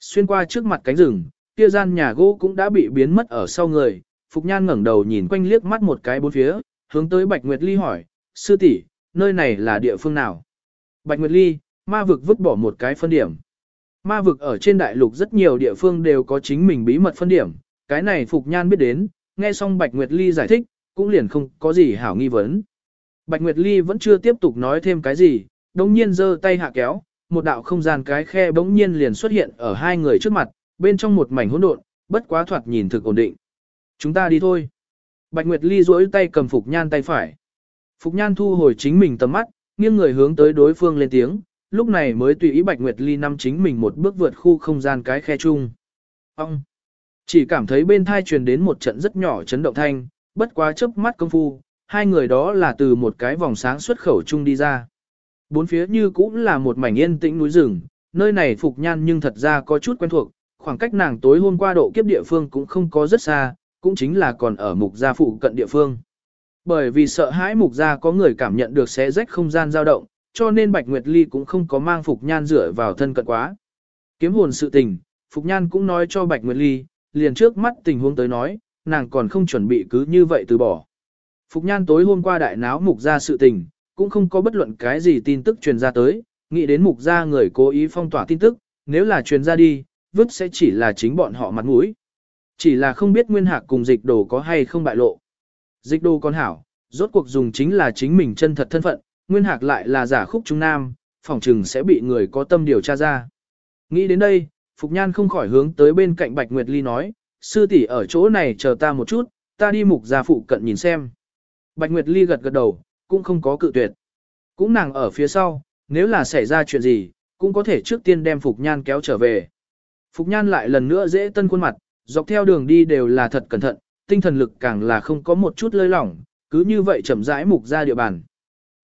Xuyên qua trước mặt cánh rừng, kia gian nhà gỗ cũng đã bị biến mất ở sau người, Phục Nhan ngẩng đầu nhìn quanh liếc mắt một cái bốn phía, hướng tới Bạch Nguyệt Ly hỏi, sư tỷ, nơi này là địa phương nào? Bạch Nguyệt Ly, ma vực vứt bỏ một cái phân điểm. Ma vực ở trên đại lục rất nhiều địa phương đều có chính mình bí mật phân điểm, cái này Phục Nhan biết đến, nghe xong Bạch Nguyệt Ly giải thích, cũng liền không có gì hảo nghi vấn. Bạch Nguyệt Ly vẫn chưa tiếp tục nói thêm cái gì, đồng nhiên giơ tay hạ kéo, một đạo không gian cái khe bỗng nhiên liền xuất hiện ở hai người trước mặt, bên trong một mảnh hỗn độn, bất quá thoạt nhìn thực ổn định. Chúng ta đi thôi. Bạch Nguyệt Ly duỗi tay cầm Phục Nhan tay phải. Phục Nhan thu hồi chính mình tầm mắt, nghiêng người hướng tới đối phương lên tiếng, lúc này mới tùy ý Bạch Nguyệt Ly năm chính mình một bước vượt khu không gian cái khe chung. Ông! Chỉ cảm thấy bên thai truyền đến một trận rất nhỏ chấn động thanh, bất quá chớp mắt công phu, hai người đó là từ một cái vòng sáng xuất khẩu chung đi ra. Bốn phía như cũng là một mảnh yên tĩnh núi rừng, nơi này Phục Nhan nhưng thật ra có chút quen thuộc, khoảng cách nàng tối hôm qua độ kiếp địa phương cũng không có rất xa, cũng chính là còn ở mục gia phụ cận địa phương. Bởi vì sợ hãi mục gia có người cảm nhận được xé rách không gian dao động, cho nên Bạch Nguyệt Ly cũng không có mang Phục Nhan rửa vào thân cận quá. Kiếm hồn sự tình, Phục Nhan cũng nói cho Bạch Nguyệt Ly, liền trước mắt tình huống tới nói, nàng còn không chuẩn bị cứ như vậy từ bỏ. Phục Nhan tối hôm qua đại náo mục gia sự tình, cũng không có bất luận cái gì tin tức truyền ra tới, nghĩ đến mục gia người cố ý phong tỏa tin tức, nếu là truyền ra đi, vứt sẽ chỉ là chính bọn họ mặt mũi. Chỉ là không biết nguyên hạc cùng dịch đồ có hay không bại lộ. Dịch đồ con hảo, rốt cuộc dùng chính là chính mình chân thật thân phận, nguyên hạc lại là giả khúc trung nam, phòng trừng sẽ bị người có tâm điều tra ra. Nghĩ đến đây, Phục Nhan không khỏi hướng tới bên cạnh Bạch Nguyệt Ly nói, sư tỷ ở chỗ này chờ ta một chút, ta đi mục gia phụ cận nhìn xem. Bạch Nguyệt Ly gật gật đầu, cũng không có cự tuyệt. Cũng nàng ở phía sau, nếu là xảy ra chuyện gì, cũng có thể trước tiên đem Phục Nhan kéo trở về. Phục Nhan lại lần nữa dễ tân khuôn mặt, dọc theo đường đi đều là thật cẩn thận, tinh thần lực càng là không có một chút lơi lỏng, cứ như vậy chậm rãi mục ra địa bàn.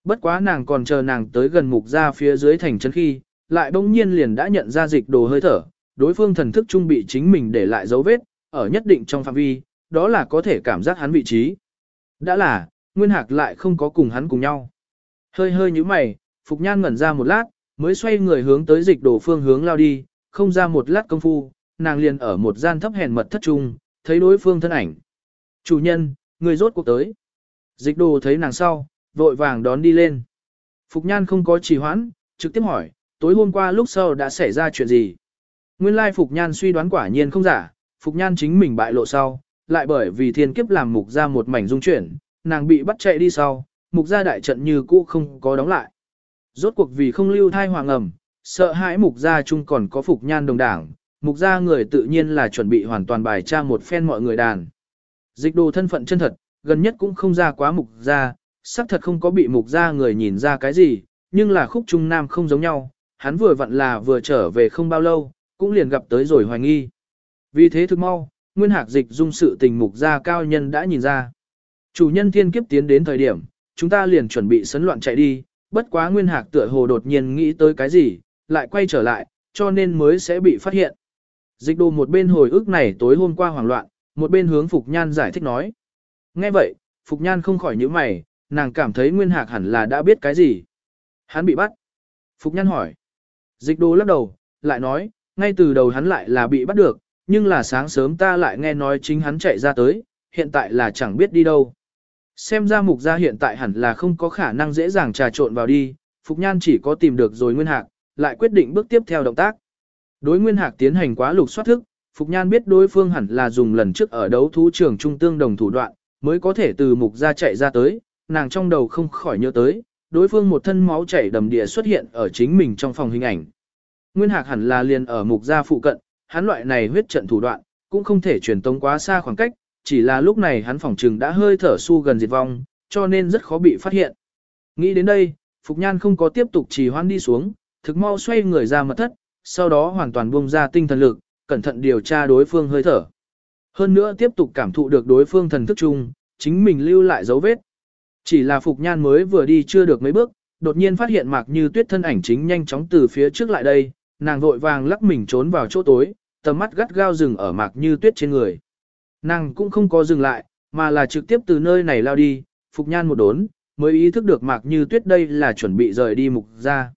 Bất quá nàng còn chờ nàng tới gần mục ra phía dưới thành chân khi, lại bỗng nhiên liền đã nhận ra dịch đồ hơi thở, đối phương thần thức trung bị chính mình để lại dấu vết, ở nhất định trong phạm vi, đó là có thể cảm giác hắn vị trí. Đã là, Nguyên Hạc lại không có cùng hắn cùng nhau. Hơi hơi như mày, Phục Nhan ngẩn ra một lát, mới xoay người hướng tới dịch đồ phương hướng lao đi, không ra một lát công phu, nàng liền ở một gian thấp hèn mật thất trung, thấy đối phương thân ảnh. Chủ nhân, người rốt cuộc tới. Dịch đồ thấy nàng sau, vội vàng đón đi lên. Phục Nhan không có trì hoãn, trực tiếp hỏi, tối hôm qua lúc sau đã xảy ra chuyện gì? Nguyên lai Phục Nhan suy đoán quả nhiên không giả, Phục Nhan chính mình bại lộ sau, lại bởi vì thiên kiếp làm mục ra một mảnh dung chuyển, nàng bị bắt chạy đi sau, mục ra đại trận như cũ không có đóng lại. Rốt cuộc vì không lưu thai hoàng ẩm, sợ hãi mục gia chung còn có Phục Nhan đồng đảng, mục gia người tự nhiên là chuẩn bị hoàn toàn bài tra một phen mọi người đàn. Dịch đồ thân phận chân thật, gần nhất cũng không ra quá mục gia, xác thật không có bị mục gia người nhìn ra cái gì, nhưng là khúc trung nam không giống nhau, hắn vừa vặn là vừa trở về không bao lâu, cũng liền gặp tới rồi hoài nghi. Vì thế thực mau, nguyên hạc dịch dung sự tình mục gia cao nhân đã nhìn ra. Chủ nhân thiên kiếp tiến đến thời điểm, chúng ta liền chuẩn bị sấn loạn chạy đi, bất quá nguyên hạc tựa hồ đột nhiên nghĩ tới cái gì, lại quay trở lại, cho nên mới sẽ bị phát hiện. Dịch đồ một bên hồi ức này tối hôm qua hoảng loạn, một bên hướng Phục Nhan giải thích nói. Nghe vậy, Phục Nhan không khỏi nhíu mày, nàng cảm thấy Nguyên Hạc hẳn là đã biết cái gì. Hắn bị bắt. Phục Nhan hỏi. Dịch đồ lắc đầu, lại nói, ngay từ đầu hắn lại là bị bắt được, nhưng là sáng sớm ta lại nghe nói chính hắn chạy ra tới, hiện tại là chẳng biết đi đâu. Xem ra mục gia hiện tại hẳn là không có khả năng dễ dàng trà trộn vào đi, Phục Nhan chỉ có tìm được rồi Nguyên Hạc, lại quyết định bước tiếp theo động tác. Đối Nguyên Hạc tiến hành quá lục soát thức, Phục Nhan biết đối phương hẳn là dùng lần trước ở đấu thú trường trung tương đồng thủ đoạn, mới có thể từ mục ra chạy ra tới, nàng trong đầu không khỏi nhớ tới, đối phương một thân máu chảy đầm địa xuất hiện ở chính mình trong phòng hình ảnh. Nguyên Hạc hẳn là liền ở mục gia phụ cận, hắn loại này huyết trận thủ đoạn, cũng không thể truyền tống quá xa khoảng cách, chỉ là lúc này hắn phòng trừng đã hơi thở su gần diệt vong, cho nên rất khó bị phát hiện. Nghĩ đến đây, Phục Nhan không có tiếp tục trì hoãn đi xuống, thực mau xoay người ra mật thất, sau đó hoàn toàn buông ra tinh thần lực, cẩn thận điều tra đối phương hơi thở. Hơn nữa tiếp tục cảm thụ được đối phương thần thức chung, chính mình lưu lại dấu vết. Chỉ là Phục Nhan mới vừa đi chưa được mấy bước, đột nhiên phát hiện Mạc Như Tuyết thân ảnh chính nhanh chóng từ phía trước lại đây, nàng vội vàng lắc mình trốn vào chỗ tối, tầm mắt gắt gao dừng ở Mạc Như Tuyết trên người. Nàng cũng không có dừng lại, mà là trực tiếp từ nơi này lao đi, Phục Nhan một đốn, mới ý thức được Mạc Như Tuyết đây là chuẩn bị rời đi mục ra.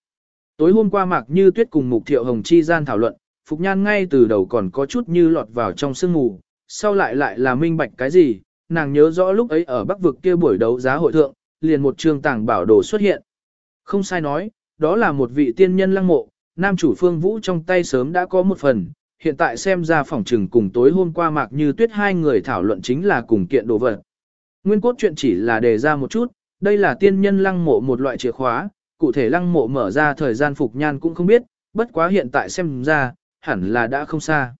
Tối hôm qua Mạc Như Tuyết cùng Mục Thiệu Hồng chi gian thảo luận, Phục Nhan ngay từ đầu còn có chút như lọt vào trong sương mù, sau lại lại là minh bạch cái gì, nàng nhớ rõ lúc ấy ở Bắc vực kia buổi đấu giá hội thượng, liền một trường tàng bảo đồ xuất hiện. Không sai nói, đó là một vị tiên nhân lăng mộ, nam chủ phương vũ trong tay sớm đã có một phần, hiện tại xem ra phòng trừng cùng tối hôm qua Mạc Như Tuyết hai người thảo luận chính là cùng kiện đồ vật. Nguyên cốt chuyện chỉ là đề ra một chút, đây là tiên nhân lăng mộ một loại chìa khóa, cụ thể lăng mộ mở ra thời gian phục nhan cũng không biết, bất quá hiện tại xem ra, hẳn là đã không xa.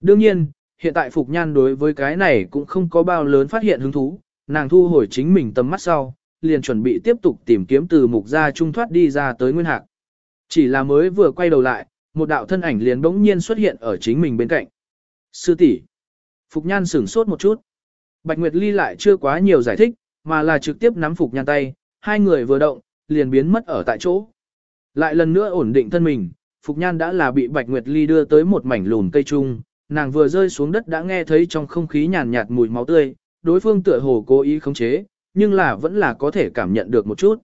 Đương nhiên, hiện tại phục nhan đối với cái này cũng không có bao lớn phát hiện hứng thú, nàng thu hồi chính mình tầm mắt sau, liền chuẩn bị tiếp tục tìm kiếm từ mục gia trung thoát đi ra tới nguyên hạc. Chỉ là mới vừa quay đầu lại, một đạo thân ảnh liền bỗng nhiên xuất hiện ở chính mình bên cạnh. Sư tỷ, Phục Nhan sửng sốt một chút. Bạch Nguyệt Ly lại chưa quá nhiều giải thích, mà là trực tiếp nắm Phục Nhan tay, hai người vừa động, liền biến mất ở tại chỗ. Lại lần nữa ổn định thân mình, Phục Nhan đã là bị Bạch Nguyệt Ly đưa tới một mảnh lùn cây trung, nàng vừa rơi xuống đất đã nghe thấy trong không khí nhàn nhạt mùi máu tươi, đối phương tựa hồ cố ý khống chế, nhưng là vẫn là có thể cảm nhận được một chút.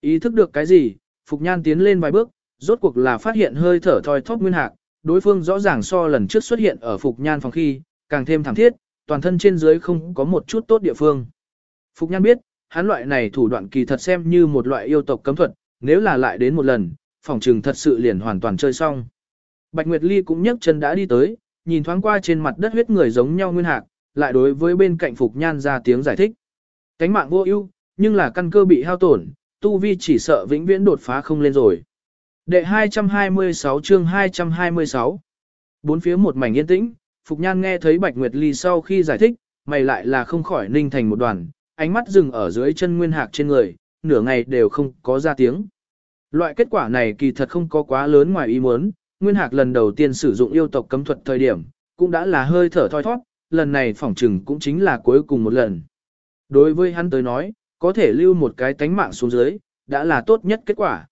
Ý thức được cái gì, Phục Nhan tiến lên vài bước, rốt cuộc là phát hiện hơi thở thoi thóp nguyên hạc, đối phương rõ ràng so lần trước xuất hiện ở Phục Nhan phòng khi, càng thêm thảm thiết, toàn thân trên dưới không có một chút tốt địa phương. Phục Nhan biết, hắn loại này thủ đoạn kỳ thật xem như một loại yêu tộc cấm thuật, nếu là lại đến một lần, phòng trừng thật sự liền hoàn toàn chơi xong. Bạch Nguyệt Ly cũng nhấc chân đã đi tới, nhìn thoáng qua trên mặt đất huyết người giống nhau nguyên hạc, lại đối với bên cạnh Phục Nhan ra tiếng giải thích. Cánh mạng vô ưu, nhưng là căn cơ bị hao tổn, tu vi chỉ sợ vĩnh viễn đột phá không lên rồi. Đệ 226 chương 226 Bốn phía một mảnh yên tĩnh, Phục Nhan nghe thấy Bạch Nguyệt Ly sau khi giải thích, mày lại là không khỏi ninh thành một đoàn, ánh mắt dừng ở dưới chân nguyên hạc trên người, nửa ngày đều không có ra tiếng. Loại kết quả này kỳ thật không có quá lớn ngoài ý muốn, nguyên hạc lần đầu tiên sử dụng yêu tộc cấm thuật thời điểm, cũng đã là hơi thở thoi thoát, lần này phỏng trừng cũng chính là cuối cùng một lần. Đối với hắn tới nói, có thể lưu một cái tánh mạng xuống dưới, đã là tốt nhất kết quả.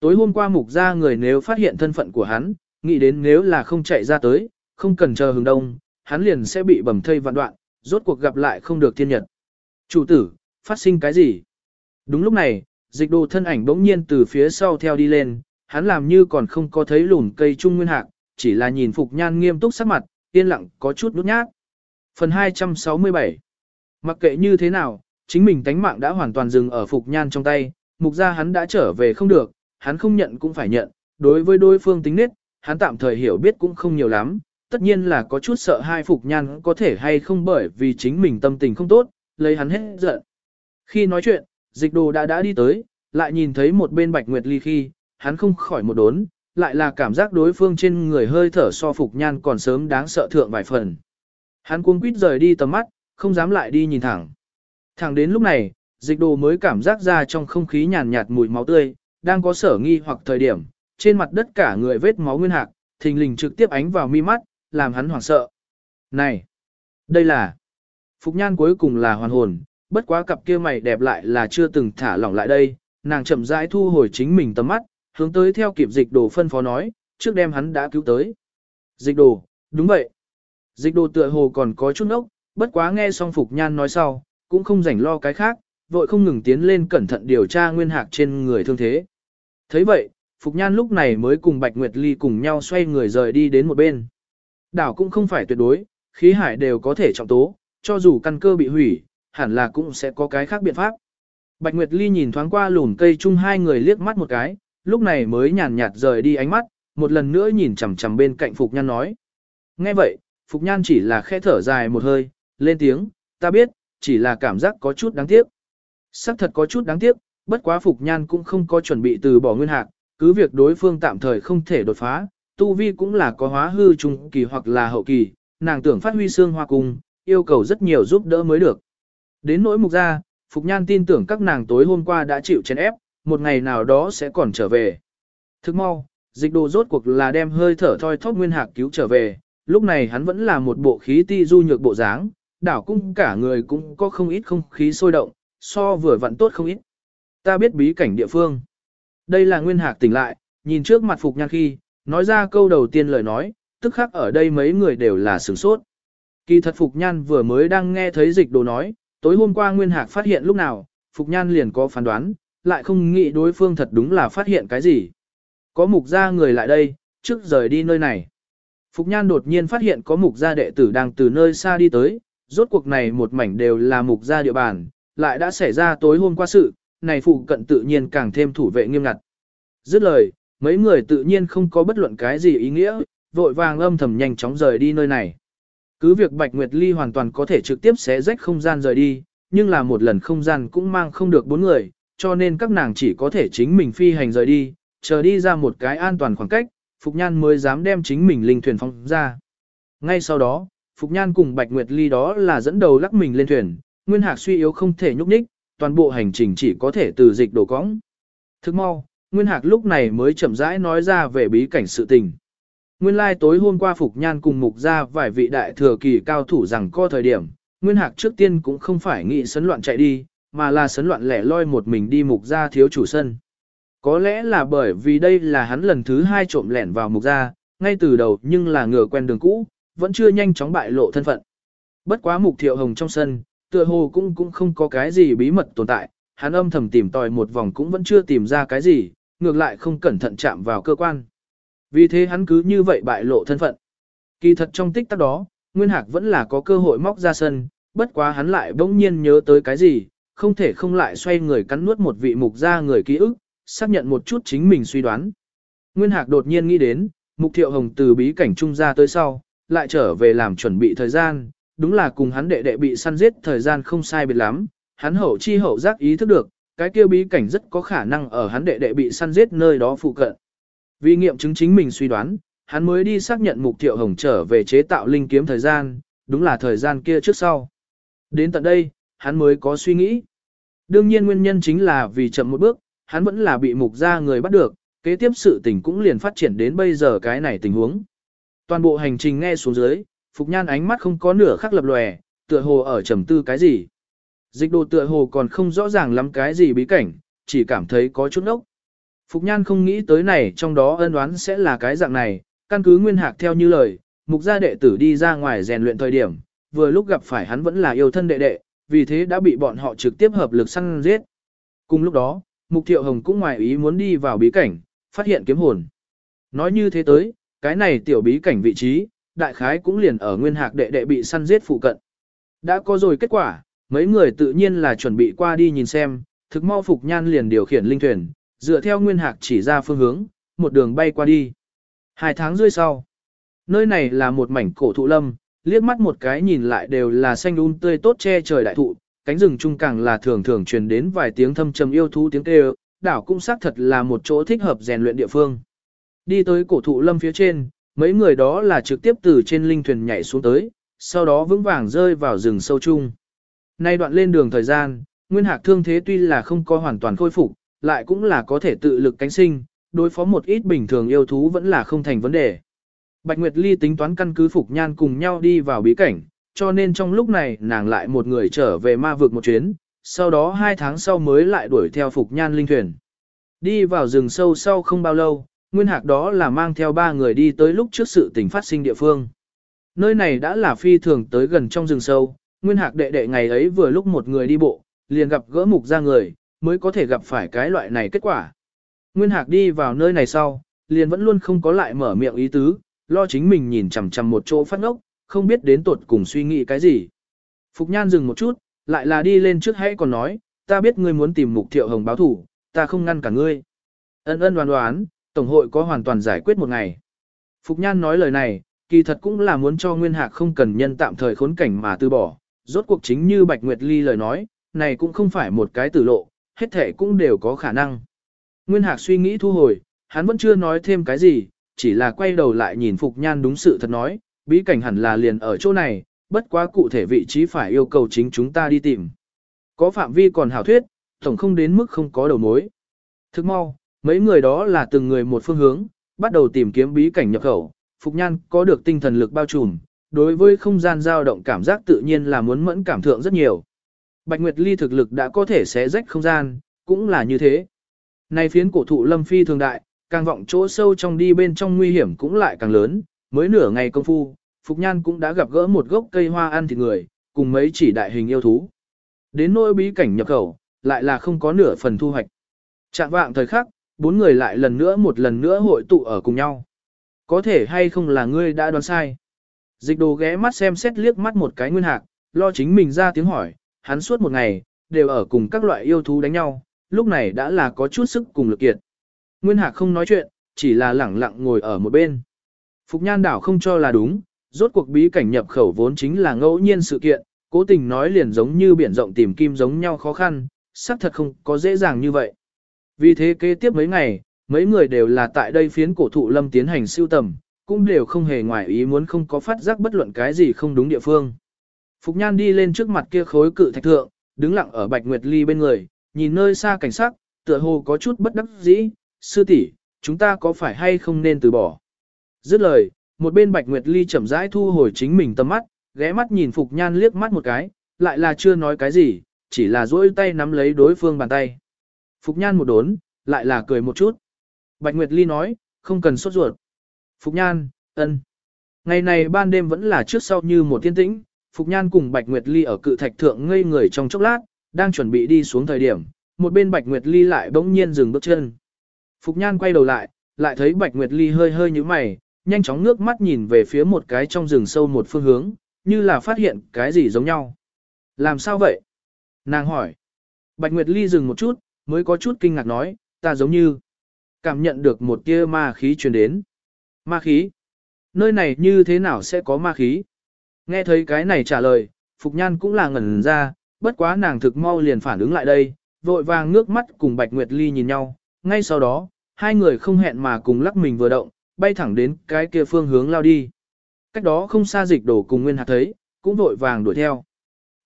Tối hôm qua mục ra người nếu phát hiện thân phận của hắn, nghĩ đến nếu là không chạy ra tới, không cần chờ hướng đông, hắn liền sẽ bị bầm thây vạn đoạn, rốt cuộc gặp lại không được thiên nhật. Chủ tử, phát sinh cái gì? Đúng lúc này, dịch đồ thân ảnh bỗng nhiên từ phía sau theo đi lên, hắn làm như còn không có thấy lùn cây trung nguyên hạc, chỉ là nhìn Phục Nhan nghiêm túc sắc mặt, yên lặng có chút nút nhát. Phần 267 Mặc kệ như thế nào, chính mình tánh mạng đã hoàn toàn dừng ở Phục Nhan trong tay, mục ra hắn đã trở về không được, hắn không nhận cũng phải nhận, đối với đối phương tính nết, hắn tạm thời hiểu biết cũng không nhiều lắm, tất nhiên là có chút sợ hai Phục Nhan có thể hay không bởi vì chính mình tâm tình không tốt, lấy hắn hết giận. Khi nói chuyện, dịch đồ đã đã đi tới, lại nhìn thấy một bên Bạch Nguyệt Ly khi, hắn không khỏi một đốn, lại là cảm giác đối phương trên người hơi thở so Phục Nhan còn sớm đáng sợ thượng vài phần. Hắn cuống quýt rời đi tầm mắt, không dám lại đi nhìn thẳng. Thẳng đến lúc này, dịch đồ mới cảm giác ra trong không khí nhàn nhạt mùi máu tươi, đang có sở nghi hoặc thời điểm, trên mặt đất cả người vết máu nguyên hạc, thình lình trực tiếp ánh vào mi mắt, làm hắn hoảng sợ. Này! Đây là... Phục nhan cuối cùng là hoàn hồn, bất quá cặp kia mày đẹp lại là chưa từng thả lỏng lại đây, nàng chậm rãi thu hồi chính mình tầm mắt, hướng tới theo kịp dịch đồ phân phó nói, trước đêm hắn đã cứu tới. Dịch đồ, đúng vậy. Dịch đồ tựa hồ còn có chút nốc, bất quá nghe xong Phục Nhan nói sau, cũng không rảnh lo cái khác, vội không ngừng tiến lên cẩn thận điều tra nguyên hạc trên người thương thế. thấy vậy, Phục Nhan lúc này mới cùng Bạch Nguyệt Ly cùng nhau xoay người rời đi đến một bên. Đảo cũng không phải tuyệt đối, khí hải đều có thể trọng tố, cho dù căn cơ bị hủy, hẳn là cũng sẽ có cái khác biện pháp. Bạch Nguyệt Ly nhìn thoáng qua lùn cây chung hai người liếc mắt một cái, lúc này mới nhàn nhạt rời đi ánh mắt, một lần nữa nhìn chằm chằm bên cạnh Phục Nhan nói. Nghe vậy, Phục Nhan chỉ là khẽ thở dài một hơi, lên tiếng, ta biết, chỉ là cảm giác có chút đáng tiếc. Sắc thật có chút đáng tiếc, bất quá Phục Nhan cũng không có chuẩn bị từ bỏ nguyên hạc, cứ việc đối phương tạm thời không thể đột phá, tu vi cũng là có hóa hư trung kỳ hoặc là hậu kỳ, nàng tưởng phát huy xương hoa cung, yêu cầu rất nhiều giúp đỡ mới được. Đến nỗi mục ra, Phục Nhan tin tưởng các nàng tối hôm qua đã chịu chèn ép, một ngày nào đó sẽ còn trở về. Thức mau, dịch đồ rốt cuộc là đem hơi thở thoi thóp nguyên hạc cứu trở về, lúc này hắn vẫn là một bộ khí ti du nhược bộ dáng, đảo cung cả người cũng có không ít không khí sôi động, so vừa vặn tốt không ít. Ta biết bí cảnh địa phương. Đây là nguyên hạc tỉnh lại, nhìn trước mặt Phục Nhan khi, nói ra câu đầu tiên lời nói, tức khắc ở đây mấy người đều là sửng sốt. Kỳ thật Phục Nhan vừa mới đang nghe thấy dịch đồ nói, tối hôm qua Nguyên Hạc phát hiện lúc nào, Phục Nhan liền có phán đoán, lại không nghĩ đối phương thật đúng là phát hiện cái gì. Có mục gia người lại đây, trước rời đi nơi này. Phục Nhan đột nhiên phát hiện có mục gia đệ tử đang từ nơi xa đi tới, rốt cuộc này một mảnh đều là mục gia địa bàn, lại đã xảy ra tối hôm qua sự, này phụ cận tự nhiên càng thêm thủ vệ nghiêm ngặt. Dứt lời, mấy người tự nhiên không có bất luận cái gì ý nghĩa, vội vàng âm thầm nhanh chóng rời đi nơi này. Cứ việc Bạch Nguyệt Ly hoàn toàn có thể trực tiếp xé rách không gian rời đi, nhưng là một lần không gian cũng mang không được bốn người, cho nên các nàng chỉ có thể chính mình phi hành rời đi, chờ đi ra một cái an toàn khoảng cách, Phục Nhan mới dám đem chính mình linh thuyền phóng ra. Ngay sau đó, Phục Nhan cùng Bạch Nguyệt Ly đó là dẫn đầu lắc mình lên thuyền, Nguyên Hạc suy yếu không thể nhúc nhích, toàn bộ hành trình chỉ có thể từ dịch đổ cõng. Thức mau, Nguyên Hạc lúc này mới chậm rãi nói ra về bí cảnh sự tình. Nguyên lai tối hôm qua Phục Nhan cùng mục ra vài vị đại thừa kỳ cao thủ rằng co thời điểm, Nguyên Hạc trước tiên cũng không phải nghĩ sấn loạn chạy đi, mà là sấn loạn lẻ loi một mình đi mục ra thiếu chủ sân. Có lẽ là bởi vì đây là hắn lần thứ hai trộm lẻn vào mục ra, ngay từ đầu nhưng là ngừa quen đường cũ, vẫn chưa nhanh chóng bại lộ thân phận. Bất quá mục thiệu hồng trong sân, tựa hồ cũng cũng không có cái gì bí mật tồn tại, hắn âm thầm tìm tòi một vòng cũng vẫn chưa tìm ra cái gì, ngược lại không cẩn thận chạm vào cơ quan. Vì thế hắn cứ như vậy bại lộ thân phận. Kỳ thật trong tích tắc đó, Nguyên Hạc vẫn là có cơ hội móc ra sân, bất quá hắn lại bỗng nhiên nhớ tới cái gì, không thể không lại xoay người cắn nuốt một vị mục ra người ký ức, xác nhận một chút chính mình suy đoán. Nguyên Hạc đột nhiên nghĩ đến, mục thiệu hồng từ bí cảnh trung ra tới sau, lại trở về làm chuẩn bị thời gian, đúng là cùng hắn đệ đệ bị săn giết thời gian không sai biệt lắm, hắn hậu chi hậu giác ý thức được, cái kia bí cảnh rất có khả năng ở hắn đệ đệ bị săn giết nơi đó phụ cận. Vì nghiệm chứng chính mình suy đoán, hắn mới đi xác nhận mục thiệu hồng trở về chế tạo linh kiếm thời gian, đúng là thời gian kia trước sau. Đến tận đây, hắn mới có suy nghĩ. Đương nhiên nguyên nhân chính là vì chậm một bước, hắn vẫn là bị mục ra người bắt được, kế tiếp sự tình cũng liền phát triển đến bây giờ cái này tình huống. Toàn bộ hành trình nghe xuống dưới, Phục Nhan ánh mắt không có nửa khắc lập lòe, tựa hồ ở trầm tư cái gì. Dịch đồ tựa hồ còn không rõ ràng lắm cái gì bí cảnh, chỉ cảm thấy có chút ốc. Phục Nhan không nghĩ tới này trong đó ân đoán sẽ là cái dạng này, căn cứ nguyên hạc theo như lời, mục gia đệ tử đi ra ngoài rèn luyện thời điểm, vừa lúc gặp phải hắn vẫn là yêu thân đệ đệ, vì thế đã bị bọn họ trực tiếp hợp lực săn giết. Cùng lúc đó, mục thiệu hồng cũng ngoài ý muốn đi vào bí cảnh, phát hiện kiếm hồn. Nói như thế tới, cái này tiểu bí cảnh vị trí, đại khái cũng liền ở nguyên hạc đệ đệ bị săn giết phụ cận. Đã có rồi kết quả, mấy người tự nhiên là chuẩn bị qua đi nhìn xem, thực mau phục nhan liền điều khiển linh thuyền, dựa theo nguyên hạc chỉ ra phương hướng, một đường bay qua đi. Hai tháng rưỡi sau, nơi này là một mảnh cổ thụ lâm, liếc mắt một cái nhìn lại đều là xanh un tươi tốt che trời đại thụ, cánh rừng trung càng là thường thường truyền đến vài tiếng thâm trầm yêu thú tiếng kêu, đảo cũng xác thật là một chỗ thích hợp rèn luyện địa phương. Đi tới cổ thụ lâm phía trên, mấy người đó là trực tiếp từ trên linh thuyền nhảy xuống tới, sau đó vững vàng rơi vào rừng sâu chung. Nay đoạn lên đường thời gian, Nguyên Hạc thương thế tuy là không có hoàn toàn khôi phục, lại cũng là có thể tự lực cánh sinh, đối phó một ít bình thường yêu thú vẫn là không thành vấn đề. Bạch Nguyệt Ly tính toán căn cứ Phục Nhan cùng nhau đi vào bí cảnh, cho nên trong lúc này nàng lại một người trở về ma vực một chuyến, sau đó hai tháng sau mới lại đuổi theo Phục Nhan linh thuyền. Đi vào rừng sâu sau không bao lâu, Nguyên Hạc đó là mang theo ba người đi tới lúc trước sự tình phát sinh địa phương. Nơi này đã là phi thường tới gần trong rừng sâu, Nguyên Hạc đệ đệ ngày ấy vừa lúc một người đi bộ, liền gặp gỡ mục ra người, mới có thể gặp phải cái loại này kết quả. Nguyên Hạc đi vào nơi này sau, liền vẫn luôn không có lại mở miệng ý tứ, lo chính mình nhìn chằm chằm một chỗ phát ngốc, không biết đến tột cùng suy nghĩ cái gì. Phục Nhan dừng một chút, lại là đi lên trước hãy còn nói, ta biết ngươi muốn tìm mục thiệu hồng báo thủ, ta không ngăn cả ngươi. Ân ân đoán đoán, Tổng hội có hoàn toàn giải quyết một ngày. Phục Nhan nói lời này, kỳ thật cũng là muốn cho Nguyên Hạc không cần nhân tạm thời khốn cảnh mà từ bỏ. Rốt cuộc chính như Bạch Nguyệt Ly lời nói, này cũng không phải một cái tử lộ, hết thể cũng đều có khả năng. Nguyên Hạc suy nghĩ thu hồi, hắn vẫn chưa nói thêm cái gì, chỉ là quay đầu lại nhìn Phục Nhan đúng sự thật nói, bí cảnh hẳn là liền ở chỗ này, bất quá cụ thể vị trí phải yêu cầu chính chúng ta đi tìm. Có phạm vi còn hảo thuyết, tổng không đến mức không có đầu mối. Thức mau, mấy người đó là từng người một phương hướng, bắt đầu tìm kiếm bí cảnh nhập khẩu, Phục Nhan có được tinh thần lực bao trùm, đối với không gian dao động cảm giác tự nhiên là muốn mẫn cảm thượng rất nhiều. Bạch Nguyệt Ly thực lực đã có thể xé rách không gian, cũng là như thế. Nay phiến cổ thụ lâm phi thường đại, càng vọng chỗ sâu trong đi bên trong nguy hiểm cũng lại càng lớn, mới nửa ngày công phu, Phục Nhan cũng đã gặp gỡ một gốc cây hoa ăn thịt người, cùng mấy chỉ đại hình yêu thú. Đến nỗi bí cảnh nhập khẩu, lại là không có nửa phần thu hoạch. Chạm vạng thời khắc, bốn người lại lần nữa một lần nữa hội tụ ở cùng nhau. Có thể hay không là ngươi đã đoán sai. Dịch đồ ghé mắt xem xét liếc mắt một cái nguyên hạc, lo chính mình ra tiếng hỏi, hắn suốt một ngày, đều ở cùng các loại yêu thú đánh nhau, lúc này đã là có chút sức cùng lực kiệt. Nguyên hạc không nói chuyện, chỉ là lẳng lặng ngồi ở một bên. Phục nhan đảo không cho là đúng, rốt cuộc bí cảnh nhập khẩu vốn chính là ngẫu nhiên sự kiện, cố tình nói liền giống như biển rộng tìm kim giống nhau khó khăn, xác thật không có dễ dàng như vậy. Vì thế kế tiếp mấy ngày, mấy người đều là tại đây phiến cổ thụ lâm tiến hành siêu tầm, cũng đều không hề ngoài ý muốn không có phát giác bất luận cái gì không đúng địa phương. Phục Nhan đi lên trước mặt kia khối cự thạch thượng, đứng lặng ở Bạch Nguyệt Ly bên người, nhìn nơi xa cảnh sắc, tựa hồ có chút bất đắc dĩ, sư tỷ, chúng ta có phải hay không nên từ bỏ. Dứt lời, một bên Bạch Nguyệt Ly chậm rãi thu hồi chính mình tầm mắt, ghé mắt nhìn Phục Nhan liếc mắt một cái, lại là chưa nói cái gì, chỉ là duỗi tay nắm lấy đối phương bàn tay. Phục Nhan một đốn, lại là cười một chút. Bạch Nguyệt Ly nói, không cần sốt ruột. Phục Nhan, ân. Ngày này ban đêm vẫn là trước sau như một tiên tĩnh, Phục Nhan cùng Bạch Nguyệt Ly ở cự thạch thượng ngây người trong chốc lát, đang chuẩn bị đi xuống thời điểm, một bên Bạch Nguyệt Ly lại bỗng nhiên dừng bước chân. Phục Nhan quay đầu lại, lại thấy Bạch Nguyệt Ly hơi hơi như mày, nhanh chóng ngước mắt nhìn về phía một cái trong rừng sâu một phương hướng, như là phát hiện cái gì giống nhau. Làm sao vậy? Nàng hỏi. Bạch Nguyệt Ly dừng một chút, mới có chút kinh ngạc nói, ta giống như cảm nhận được một tia ma khí truyền đến. Ma khí? Nơi này như thế nào sẽ có ma khí? Nghe thấy cái này trả lời, Phục Nhan cũng là ngẩn ra, bất quá nàng thực mau liền phản ứng lại đây, vội vàng ngước mắt cùng Bạch Nguyệt Ly nhìn nhau, ngay sau đó, hai người không hẹn mà cùng lắc mình vừa động, bay thẳng đến cái kia phương hướng lao đi. Cách đó không xa dịch đổ cùng Nguyên Hạc thấy, cũng vội vàng đuổi theo.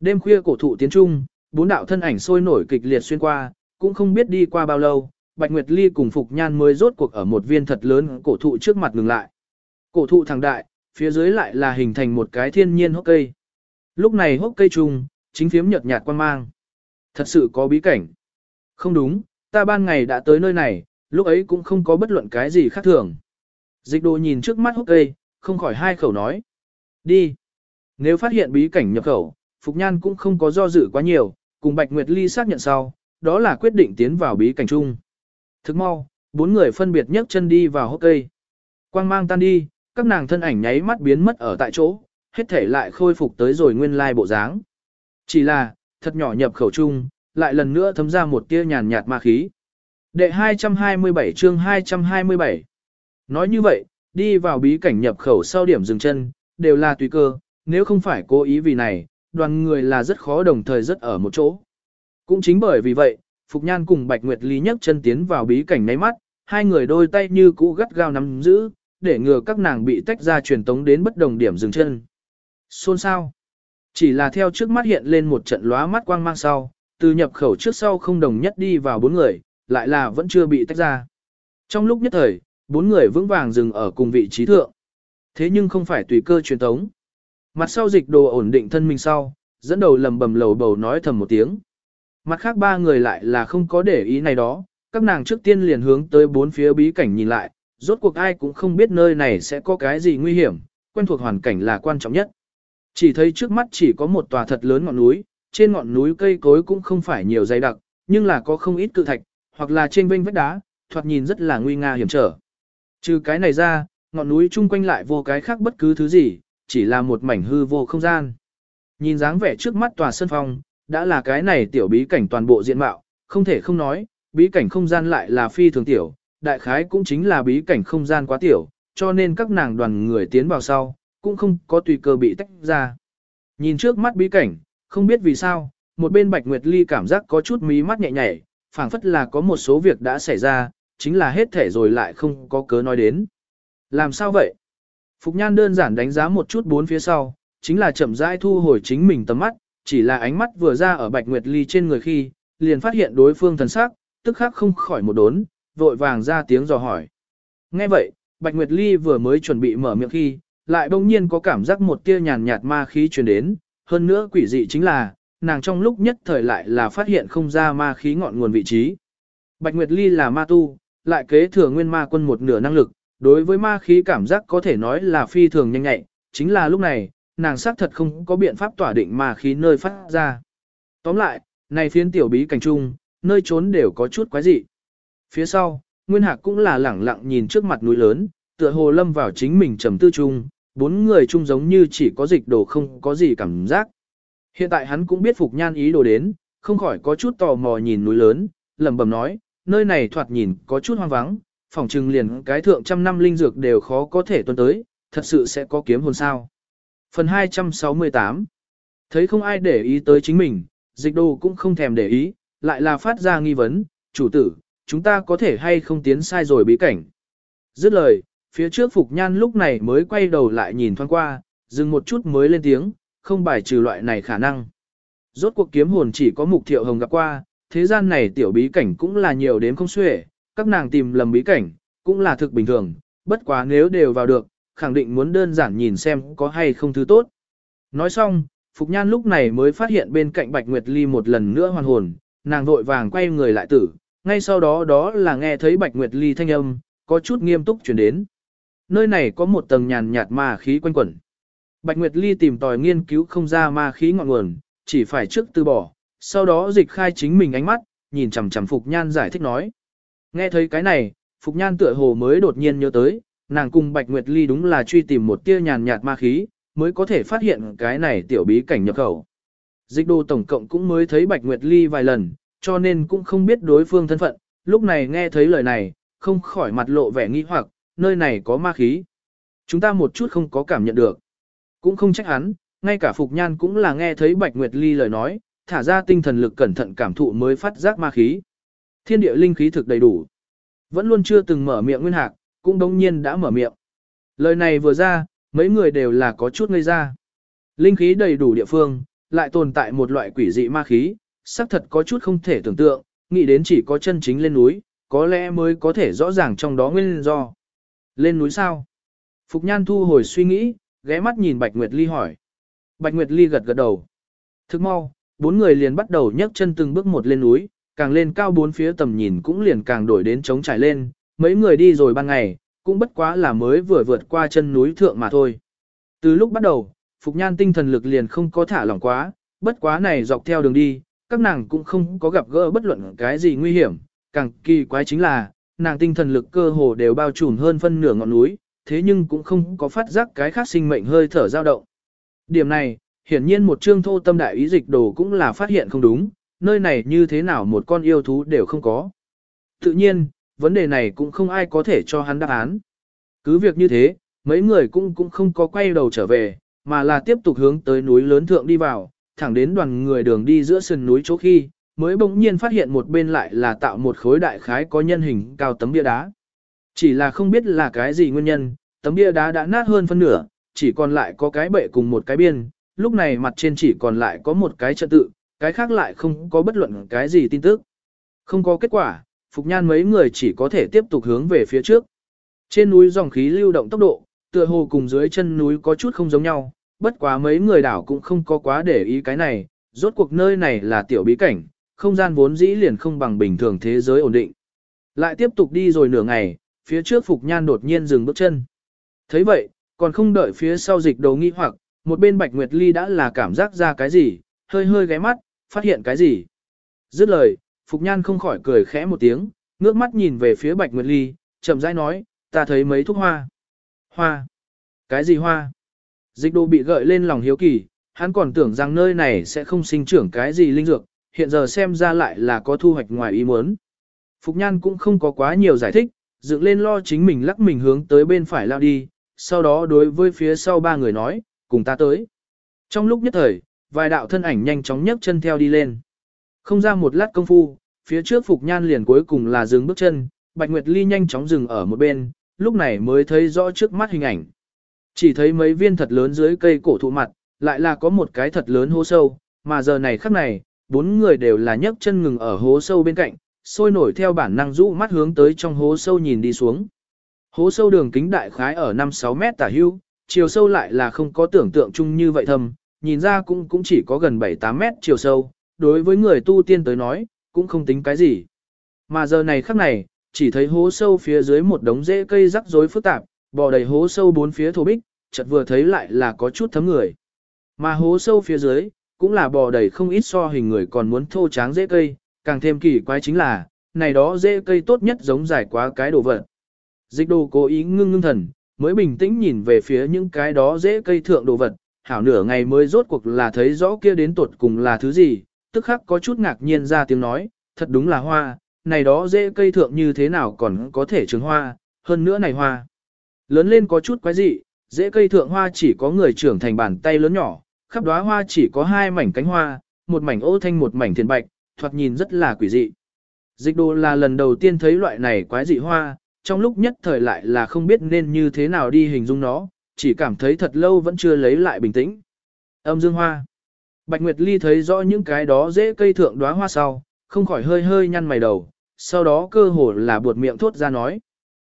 Đêm khuya cổ thụ tiến trung, bốn đạo thân ảnh sôi nổi kịch liệt xuyên qua, cũng không biết đi qua bao lâu, Bạch Nguyệt Ly cùng Phục Nhan mới rốt cuộc ở một viên thật lớn cổ thụ trước mặt ngừng lại. Cổ thụ thẳng đại, phía dưới lại là hình thành một cái thiên nhiên hốc cây. Lúc này hốc cây trùng, chính phiếm nhợt nhạt quan mang. Thật sự có bí cảnh. Không đúng, ta ban ngày đã tới nơi này, lúc ấy cũng không có bất luận cái gì khác thường. Dịch đồ nhìn trước mắt hốc cây, không khỏi hai khẩu nói. Đi. Nếu phát hiện bí cảnh nhập khẩu, Phục Nhan cũng không có do dự quá nhiều, cùng Bạch Nguyệt Ly xác nhận sau, đó là quyết định tiến vào bí cảnh chung. Thức mau, bốn người phân biệt nhấc chân đi vào hốc cây. Quang mang tan đi, các nàng thân ảnh nháy mắt biến mất ở tại chỗ, hết thể lại khôi phục tới rồi nguyên lai bộ dáng. Chỉ là, thật nhỏ nhập khẩu chung, lại lần nữa thấm ra một tia nhàn nhạt ma khí. Đệ 227 chương 227 Nói như vậy, đi vào bí cảnh nhập khẩu sau điểm dừng chân, đều là tùy cơ, nếu không phải cố ý vì này, đoàn người là rất khó đồng thời rất ở một chỗ. Cũng chính bởi vì vậy, Phục Nhan cùng Bạch Nguyệt Ly nhấc chân tiến vào bí cảnh nháy mắt, hai người đôi tay như cũ gắt gao nắm giữ, để ngừa các nàng bị tách ra truyền tống đến bất đồng điểm dừng chân. Xôn sao? Chỉ là theo trước mắt hiện lên một trận lóa mắt quang mang sau, từ nhập khẩu trước sau không đồng nhất đi vào bốn người, lại là vẫn chưa bị tách ra. Trong lúc nhất thời, bốn người vững vàng dừng ở cùng vị trí thượng. Thế nhưng không phải tùy cơ truyền tống. Mặt sau dịch đồ ổn định thân mình sau, dẫn đầu lầm bầm lầu bầu nói thầm một tiếng. Mặt khác ba người lại là không có để ý này đó, các nàng trước tiên liền hướng tới bốn phía bí cảnh nhìn lại, rốt cuộc ai cũng không biết nơi này sẽ có cái gì nguy hiểm, quen thuộc hoàn cảnh là quan trọng nhất. Chỉ thấy trước mắt chỉ có một tòa thật lớn ngọn núi, trên ngọn núi cây cối cũng không phải nhiều dày đặc, nhưng là có không ít cự thạch, hoặc là trên vênh vách đá, thoạt nhìn rất là nguy nga hiểm trở. Trừ cái này ra, ngọn núi chung quanh lại vô cái khác bất cứ thứ gì, chỉ là một mảnh hư vô không gian. Nhìn dáng vẻ trước mắt tòa sân phong, đã là cái này tiểu bí cảnh toàn bộ diện mạo, không thể không nói, bí cảnh không gian lại là phi thường tiểu, đại khái cũng chính là bí cảnh không gian quá tiểu, cho nên các nàng đoàn người tiến vào sau, cũng không có tùy cơ bị tách ra. Nhìn trước mắt bí cảnh, không biết vì sao, một bên Bạch Nguyệt Ly cảm giác có chút mí mắt nhẹ nhảy, phảng phất là có một số việc đã xảy ra, chính là hết thể rồi lại không có cớ nói đến. Làm sao vậy? Phục Nhan đơn giản đánh giá một chút bốn phía sau, chính là chậm rãi thu hồi chính mình tầm mắt, chỉ là ánh mắt vừa ra ở Bạch Nguyệt Ly trên người khi, liền phát hiện đối phương thần sắc, tức khắc không khỏi một đốn, vội vàng ra tiếng dò hỏi. Nghe vậy, Bạch Nguyệt Ly vừa mới chuẩn bị mở miệng khi, lại bỗng nhiên có cảm giác một tia nhàn nhạt ma khí truyền đến, hơn nữa quỷ dị chính là, nàng trong lúc nhất thời lại là phát hiện không ra ma khí ngọn nguồn vị trí. Bạch Nguyệt Ly là ma tu, lại kế thừa nguyên ma quân một nửa năng lực, đối với ma khí cảm giác có thể nói là phi thường nhanh nhạy, chính là lúc này, nàng xác thật không có biện pháp tỏa định ma khí nơi phát ra. Tóm lại, này phiến tiểu bí cảnh trung, nơi trốn đều có chút quái dị. Phía sau, Nguyên Hạc cũng là lẳng lặng nhìn trước mặt núi lớn, tựa hồ lâm vào chính mình trầm tư chung, bốn người chung giống như chỉ có dịch đồ không có gì cảm giác. Hiện tại hắn cũng biết Phục Nhan ý đồ đến, không khỏi có chút tò mò nhìn núi lớn, lẩm bẩm nói, nơi này thoạt nhìn có chút hoang vắng, phòng trừng liền cái thượng trăm năm linh dược đều khó có thể tuân tới, thật sự sẽ có kiếm hồn sao. Phần 268 Thấy không ai để ý tới chính mình, dịch đồ cũng không thèm để ý, lại là phát ra nghi vấn, chủ tử, chúng ta có thể hay không tiến sai rồi bí cảnh. Dứt lời, phía trước Phục Nhan lúc này mới quay đầu lại nhìn thoáng qua, dừng một chút mới lên tiếng, không bài trừ loại này khả năng. Rốt cuộc kiếm hồn chỉ có mục thiệu hồng gặp qua, thế gian này tiểu bí cảnh cũng là nhiều đến không xuể, các nàng tìm lầm bí cảnh, cũng là thực bình thường, bất quá nếu đều vào được, khẳng định muốn đơn giản nhìn xem có hay không thứ tốt. Nói xong, Phục Nhan lúc này mới phát hiện bên cạnh Bạch Nguyệt Ly một lần nữa hoàn hồn, nàng vội vàng quay người lại tử, ngay sau đó đó là nghe thấy Bạch Nguyệt Ly thanh âm, có chút nghiêm túc chuyển đến. Nơi này có một tầng nhàn nhạt ma khí quanh quẩn. Bạch Nguyệt Ly tìm tòi nghiên cứu không ra ma khí ngọn nguồn, chỉ phải trước từ bỏ, sau đó dịch khai chính mình ánh mắt, nhìn chằm chằm Phục Nhan giải thích nói. Nghe thấy cái này, Phục Nhan tựa hồ mới đột nhiên nhớ tới, nàng cùng Bạch Nguyệt Ly đúng là truy tìm một tia nhàn nhạt ma khí, mới có thể phát hiện cái này tiểu bí cảnh nhập khẩu. Dịch đô tổng cộng cũng mới thấy Bạch Nguyệt Ly vài lần, cho nên cũng không biết đối phương thân phận, lúc này nghe thấy lời này, không khỏi mặt lộ vẻ nghi hoặc, nơi này có ma khí. Chúng ta một chút không có cảm nhận được. Cũng không trách hắn, ngay cả Phục Nhan cũng là nghe thấy Bạch Nguyệt Ly lời nói, thả ra tinh thần lực cẩn thận cảm thụ mới phát giác ma khí. Thiên địa linh khí thực đầy đủ. Vẫn luôn chưa từng mở miệng nguyên hạc, cũng đống nhiên đã mở miệng. Lời này vừa ra, mấy người đều là có chút ngây ra. Linh khí đầy đủ địa phương, lại tồn tại một loại quỷ dị ma khí, xác thật có chút không thể tưởng tượng, nghĩ đến chỉ có chân chính lên núi, có lẽ mới có thể rõ ràng trong đó nguyên do. Lên núi sao? Phục Nhan thu hồi suy nghĩ, ghé mắt nhìn Bạch Nguyệt Ly hỏi. Bạch Nguyệt Ly gật gật đầu. Thức mau, bốn người liền bắt đầu nhấc chân từng bước một lên núi, càng lên cao bốn phía tầm nhìn cũng liền càng đổi đến trống trải lên, mấy người đi rồi ban ngày, cũng bất quá là mới vừa vượt qua chân núi thượng mà thôi. Từ lúc bắt đầu, Phục Nhan tinh thần lực liền không có thả lỏng quá, bất quá này dọc theo đường đi, các nàng cũng không có gặp gỡ bất luận cái gì nguy hiểm, càng kỳ quái chính là, nàng tinh thần lực cơ hồ đều bao trùm hơn phân nửa ngọn núi, thế nhưng cũng không có phát giác cái khác sinh mệnh hơi thở dao động. Điểm này, hiển nhiên một chương thô tâm đại ý dịch đồ cũng là phát hiện không đúng, nơi này như thế nào một con yêu thú đều không có. Tự nhiên, vấn đề này cũng không ai có thể cho hắn đáp án. Cứ việc như thế, mấy người cũng cũng không có quay đầu trở về, mà là tiếp tục hướng tới núi lớn thượng đi vào, thẳng đến đoàn người đường đi giữa sườn núi chỗ khi, mới bỗng nhiên phát hiện một bên lại là tạo một khối đại khái có nhân hình cao tấm bia đá. Chỉ là không biết là cái gì nguyên nhân, tấm bia đá đã nát hơn phân nửa, chỉ còn lại có cái bệ cùng một cái biên, lúc này mặt trên chỉ còn lại có một cái trật tự, cái khác lại không có bất luận cái gì tin tức. Không có kết quả, Phục Nhan mấy người chỉ có thể tiếp tục hướng về phía trước. Trên núi dòng khí lưu động tốc độ, tựa hồ cùng dưới chân núi có chút không giống nhau, bất quá mấy người đảo cũng không có quá để ý cái này, rốt cuộc nơi này là tiểu bí cảnh, không gian vốn dĩ liền không bằng bình thường thế giới ổn định. Lại tiếp tục đi rồi nửa ngày, phía trước Phục Nhan đột nhiên dừng bước chân. thấy vậy, còn không đợi phía sau dịch đầu nghi hoặc, một bên Bạch Nguyệt Ly đã là cảm giác ra cái gì, hơi hơi ghé mắt, phát hiện cái gì. Dứt lời, Phục Nhan không khỏi cười khẽ một tiếng, ngước mắt nhìn về phía Bạch Nguyệt Ly, chậm rãi nói, ta thấy mấy thuốc hoa. Hoa? Cái gì hoa? Dịch đồ bị gợi lên lòng hiếu kỳ, hắn còn tưởng rằng nơi này sẽ không sinh trưởng cái gì linh dược, hiện giờ xem ra lại là có thu hoạch ngoài ý muốn. Phục Nhan cũng không có quá nhiều giải thích, dựng lên lo chính mình lắc mình hướng tới bên phải lao đi, sau đó đối với phía sau ba người nói, cùng ta tới. Trong lúc nhất thời, vài đạo thân ảnh nhanh chóng nhấc chân theo đi lên. Không ra một lát công phu, phía trước Phục Nhan liền cuối cùng là dừng bước chân, Bạch Nguyệt Ly nhanh chóng dừng ở một bên, lúc này mới thấy rõ trước mắt hình ảnh. Chỉ thấy mấy viên thật lớn dưới cây cổ thụ mặt, lại là có một cái thật lớn hố sâu, mà giờ này khắc này, bốn người đều là nhấc chân ngừng ở hố sâu bên cạnh, sôi nổi theo bản năng rũ mắt hướng tới trong hố sâu nhìn đi xuống. Hố sâu đường kính đại khái ở 5-6 mét tả hưu, chiều sâu lại là không có tưởng tượng chung như vậy thầm nhìn ra cũng cũng chỉ có gần 7-8 mét chiều sâu, đối với người tu tiên tới nói, cũng không tính cái gì. Mà giờ này khắc này, chỉ thấy hố sâu phía dưới một đống rễ cây rắc rối phức tạp, bò đầy hố sâu bốn phía thổ bích, chợt vừa thấy lại là có chút thấm người. Mà hố sâu phía dưới, cũng là bò đầy không ít so hình người còn muốn thô tráng dễ cây, càng thêm kỳ quái chính là, này đó dễ cây tốt nhất giống dài quá cái đồ vật. Dịch đồ cố ý ngưng ngưng thần, mới bình tĩnh nhìn về phía những cái đó dễ cây thượng đồ vật, hảo nửa ngày mới rốt cuộc là thấy rõ kia đến tuột cùng là thứ gì, tức khắc có chút ngạc nhiên ra tiếng nói, thật đúng là hoa, này đó dễ cây thượng như thế nào còn có thể trứng hoa, hơn nữa này hoa. Lớn lên có chút quái dị, dễ cây thượng hoa chỉ có người trưởng thành bàn tay lớn nhỏ, khắp đóa hoa chỉ có hai mảnh cánh hoa, một mảnh ô thanh một mảnh thiền bạch, thoạt nhìn rất là quỷ dị. Dịch đồ là lần đầu tiên thấy loại này quái dị hoa, trong lúc nhất thời lại là không biết nên như thế nào đi hình dung nó, chỉ cảm thấy thật lâu vẫn chưa lấy lại bình tĩnh. Âm dương hoa. Bạch Nguyệt Ly thấy rõ những cái đó dễ cây thượng đóa hoa sau, không khỏi hơi hơi nhăn mày đầu, sau đó cơ hồ là buột miệng thốt ra nói.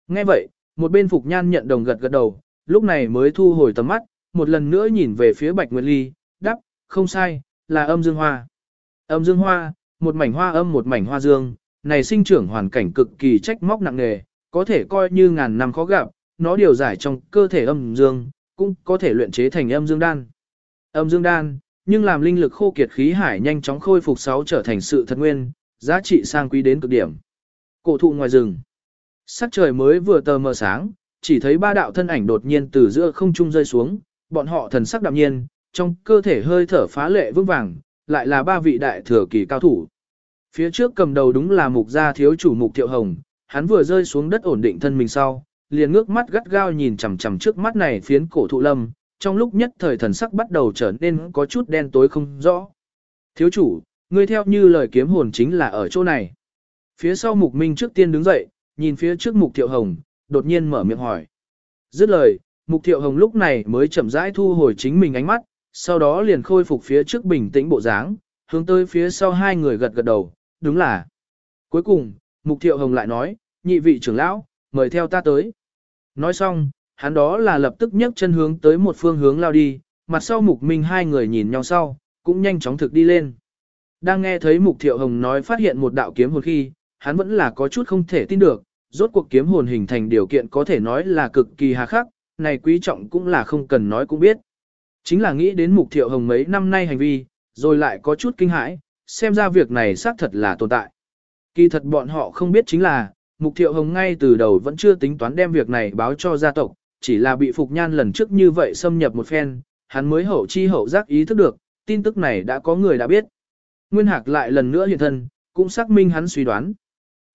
Nghe vậy, một bên Phục Nhan nhận đồng gật gật đầu, lúc này mới thu hồi tầm mắt, một lần nữa nhìn về phía Bạch Nguyệt Ly, đắp, không sai, là âm dương hoa. Âm dương hoa, một mảnh hoa âm một mảnh hoa dương, này sinh trưởng hoàn cảnh cực kỳ trách móc nặng nề, có thể coi như ngàn năm khó gặp, nó điều giải trong cơ thể âm dương, cũng có thể luyện chế thành âm dương đan. Âm dương đan, nhưng làm linh lực khô kiệt khí hải nhanh chóng khôi phục sáu trở thành sự thật nguyên, giá trị sang quý đến cực điểm. Cổ thụ ngoài rừng. Sắc trời mới vừa tờ mờ sáng, chỉ thấy ba đạo thân ảnh đột nhiên từ giữa không trung rơi xuống, bọn họ thần sắc đạm nhiên, trong cơ thể hơi thở phá lệ vững vàng, lại là ba vị đại thừa kỳ cao thủ. Phía trước cầm đầu đúng là mục gia thiếu chủ mục thiệu hồng, hắn vừa rơi xuống đất ổn định thân mình sau, liền ngước mắt gắt gao nhìn chằm chằm trước mắt này phiến cổ thụ lâm, trong lúc nhất thời thần sắc bắt đầu trở nên có chút đen tối không rõ. Thiếu chủ, ngươi theo như lời kiếm hồn chính là ở chỗ này. Phía sau mục minh trước tiên đứng dậy, nhìn phía trước mục thiệu hồng, đột nhiên mở miệng hỏi. Dứt lời, mục thiệu hồng lúc này mới chậm rãi thu hồi chính mình ánh mắt, sau đó liền khôi phục phía trước bình tĩnh bộ dáng, hướng tới phía sau hai người gật gật đầu, đúng là. Cuối cùng, mục thiệu hồng lại nói, nhị vị trưởng lão, mời theo ta tới. Nói xong, hắn đó là lập tức nhấc chân hướng tới một phương hướng lao đi, mặt sau mục minh hai người nhìn nhau sau, cũng nhanh chóng thực đi lên. Đang nghe thấy mục thiệu hồng nói phát hiện một đạo kiếm hồn khi, hắn vẫn là có chút không thể tin được, rốt cuộc kiếm hồn hình thành điều kiện có thể nói là cực kỳ hà khắc, này quý trọng cũng là không cần nói cũng biết. Chính là nghĩ đến mục thiệu hồng mấy năm nay hành vi, rồi lại có chút kinh hãi, xem ra việc này xác thật là tồn tại. Kỳ thật bọn họ không biết chính là, mục thiệu hồng ngay từ đầu vẫn chưa tính toán đem việc này báo cho gia tộc, chỉ là bị Phục Nhan lần trước như vậy xâm nhập một phen, hắn mới hậu chi hậu giác ý thức được, tin tức này đã có người đã biết. Nguyên Hạc lại lần nữa hiện thân, cũng xác minh hắn suy đoán.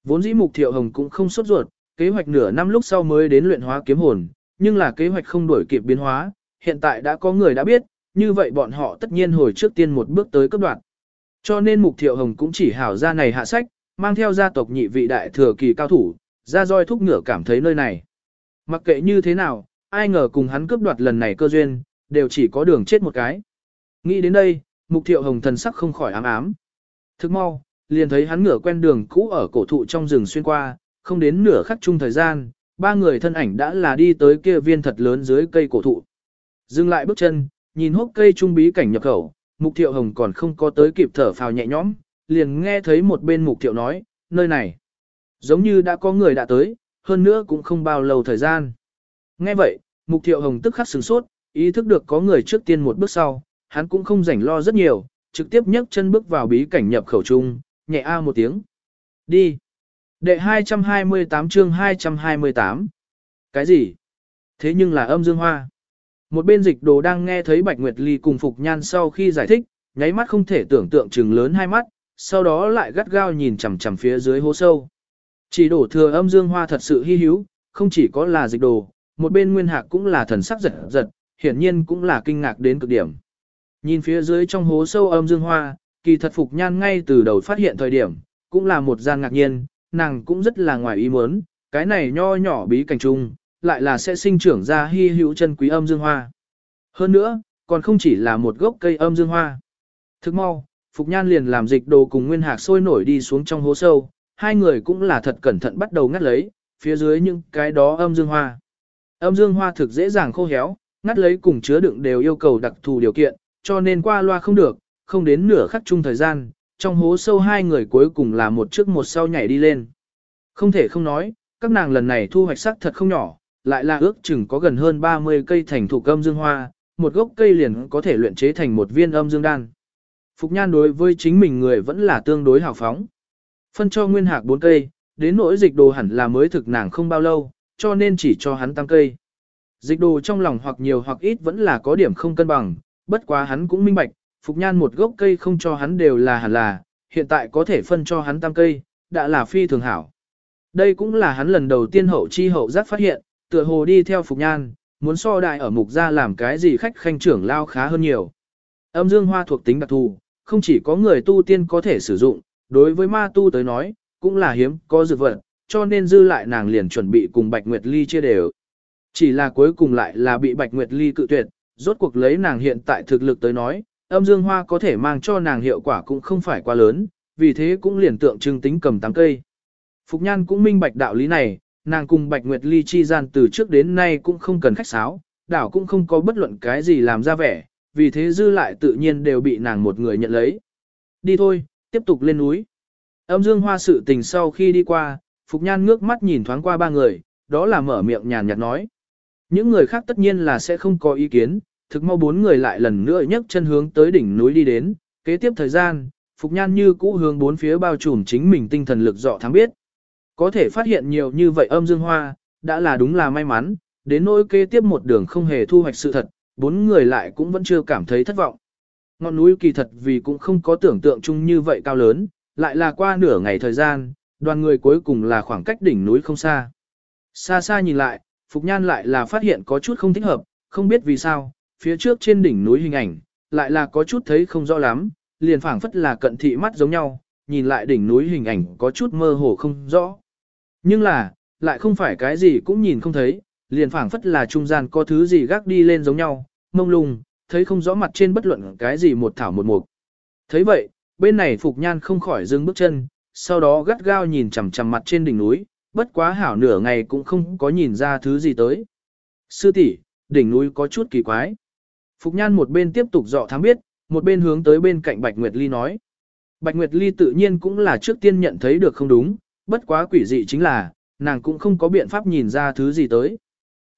Vốn dĩ Mục Thiệu Hồng cũng không sốt ruột, kế hoạch nửa năm lúc sau mới đến luyện hóa kiếm hồn, nhưng là kế hoạch không đổi kịp biến hóa, hiện tại đã có người đã biết, như vậy bọn họ tất nhiên hồi trước tiên một bước tới cấp đoạn. Cho nên Mục Thiệu Hồng cũng chỉ hảo ra này hạ sách, mang theo gia tộc nhị vị đại thừa kỳ cao thủ, ra roi thúc ngựa cảm thấy nơi này. Mặc kệ như thế nào, ai ngờ cùng hắn cướp đoạt lần này cơ duyên, đều chỉ có đường chết một cái. Nghĩ đến đây, Mục Thiệu Hồng thần sắc không khỏi ám ám. Thức mau, liền thấy hắn ngửa quen đường cũ ở cổ thụ trong rừng xuyên qua, không đến nửa khắc chung thời gian, ba người thân ảnh đã là đi tới kia viên thật lớn dưới cây cổ thụ. Dừng lại bước chân, nhìn hốc cây trung bí cảnh nhập khẩu, Mục Thiệu Hồng còn không có tới kịp thở phào nhẹ nhõm, liền nghe thấy một bên Mục Thiệu nói, nơi này, giống như đã có người đã tới, hơn nữa cũng không bao lâu thời gian. Nghe vậy, Mục Thiệu Hồng tức khắc sửng sốt, ý thức được có người trước tiên một bước sau, hắn cũng không rảnh lo rất nhiều, trực tiếp nhấc chân bước vào bí cảnh nhập khẩu trung, nhẹ a một tiếng. Đi. Đệ 228 chương 228. Cái gì? Thế nhưng là âm dương hoa. Một bên dịch đồ đang nghe thấy Bạch Nguyệt Ly cùng Phục Nhan sau khi giải thích, nháy mắt không thể tưởng tượng trừng lớn hai mắt, sau đó lại gắt gao nhìn chằm chằm phía dưới hố sâu. Chỉ đổ thừa âm dương hoa thật sự hy hữu, không chỉ có là dịch đồ, một bên nguyên hạc cũng là thần sắc giật giật, hiển nhiên cũng là kinh ngạc đến cực điểm. Nhìn phía dưới trong hố sâu âm dương hoa, kỳ thật Phục Nhan ngay từ đầu phát hiện thời điểm, cũng là một gian ngạc nhiên, nàng cũng rất là ngoài ý muốn, cái này nho nhỏ bí cảnh trung, lại là sẽ sinh trưởng ra hy hữu chân quý âm dương hoa. Hơn nữa, còn không chỉ là một gốc cây âm dương hoa. Thức mau, Phục Nhan liền làm dịch đồ cùng Nguyên Hạc sôi nổi đi xuống trong hố sâu, hai người cũng là thật cẩn thận bắt đầu ngắt lấy, phía dưới những cái đó âm dương hoa. Âm dương hoa thực dễ dàng khô héo, ngắt lấy cùng chứa đựng đều yêu cầu đặc thù điều kiện, cho nên qua loa không được, không đến nửa khắc chung thời gian, trong hố sâu hai người cuối cùng là một trước một sau nhảy đi lên. Không thể không nói, các nàng lần này thu hoạch sắc thật không nhỏ, lại là ước chừng có gần hơn 30 cây thành thủ âm dương hoa, một gốc cây liền có thể luyện chế thành một viên âm dương đan. Phục Nhan đối với chính mình người vẫn là tương đối hào phóng. Phân cho nguyên hạc 4 cây, đến nỗi dịch đồ hẳn là mới thực nàng không bao lâu, cho nên chỉ cho hắn tăng cây. Dịch đồ trong lòng hoặc nhiều hoặc ít vẫn là có điểm không cân bằng, bất quá hắn cũng minh bạch, Phục Nhan một gốc cây không cho hắn đều là hẳn là, hiện tại có thể phân cho hắn tam cây, đã là phi thường hảo. Đây cũng là hắn lần đầu tiên hậu chi hậu giác phát hiện, tựa hồ đi theo Phục Nhan, muốn so đại ở mục ra làm cái gì khách khanh trưởng lao khá hơn nhiều. Âm dương hoa thuộc tính đặc thù, không chỉ có người tu tiên có thể sử dụng, đối với ma tu tới nói, cũng là hiếm, có dược vật, cho nên dư lại nàng liền chuẩn bị cùng Bạch Nguyệt Ly chia đều. Chỉ là cuối cùng lại là bị Bạch Nguyệt Ly cự tuyệt, rốt cuộc lấy nàng hiện tại thực lực tới nói, âm dương hoa có thể mang cho nàng hiệu quả cũng không phải quá lớn, vì thế cũng liền tượng trưng tính cầm tám cây. Phục Nhan cũng minh bạch đạo lý này, nàng cùng Bạch Nguyệt Ly chi gian từ trước đến nay cũng không cần khách sáo, đảo cũng không có bất luận cái gì làm ra vẻ, vì thế dư lại tự nhiên đều bị nàng một người nhận lấy. Đi thôi, tiếp tục lên núi. Âm dương hoa sự tình sau khi đi qua, Phục Nhan ngước mắt nhìn thoáng qua ba người, đó là mở miệng nhàn nhạt nói. Những người khác tất nhiên là sẽ không có ý kiến, thực mau bốn người lại lần nữa nhấc chân hướng tới đỉnh núi đi đến, kế tiếp thời gian, Phục Nhan như cũ hướng bốn phía bao trùm chính mình tinh thần lực dọ thắng biết. Có thể phát hiện nhiều như vậy âm dương hoa, đã là đúng là may mắn, đến nỗi kế tiếp một đường không hề thu hoạch sự thật, bốn người lại cũng vẫn chưa cảm thấy thất vọng. Ngọn núi kỳ thật vì cũng không có tưởng tượng chung như vậy cao lớn, lại là qua nửa ngày thời gian, đoàn người cuối cùng là khoảng cách đỉnh núi không xa. Xa xa nhìn lại, Phục Nhan lại là phát hiện có chút không thích hợp, không biết vì sao, phía trước trên đỉnh núi hình ảnh, lại là có chút thấy không rõ lắm, liền phảng phất là cận thị mắt giống nhau, nhìn lại đỉnh núi hình ảnh có chút mơ hồ không rõ. Nhưng là, lại không phải cái gì cũng nhìn không thấy, liền phảng phất là trung gian có thứ gì gác đi lên giống nhau, mông lung, thấy không rõ mặt trên bất luận cái gì một thảo một mục. Thấy vậy, bên này Phục Nhan không khỏi dừng bước chân, sau đó gắt gao nhìn chằm chằm mặt trên đỉnh núi, bất quá hảo nửa ngày cũng không có nhìn ra thứ gì tới. Sư tỷ, đỉnh núi có chút kỳ quái. Phục Nhan một bên tiếp tục dọ thám biết, một bên hướng tới bên cạnh Bạch Nguyệt Ly nói. Bạch Nguyệt Ly tự nhiên cũng là trước tiên nhận thấy được không đúng, bất quá quỷ dị chính là, nàng cũng không có biện pháp nhìn ra thứ gì tới.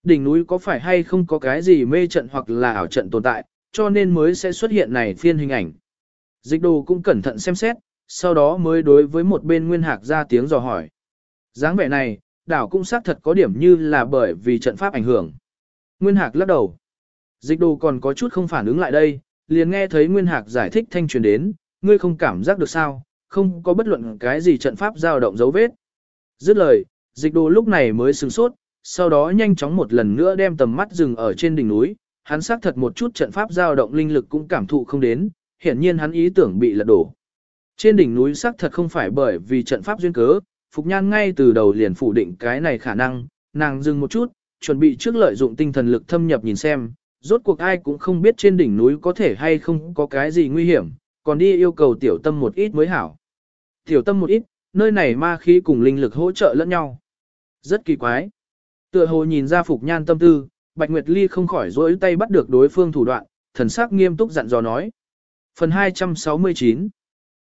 Đỉnh núi có phải hay không có cái gì mê trận hoặc là ảo trận tồn tại, cho nên mới sẽ xuất hiện này phiên hình ảnh. Dịch đồ cũng cẩn thận xem xét, sau đó mới đối với một bên nguyên hạc ra tiếng dò hỏi. dáng vẻ này, đảo cũng xác thật có điểm như là bởi vì trận pháp ảnh hưởng. Nguyên hạc lắc đầu. Dịch đồ còn có chút không phản ứng lại đây, liền nghe thấy nguyên hạc giải thích thanh truyền đến, ngươi không cảm giác được sao, không có bất luận cái gì trận pháp dao động dấu vết. Dứt lời, dịch đồ lúc này mới sừng sốt, sau đó nhanh chóng một lần nữa đem tầm mắt dừng ở trên đỉnh núi, hắn xác thật một chút trận pháp dao động linh lực cũng cảm thụ không đến, hiển nhiên hắn ý tưởng bị lật đổ. Trên đỉnh núi xác thật không phải bởi vì trận pháp duyên cớ, Phục Nhan ngay từ đầu liền phủ định cái này khả năng, nàng dừng một chút, chuẩn bị trước lợi dụng tinh thần lực thâm nhập nhìn xem, rốt cuộc ai cũng không biết trên đỉnh núi có thể hay không có cái gì nguy hiểm, còn đi yêu cầu tiểu tâm một ít mới hảo. Tiểu tâm một ít, nơi này ma khí cùng linh lực hỗ trợ lẫn nhau. Rất kỳ quái. Tựa hồ nhìn ra Phục Nhan tâm tư, Bạch Nguyệt Ly không khỏi rỗi tay bắt được đối phương thủ đoạn, thần sắc nghiêm túc dặn dò nói. Phần 269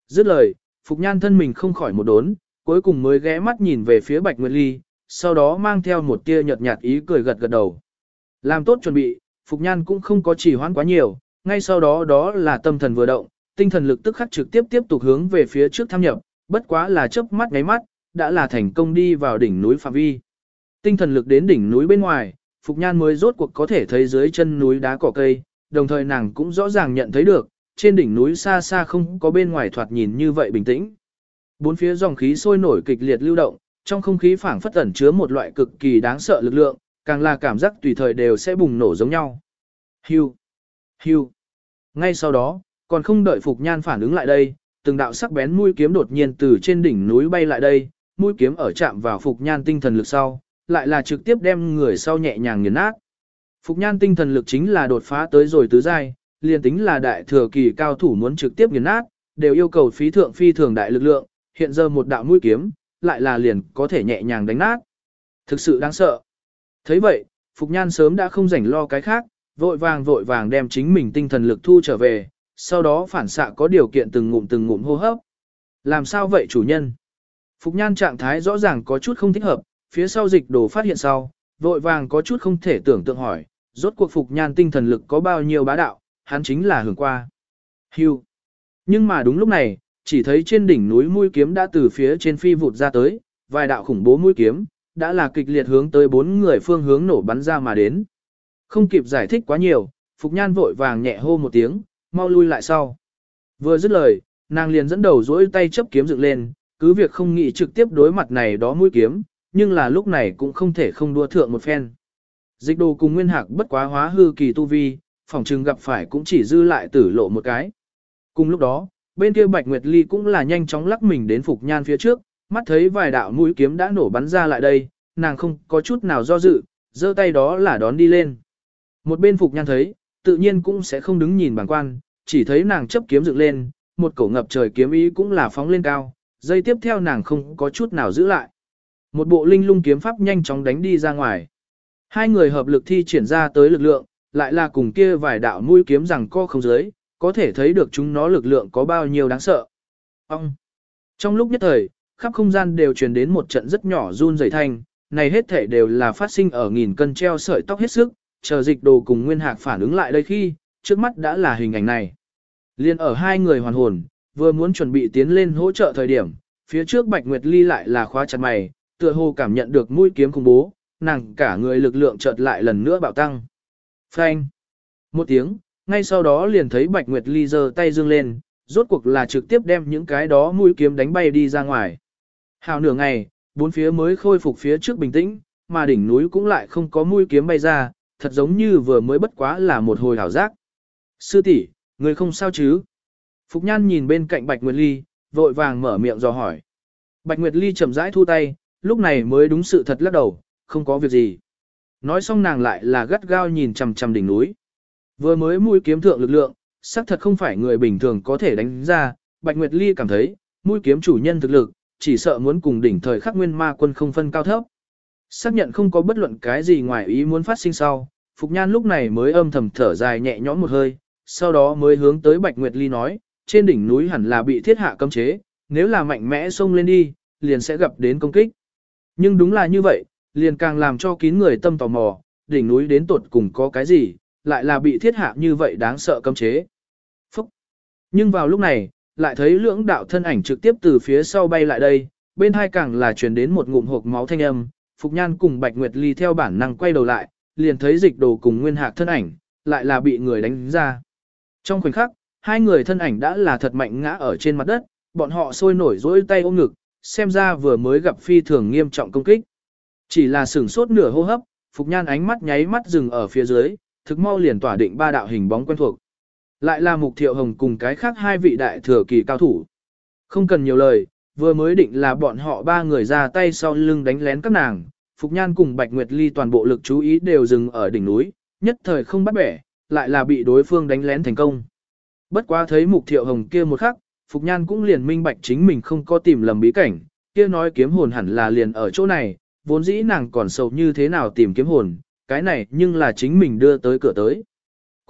Dứt lời, Phục Nhan thân mình không khỏi một đốn, cuối cùng mới ghé mắt nhìn về phía Bạch Nguyệt Ly, sau đó mang theo một tia nhợt nhạt ý cười gật gật đầu. Làm tốt chuẩn bị, Phục Nhan cũng không có chỉ hoãn quá nhiều, ngay sau đó đó là tâm thần vừa động, tinh thần lực tức khắc trực tiếp tiếp tục hướng về phía trước tham nhập, bất quá là chớp mắt ngáy mắt, đã là thành công đi vào đỉnh núi phạm vi. Tinh thần lực đến đỉnh núi bên ngoài, Phục Nhan mới rốt cuộc có thể thấy dưới chân núi đá cỏ cây, đồng thời nàng cũng rõ ràng nhận thấy được, trên đỉnh núi xa xa không có bên ngoài thoạt nhìn như vậy bình tĩnh. Bốn phía dòng khí sôi nổi kịch liệt lưu động, trong không khí phảng phất ẩn chứa một loại cực kỳ đáng sợ lực lượng, càng là cảm giác tùy thời đều sẽ bùng nổ giống nhau. Hưu, hưu. Ngay sau đó, còn không đợi Phục Nhan phản ứng lại đây, từng đạo sắc bén mũi kiếm đột nhiên từ trên đỉnh núi bay lại đây, mũi kiếm ở chạm vào Phục Nhan tinh thần lực sau, lại là trực tiếp đem người sau nhẹ nhàng nghiền nát. Phục Nhan tinh thần lực chính là đột phá tới rồi tứ giai, liền tính là đại thừa kỳ cao thủ muốn trực tiếp nghiền nát, đều yêu cầu phí thượng phi thường đại lực lượng, hiện giờ một đạo mũi kiếm, lại là liền có thể nhẹ nhàng đánh nát. Thực sự đáng sợ thấy vậy, Phục Nhan sớm đã không rảnh lo cái khác, vội vàng vội vàng đem chính mình tinh thần lực thu trở về, sau đó phản xạ có điều kiện từng ngụm từng ngụm hô hấp. Làm sao vậy chủ nhân? Phục Nhan trạng thái rõ ràng có chút không thích hợp, phía sau dịch đồ phát hiện sau, vội vàng có chút không thể tưởng tượng hỏi, rốt cuộc Phục Nhan tinh thần lực có bao nhiêu bá đạo, hắn chính là hưởng qua. Hưu. Nhưng mà đúng lúc này, chỉ thấy trên đỉnh núi mũi kiếm đã từ phía trên phi vụt ra tới, vài đạo khủng bố mũi kiếm, đã là kịch liệt hướng tới bốn người phương hướng nổ bắn ra mà đến. Không kịp giải thích quá nhiều, Phục Nhan vội vàng nhẹ hô một tiếng, mau lui lại sau. Vừa dứt lời, nàng liền dẫn đầu dỗi tay chấp kiếm dựng lên, cứ việc không nghĩ trực tiếp đối mặt này đó mũi kiếm, nhưng là lúc này cũng không thể không đua thượng một phen. Dịch đồ cùng nguyên hạc bất quá hóa hư kỳ tu vi, phòng trừng gặp phải cũng chỉ dư lại tử lộ một cái. Cùng lúc đó, bên kia Bạch Nguyệt Ly cũng là nhanh chóng lắc mình đến Phục Nhan phía trước, mắt thấy vài đạo mũi kiếm đã nổ bắn ra lại đây, nàng không có chút nào do dự, giơ tay đó là đón đi lên. Một bên Phục Nhan thấy, tự nhiên cũng sẽ không đứng nhìn bằng quan, chỉ thấy nàng chấp kiếm dựng lên, một cổ ngập trời kiếm ý cũng là phóng lên cao, dây tiếp theo nàng không có chút nào giữ lại. Một bộ linh lung kiếm pháp nhanh chóng đánh đi ra ngoài. Hai người hợp lực thi triển ra tới lực lượng, lại là cùng kia vài đạo mũi kiếm rằng co không dưới, có thể thấy được chúng nó lực lượng có bao nhiêu đáng sợ. Ông! Trong lúc nhất thời, khắp không gian đều truyền đến một trận rất nhỏ run rẩy thanh, này hết thể đều là phát sinh ở nghìn cân treo sợi tóc hết sức, chờ dịch đồ cùng nguyên hạc phản ứng lại đây khi, trước mắt đã là hình ảnh này. Liên ở hai người hoàn hồn, vừa muốn chuẩn bị tiến lên hỗ trợ thời điểm, phía trước Bạch Nguyệt Ly lại là khóa chặt mày, tựa hồ cảm nhận được mũi kiếm khủng bố, nàng cả người lực lượng chợt lại lần nữa bạo tăng. Phanh! Một tiếng, ngay sau đó liền thấy Bạch Nguyệt Ly giơ tay dương lên, rốt cuộc là trực tiếp đem những cái đó mũi kiếm đánh bay đi ra ngoài. Hào nửa ngày, bốn phía mới khôi phục phía trước bình tĩnh, mà đỉnh núi cũng lại không có mũi kiếm bay ra, thật giống như vừa mới bất quá là một hồi hảo giác. Sư tỷ, người không sao chứ? Phục Nhan nhìn bên cạnh Bạch Nguyệt Ly, vội vàng mở miệng dò hỏi. Bạch Nguyệt Ly chậm rãi thu tay, lúc này mới đúng sự thật lắc đầu, không có việc gì. Nói xong nàng lại là gắt gao nhìn chằm chằm đỉnh núi. Vừa mới mũi kiếm thượng lực lượng, xác thật không phải người bình thường có thể đánh ra, Bạch Nguyệt Ly cảm thấy, mũi kiếm chủ nhân thực lực, chỉ sợ muốn cùng đỉnh thời khắc nguyên ma quân không phân cao thấp. Xác nhận không có bất luận cái gì ngoài ý muốn phát sinh sau, Phục Nhan lúc này mới âm thầm thở dài nhẹ nhõm một hơi, sau đó mới hướng tới Bạch Nguyệt Ly nói, trên đỉnh núi hẳn là bị thiết hạ cấm chế, nếu là mạnh mẽ xông lên đi, liền sẽ gặp đến công kích. Nhưng đúng là như vậy, liền càng làm cho kín người tâm tò mò, đỉnh núi đến tột cùng có cái gì, lại là bị thiết hạ như vậy đáng sợ cấm chế. Phúc! Nhưng vào lúc này, lại thấy lưỡng đạo thân ảnh trực tiếp từ phía sau bay lại đây, bên hai càng là truyền đến một ngụm hộp máu thanh âm, Phục Nhan cùng Bạch Nguyệt Ly theo bản năng quay đầu lại, liền thấy dịch đồ cùng nguyên hạc thân ảnh, lại là bị người đánh ra. Trong khoảnh khắc, hai người thân ảnh đã là thật mạnh ngã ở trên mặt đất, bọn họ sôi nổi dỗi tay ôm ngực, xem ra vừa mới gặp phi thường nghiêm trọng công kích. Chỉ là sửng sốt nửa hô hấp, Phục Nhan ánh mắt nháy mắt dừng ở phía dưới, thực mau liền tỏa định ba đạo hình bóng quen thuộc. Lại là Mục Thiệu Hồng cùng cái khác hai vị đại thừa kỳ cao thủ. Không cần nhiều lời, vừa mới định là bọn họ ba người ra tay sau lưng đánh lén các nàng, Phục Nhan cùng Bạch Nguyệt Ly toàn bộ lực chú ý đều dừng ở đỉnh núi, nhất thời không bắt bẻ, lại là bị đối phương đánh lén thành công. Bất quá thấy Mục Thiệu Hồng kia một khắc, Phục Nhan cũng liền minh bạch chính mình không có tìm lầm bí cảnh, kia nói kiếm hồn hẳn là liền ở chỗ này, vốn dĩ nàng còn sầu như thế nào tìm kiếm hồn, cái này nhưng là chính mình đưa tới cửa tới.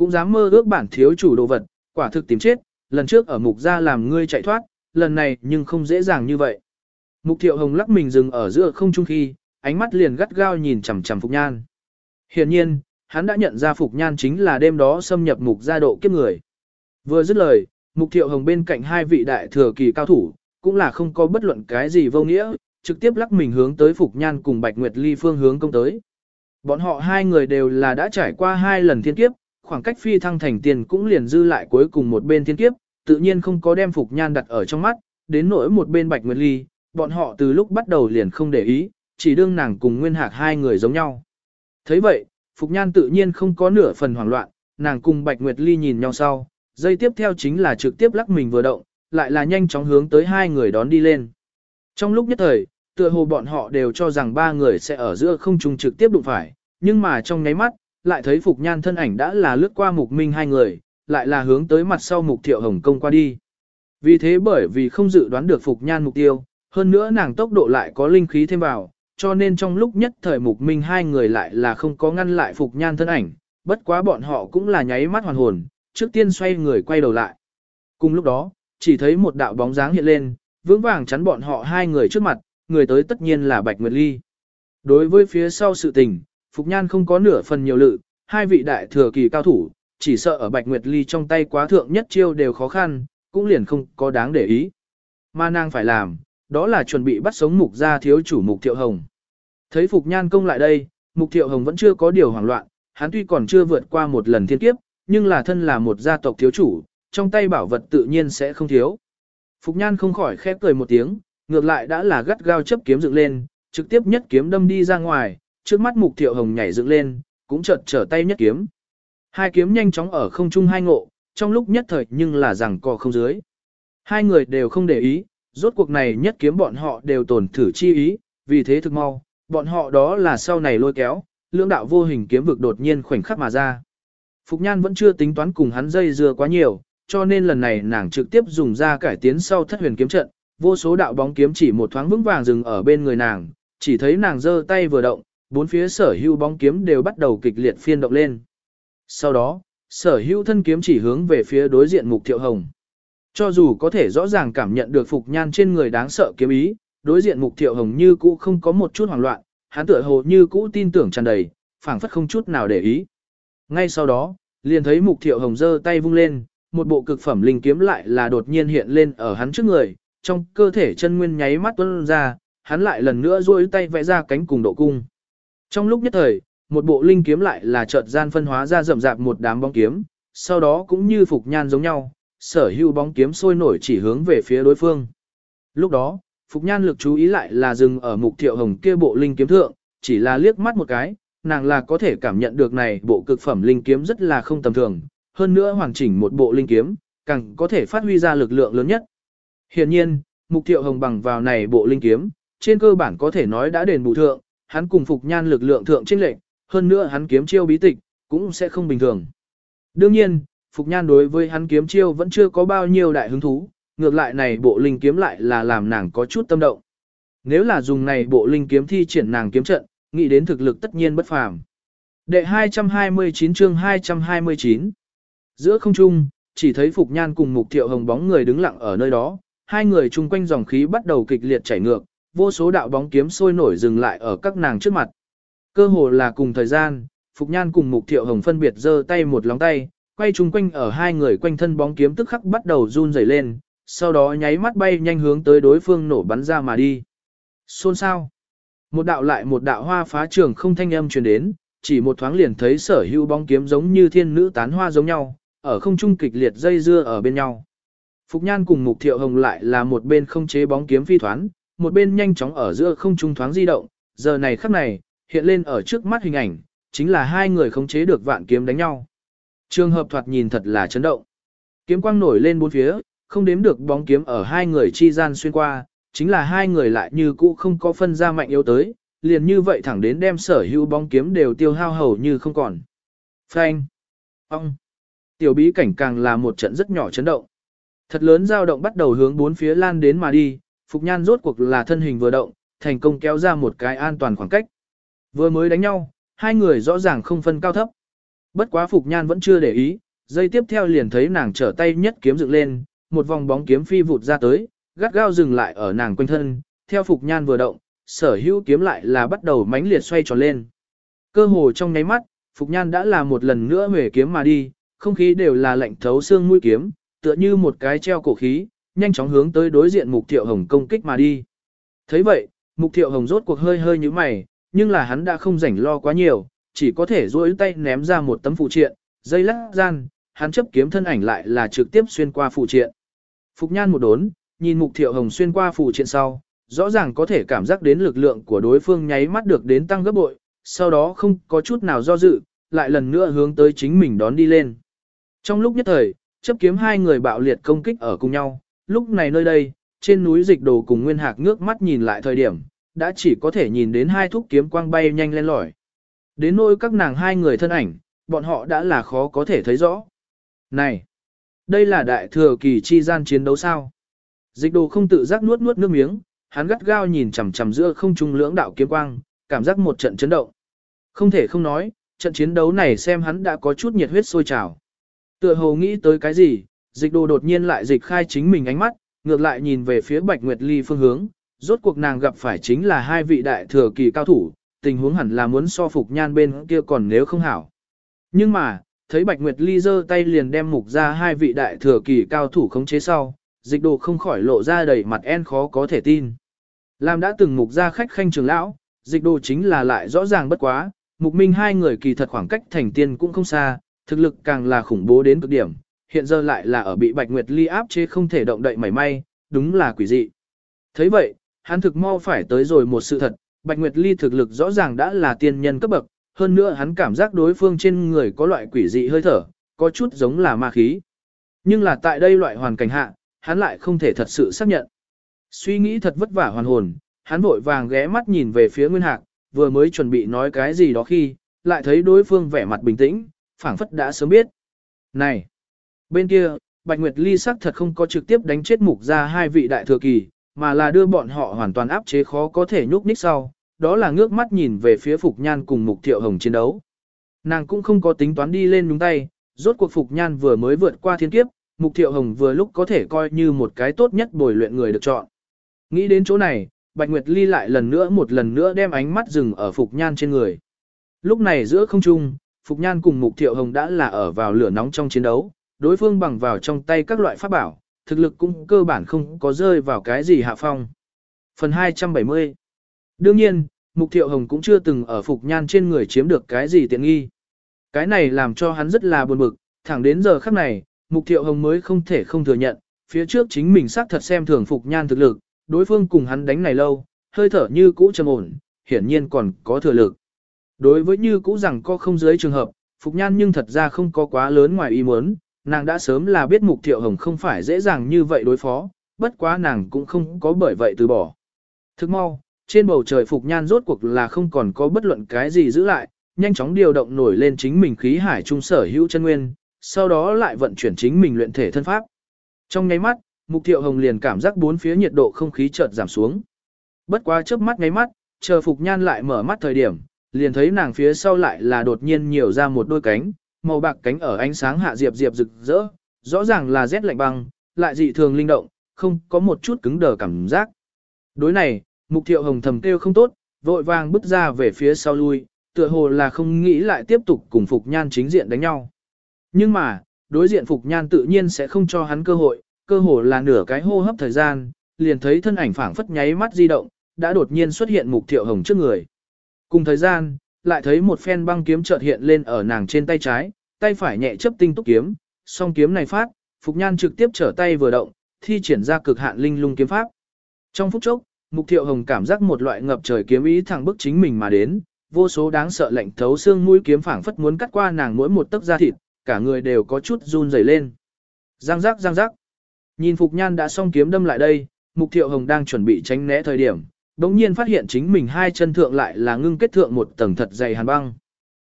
Cũng dám mơ ước bản thiếu chủ đồ vật, quả thực tìm chết, lần trước ở mục gia làm ngươi chạy thoát, lần này nhưng không dễ dàng như vậy. Mục thiệu hồng lắc mình dừng ở giữa không trung khi, ánh mắt liền gắt gao nhìn chằm chằm Phục Nhan. Hiện nhiên, hắn đã nhận ra Phục Nhan chính là đêm đó xâm nhập mục gia độ kiếp người. Vừa dứt lời, Mục Thiệu Hồng bên cạnh hai vị đại thừa kỳ cao thủ, cũng là không có bất luận cái gì vô nghĩa, trực tiếp lắc mình hướng tới Phục Nhan cùng Bạch Nguyệt Ly phương hướng công tới. Bọn họ hai người đều là đã trải qua hai lần thiên kiếp, khoảng cách phi thăng thành tiền cũng liền dư lại cuối cùng một bên thiên kiếp, tự nhiên không có đem Phục Nhan đặt ở trong mắt, đến nỗi một bên Bạch Nguyệt Ly, bọn họ từ lúc bắt đầu liền không để ý, chỉ đương nàng cùng Nguyên Hạc hai người giống nhau. thấy vậy, Phục Nhan tự nhiên không có nửa phần hoảng loạn, nàng cùng Bạch Nguyệt Ly nhìn nhau sau, dây tiếp theo chính là trực tiếp lắc mình vừa động, lại là nhanh chóng hướng tới hai người đón đi lên. Trong lúc nhất thời, tựa hồ bọn họ đều cho rằng ba người sẽ ở giữa không trung trực tiếp đụng phải, nhưng mà trong nháy mắt, lại thấy Phục Nhan thân ảnh đã là lướt qua Mục Minh hai người, lại là hướng tới mặt sau Mục Thiệu Hồng công qua đi. Vì thế bởi vì không dự đoán được Phục Nhan mục tiêu, hơn nữa nàng tốc độ lại có linh khí thêm vào, cho nên trong lúc nhất thời Mục Minh hai người lại là không có ngăn lại Phục Nhan thân ảnh, bất quá bọn họ cũng là nháy mắt hoàn hồn, trước tiên xoay người quay đầu lại. Cùng lúc đó, chỉ thấy một đạo bóng dáng hiện lên, vững vàng chắn bọn họ hai người trước mặt, người tới tất nhiên là Bạch Nguyệt Ly. Đối với phía sau sự tình, Phục Nhan không có nửa phần nhiều lự, hai vị đại thừa kỳ cao thủ, chỉ sợ ở Bạch Nguyệt Ly trong tay quá thượng nhất chiêu đều khó khăn, cũng liền không có đáng để ý. Mà nàng phải làm, đó là chuẩn bị bắt sống mục gia thiếu chủ mục thiệu hồng. Thấy Phục Nhan công lại đây, mục thiệu hồng vẫn chưa có điều hoảng loạn, hắn tuy còn chưa vượt qua một lần thiên kiếp, nhưng là thân là một gia tộc thiếu chủ, trong tay bảo vật tự nhiên sẽ không thiếu. Phục Nhan không khỏi khép cười một tiếng, ngược lại đã là gắt gao chấp kiếm dựng lên, trực tiếp nhất kiếm đâm đi ra ngoài, trước mắt Mục Thiệu Hồng nhảy dựng lên, cũng chợt trở tay nhất kiếm. Hai kiếm nhanh chóng ở không trung hai ngộ, trong lúc nhất thời nhưng là rằng co không dưới. Hai người đều không để ý, rốt cuộc này nhất kiếm bọn họ đều tổn thử chi ý, vì thế thực mau, bọn họ đó là sau này lôi kéo, lưỡng đạo vô hình kiếm vực đột nhiên khoảnh khắc mà ra. Phục Nhan vẫn chưa tính toán cùng hắn dây dưa quá nhiều, cho nên lần này nàng trực tiếp dùng ra cải tiến sau thất huyền kiếm trận, vô số đạo bóng kiếm chỉ một thoáng vững vàng dừng ở bên người nàng, chỉ thấy nàng giơ tay vừa động, bốn phía sở hữu bóng kiếm đều bắt đầu kịch liệt phiên động lên. Sau đó, sở hữu thân kiếm chỉ hướng về phía đối diện Mục Thiệu Hồng. Cho dù có thể rõ ràng cảm nhận được Phục Nhan trên người đáng sợ kiếm ý, đối diện Mục Thiệu Hồng như cũ không có một chút hoảng loạn, hắn tựa hồ như cũ tin tưởng tràn đầy, phảng phất không chút nào để ý. Ngay sau đó, liền thấy Mục Thiệu Hồng giơ tay vung lên, một bộ cực phẩm linh kiếm lại là đột nhiên hiện lên ở hắn trước người, trong cơ thể chân nguyên nháy mắt tuôn ra, hắn lại lần nữa duỗi tay vẽ ra cánh cùng độ cung. Trong lúc nhất thời, một bộ linh kiếm lại là chợt gian phân hóa ra rậm rạp một đám bóng kiếm, sau đó cũng như phục nhan giống nhau, sở hữu bóng kiếm sôi nổi chỉ hướng về phía đối phương. Lúc đó, Phục Nhan lực chú ý lại là dừng ở mục thiệu hồng kia bộ linh kiếm thượng, chỉ là liếc mắt một cái, nàng là có thể cảm nhận được này bộ cực phẩm linh kiếm rất là không tầm thường, hơn nữa hoàn chỉnh một bộ linh kiếm, càng có thể phát huy ra lực lượng lớn nhất. Hiện nhiên, mục thiệu hồng bằng vào này bộ linh kiếm, trên cơ bản có thể nói đã đền bù thượng, hắn cùng Phục Nhan lực lượng thượng trên lệnh, hơn nữa hắn kiếm chiêu bí tịch, cũng sẽ không bình thường. Đương nhiên, Phục Nhan đối với hắn kiếm chiêu vẫn chưa có bao nhiêu đại hứng thú, ngược lại này bộ linh kiếm lại là làm nàng có chút tâm động. Nếu là dùng này bộ linh kiếm thi triển nàng kiếm trận, nghĩ đến thực lực tất nhiên bất phàm. Đệ 229 chương 229 Giữa không trung, chỉ thấy Phục Nhan cùng Mục Thiệu Hồng bóng người đứng lặng ở nơi đó, hai người chung quanh dòng khí bắt đầu kịch liệt chảy ngược, vô số đạo bóng kiếm sôi nổi dừng lại ở các nàng trước mặt. Cơ hồ là cùng thời gian, Phục Nhan cùng Mục Thiệu Hồng phân biệt giơ tay một lóng tay, quay chung quanh ở hai người quanh thân bóng kiếm tức khắc bắt đầu run rẩy lên, sau đó nháy mắt bay nhanh hướng tới đối phương nổ bắn ra mà đi. Xôn sao? Một đạo lại một đạo hoa phá trường không thanh âm truyền đến, chỉ một thoáng liền thấy sở hữu bóng kiếm giống như thiên nữ tán hoa giống nhau, ở không trung kịch liệt dây dưa ở bên nhau. Phục Nhan cùng Mục Thiệu Hồng lại là một bên không chế bóng kiếm phi thoán, một bên nhanh chóng ở giữa không trung thoáng di động, giờ này khắc này, hiện lên ở trước mắt hình ảnh, chính là hai người khống chế được vạn kiếm đánh nhau. Trường hợp thoạt nhìn thật là chấn động. Kiếm quang nổi lên bốn phía, không đếm được bóng kiếm ở hai người chi gian xuyên qua, chính là hai người lại như cũ không có phân ra mạnh yếu tới, liền như vậy thẳng đến đem sở hữu bóng kiếm đều tiêu hao hầu như không còn. Phanh! Ông! Tiểu bí cảnh càng là một trận rất nhỏ chấn động. Thật lớn dao động bắt đầu hướng bốn phía lan đến mà đi, Phục Nhan rốt cuộc là thân hình vừa động, thành công kéo ra một cái an toàn khoảng cách. Vừa mới đánh nhau, hai người rõ ràng không phân cao thấp. Bất quá Phục Nhan vẫn chưa để ý, dây tiếp theo liền thấy nàng trở tay nhất kiếm dựng lên, một vòng bóng kiếm phi vụt ra tới, gắt gao dừng lại ở nàng quanh thân, theo Phục Nhan vừa động, sở hữu kiếm lại là bắt đầu mãnh liệt xoay tròn lên. Cơ hồ trong nháy mắt, Phục Nhan đã là một lần nữa về kiếm mà đi, không khí đều là lạnh thấu xương mũi kiếm, tựa như một cái treo cổ khí, nhanh chóng hướng tới đối diện Mục Thiệu Hồng công kích mà đi. thấy vậy, Mục Thiệu Hồng rốt cuộc hơi hơi như mày, nhưng là hắn đã không rảnh lo quá nhiều, chỉ có thể duỗi tay ném ra một tấm phụ triện, dây lắc gian, hắn chấp kiếm thân ảnh lại là trực tiếp xuyên qua phụ triện. Phục Nhan một đốn, nhìn Mục Thiệu Hồng xuyên qua phụ triện sau, rõ ràng có thể cảm giác đến lực lượng của đối phương nháy mắt được đến tăng gấp bội, sau đó không có chút nào do dự, lại lần nữa hướng tới chính mình đón đi lên. Trong lúc nhất thời, chấp kiếm hai người bạo liệt công kích ở cùng nhau, lúc này nơi đây, trên núi dịch đồ cùng Nguyên Hạc ngước mắt nhìn lại thời điểm, đã chỉ có thể nhìn đến hai thúc kiếm quang bay nhanh lên lỏi. Đến nỗi các nàng hai người thân ảnh, bọn họ đã là khó có thể thấy rõ. Này, đây là đại thừa kỳ chi gian chiến đấu sao? Dịch đồ không tự giác nuốt nuốt nước miếng, hắn gắt gao nhìn chằm chằm giữa không trung lưỡng đạo kiếm quang, cảm giác một trận chấn động. Không thể không nói, trận chiến đấu này xem hắn đã có chút nhiệt huyết sôi trào. Tựa hồ nghĩ tới cái gì, dịch đồ đột nhiên lại dịch khai chính mình ánh mắt, ngược lại nhìn về phía Bạch Nguyệt Ly phương hướng, rốt cuộc nàng gặp phải chính là hai vị đại thừa kỳ cao thủ, tình huống hẳn là muốn so phục nhan bên kia còn nếu không hảo. Nhưng mà, thấy Bạch Nguyệt Ly giơ tay liền đem mục ra hai vị đại thừa kỳ cao thủ khống chế sau, dịch đồ không khỏi lộ ra đầy mặt en khó có thể tin. Làm đã từng mục ra khách khanh trường lão, dịch đồ chính là lại rõ ràng bất quá, mục minh hai người kỳ thật khoảng cách thành tiên cũng không xa, thực lực càng là khủng bố đến cực điểm, hiện giờ lại là ở bị Bạch Nguyệt Ly áp chế không thể động đậy mảy may, đúng là quỷ dị. thấy vậy, hắn thực mau phải tới rồi một sự thật, Bạch Nguyệt Ly thực lực rõ ràng đã là tiên nhân cấp bậc, hơn nữa hắn cảm giác đối phương trên người có loại quỷ dị hơi thở, có chút giống là ma khí. Nhưng là tại đây loại hoàn cảnh hạ, hắn lại không thể thật sự xác nhận. Suy nghĩ thật vất vả hoàn hồn, hắn vội vàng ghé mắt nhìn về phía Nguyên Hạc, vừa mới chuẩn bị nói cái gì đó khi, lại thấy đối phương vẻ mặt bình tĩnh, phảng phất đã sớm biết. Này! Bên kia, Bạch Nguyệt Ly sắc thật không có trực tiếp đánh chết mục ra hai vị đại thừa kỳ, mà là đưa bọn họ hoàn toàn áp chế khó có thể nhúc nhích sau, đó là ngước mắt nhìn về phía Phục Nhan cùng Mục Thiệu Hồng chiến đấu. Nàng cũng không có tính toán đi lên đúng tay, rốt cuộc Phục Nhan vừa mới vượt qua thiên kiếp, Mục Thiệu Hồng vừa lúc có thể coi như một cái tốt nhất bồi luyện người được chọn. Nghĩ đến chỗ này, Bạch Nguyệt Ly lại lần nữa một lần nữa đem ánh mắt dừng ở Phục Nhan trên người. Lúc này giữa không trung, Phục Nhan cùng Mục Thiệu Hồng đã là ở vào lửa nóng trong chiến đấu, đối phương bằng vào trong tay các loại pháp bảo, thực lực cũng cơ bản không có rơi vào cái gì hạ phong. Phần 270 Đương nhiên, Mục Thiệu Hồng cũng chưa từng ở Phục Nhan trên người chiếm được cái gì tiện nghi. Cái này làm cho hắn rất là buồn bực, thẳng đến giờ khắc này, Mục Thiệu Hồng mới không thể không thừa nhận, phía trước chính mình xác thật xem thường Phục Nhan thực lực, đối phương cùng hắn đánh này lâu, hơi thở như cũ trầm ổn, hiển nhiên còn có thừa lực. Đối với như cũ rằng có không dưới trường hợp, Phục Nhan nhưng thật ra không có quá lớn ngoài ý muốn, nàng đã sớm là biết Mục Thiệu Hồng không phải dễ dàng như vậy đối phó, bất quá nàng cũng không có bởi vậy từ bỏ. Thức mau, trên bầu trời Phục Nhan rốt cuộc là không còn có bất luận cái gì giữ lại, nhanh chóng điều động nổi lên chính mình khí hải trung sở hữu chân nguyên, sau đó lại vận chuyển chính mình luyện thể thân pháp. Trong nháy mắt, Mục Thiệu Hồng liền cảm giác bốn phía nhiệt độ không khí chợt giảm xuống. Bất quá chớp mắt nháy mắt, chờ Phục Nhan lại mở mắt thời điểm, liền thấy nàng phía sau lại là đột nhiên nhiều ra một đôi cánh, màu bạc cánh ở ánh sáng hạ diệp diệp rực rỡ, rõ ràng là rét lạnh băng, lại dị thường linh động, không có một chút cứng đờ cảm giác. Đối này, Mục Thiệu Hồng thầm kêu không tốt, vội vàng bước ra về phía sau lui, tựa hồ là không nghĩ lại tiếp tục cùng Phục Nhan chính diện đánh nhau. Nhưng mà, đối diện Phục Nhan tự nhiên sẽ không cho hắn cơ hội, cơ hồ là nửa cái hô hấp thời gian, liền thấy thân ảnh phảng phất nháy mắt di động, đã đột nhiên xuất hiện Mục Thiệu Hồng trước người. Cùng thời gian, lại thấy một phen băng kiếm chợt hiện lên ở nàng trên tay trái, tay phải nhẹ chấp tinh túc kiếm, song kiếm này phát, Phục Nhan trực tiếp trở tay vừa động, thi triển ra cực hạn linh lung kiếm pháp. Trong phút chốc, Mục Thiệu Hồng cảm giác một loại ngập trời kiếm ý thẳng bức chính mình mà đến, vô số đáng sợ lạnh thấu xương mũi kiếm phảng phất muốn cắt qua nàng mỗi một tấc da thịt, cả người đều có chút run rẩy lên. Giang giác giang giác. Nhìn Phục Nhan đã song kiếm đâm lại đây, Mục Thiệu Hồng đang chuẩn bị tránh né thời điểm, đống nhiên phát hiện chính mình hai chân thượng lại là ngưng kết thượng một tầng thật dày hàn băng.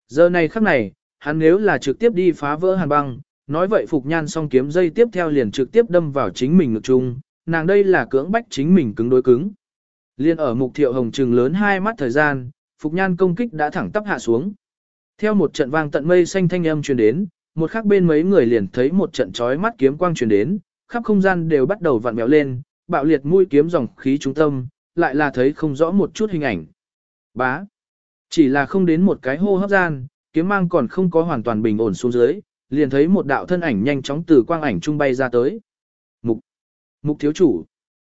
Giờ này khắc này, hắn nếu là trực tiếp đi phá vỡ hàn băng, nói vậy Phục Nhan song kiếm dây tiếp theo liền trực tiếp đâm vào chính mình ngực chung, nàng đây là cưỡng bách chính mình cứng đối cứng. Liên ở Mục Thiệu Hồng trừng lớn hai mắt thời gian, Phục Nhan công kích đã thẳng tắp hạ xuống. Theo một trận vang tận mây xanh thanh âm truyền đến, một khắc bên mấy người liền thấy một trận chói mắt kiếm quang truyền đến, khắp không gian đều bắt đầu vặn vẹo lên, bạo liệt mũi kiếm dòng khí trung tâm, lại là thấy không rõ một chút hình ảnh. Bá. Chỉ là không đến một cái hô hấp gian, kiếm mang còn không có hoàn toàn bình ổn xuống dưới, liền thấy một đạo thân ảnh nhanh chóng từ quang ảnh trung bay ra tới. Mục. Mục thiếu chủ.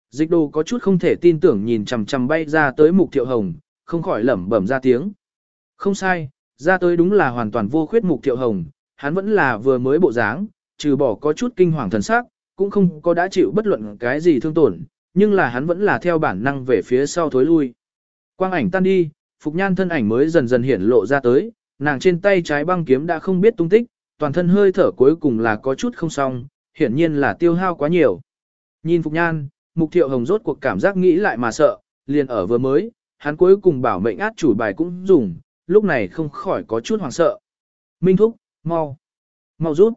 Dịch đồ có chút không thể tin tưởng nhìn chằm chằm bay ra tới mục thiệu hồng, không khỏi lẩm bẩm ra tiếng. Không sai, ra tới đúng là hoàn toàn vô khuyết mục thiệu hồng, hắn vẫn là vừa mới bộ dáng, trừ bỏ có chút kinh hoàng thần sắc, cũng không có đã chịu bất luận cái gì thương tổn, nhưng là hắn vẫn là theo bản năng về phía sau thối lui. Quang ảnh tan đi, Phục Nhan thân ảnh mới dần dần hiển lộ ra tới, nàng trên tay trái băng kiếm đã không biết tung tích, toàn thân hơi thở cuối cùng là có chút không xong, hiển nhiên là tiêu hao quá nhiều. Nhìn Phục Nhan, Mục Thiệu Hồng rốt cuộc cảm giác nghĩ lại mà sợ, liền ở vừa mới, hắn cuối cùng bảo mệnh át chủ bài cũng dùng, lúc này không khỏi có chút hoảng sợ. Minh Thúc, mau, mau rút.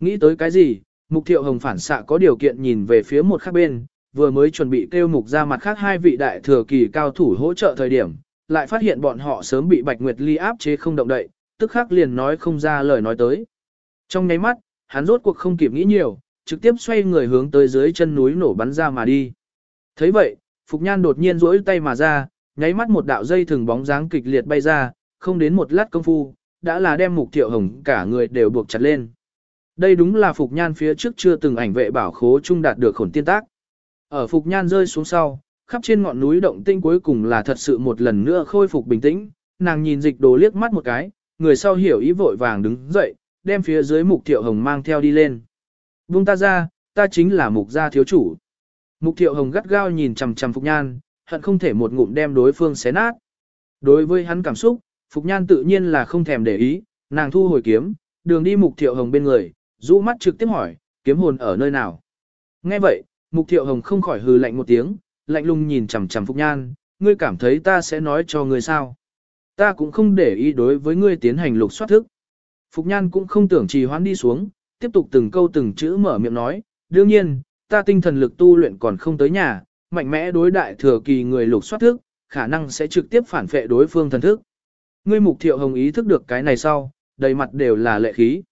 Nghĩ tới cái gì, Mục Thiệu Hồng phản xạ có điều kiện nhìn về phía một khác bên, vừa mới chuẩn bị kêu mục ra mặt khác hai vị đại thừa kỳ cao thủ hỗ trợ thời điểm, lại phát hiện bọn họ sớm bị Bạch Nguyệt Ly áp chế không động đậy, tức khắc liền nói không ra lời nói tới. Trong nháy mắt, hắn rốt cuộc không kịp nghĩ nhiều, trực tiếp xoay người hướng tới dưới chân núi nổ bắn ra mà đi. thấy vậy, Phục Nhan đột nhiên rỗi tay mà ra, nháy mắt một đạo dây thừng bóng dáng kịch liệt bay ra, không đến một lát công phu, đã là đem mục thiệu hồng cả người đều buộc chặt lên. Đây đúng là Phục Nhan phía trước chưa từng ảnh vệ bảo khố trung đạt được khổn tiên tác. Ở Phục Nhan rơi xuống sau, khắp trên ngọn núi động tinh cuối cùng là thật sự một lần nữa khôi phục bình tĩnh, nàng nhìn dịch đồ liếc mắt một cái, người sau hiểu ý vội vàng đứng dậy, đem phía dưới mục thiệu hồng mang theo đi lên. Vung ta ra, ta chính là mục gia thiếu chủ. Mục thiệu hồng gắt gao nhìn chằm chằm Phục Nhan, hận không thể một ngụm đem đối phương xé nát. Đối với hắn cảm xúc, Phục Nhan tự nhiên là không thèm để ý, nàng thu hồi kiếm, đường đi mục thiệu hồng bên người, rũ mắt trực tiếp hỏi, kiếm hồn ở nơi nào. Nghe vậy, Mục Thiệu Hồng không khỏi hừ lạnh một tiếng, lạnh lùng nhìn chằm chằm Phục Nhan, ngươi cảm thấy ta sẽ nói cho ngươi sao? Ta cũng không để ý đối với ngươi tiến hành lục soát thức. Phục Nhan cũng không tưởng trì hoãn đi xuống, tiếp tục từng câu từng chữ mở miệng nói, đương nhiên, ta tinh thần lực tu luyện còn không tới nhà, mạnh mẽ đối đại thừa kỳ người lục soát thức, khả năng sẽ trực tiếp phản phệ đối phương thần thức. Ngươi Mục Thiệu Hồng ý thức được cái này sau, đầy mặt đều là lệ khí.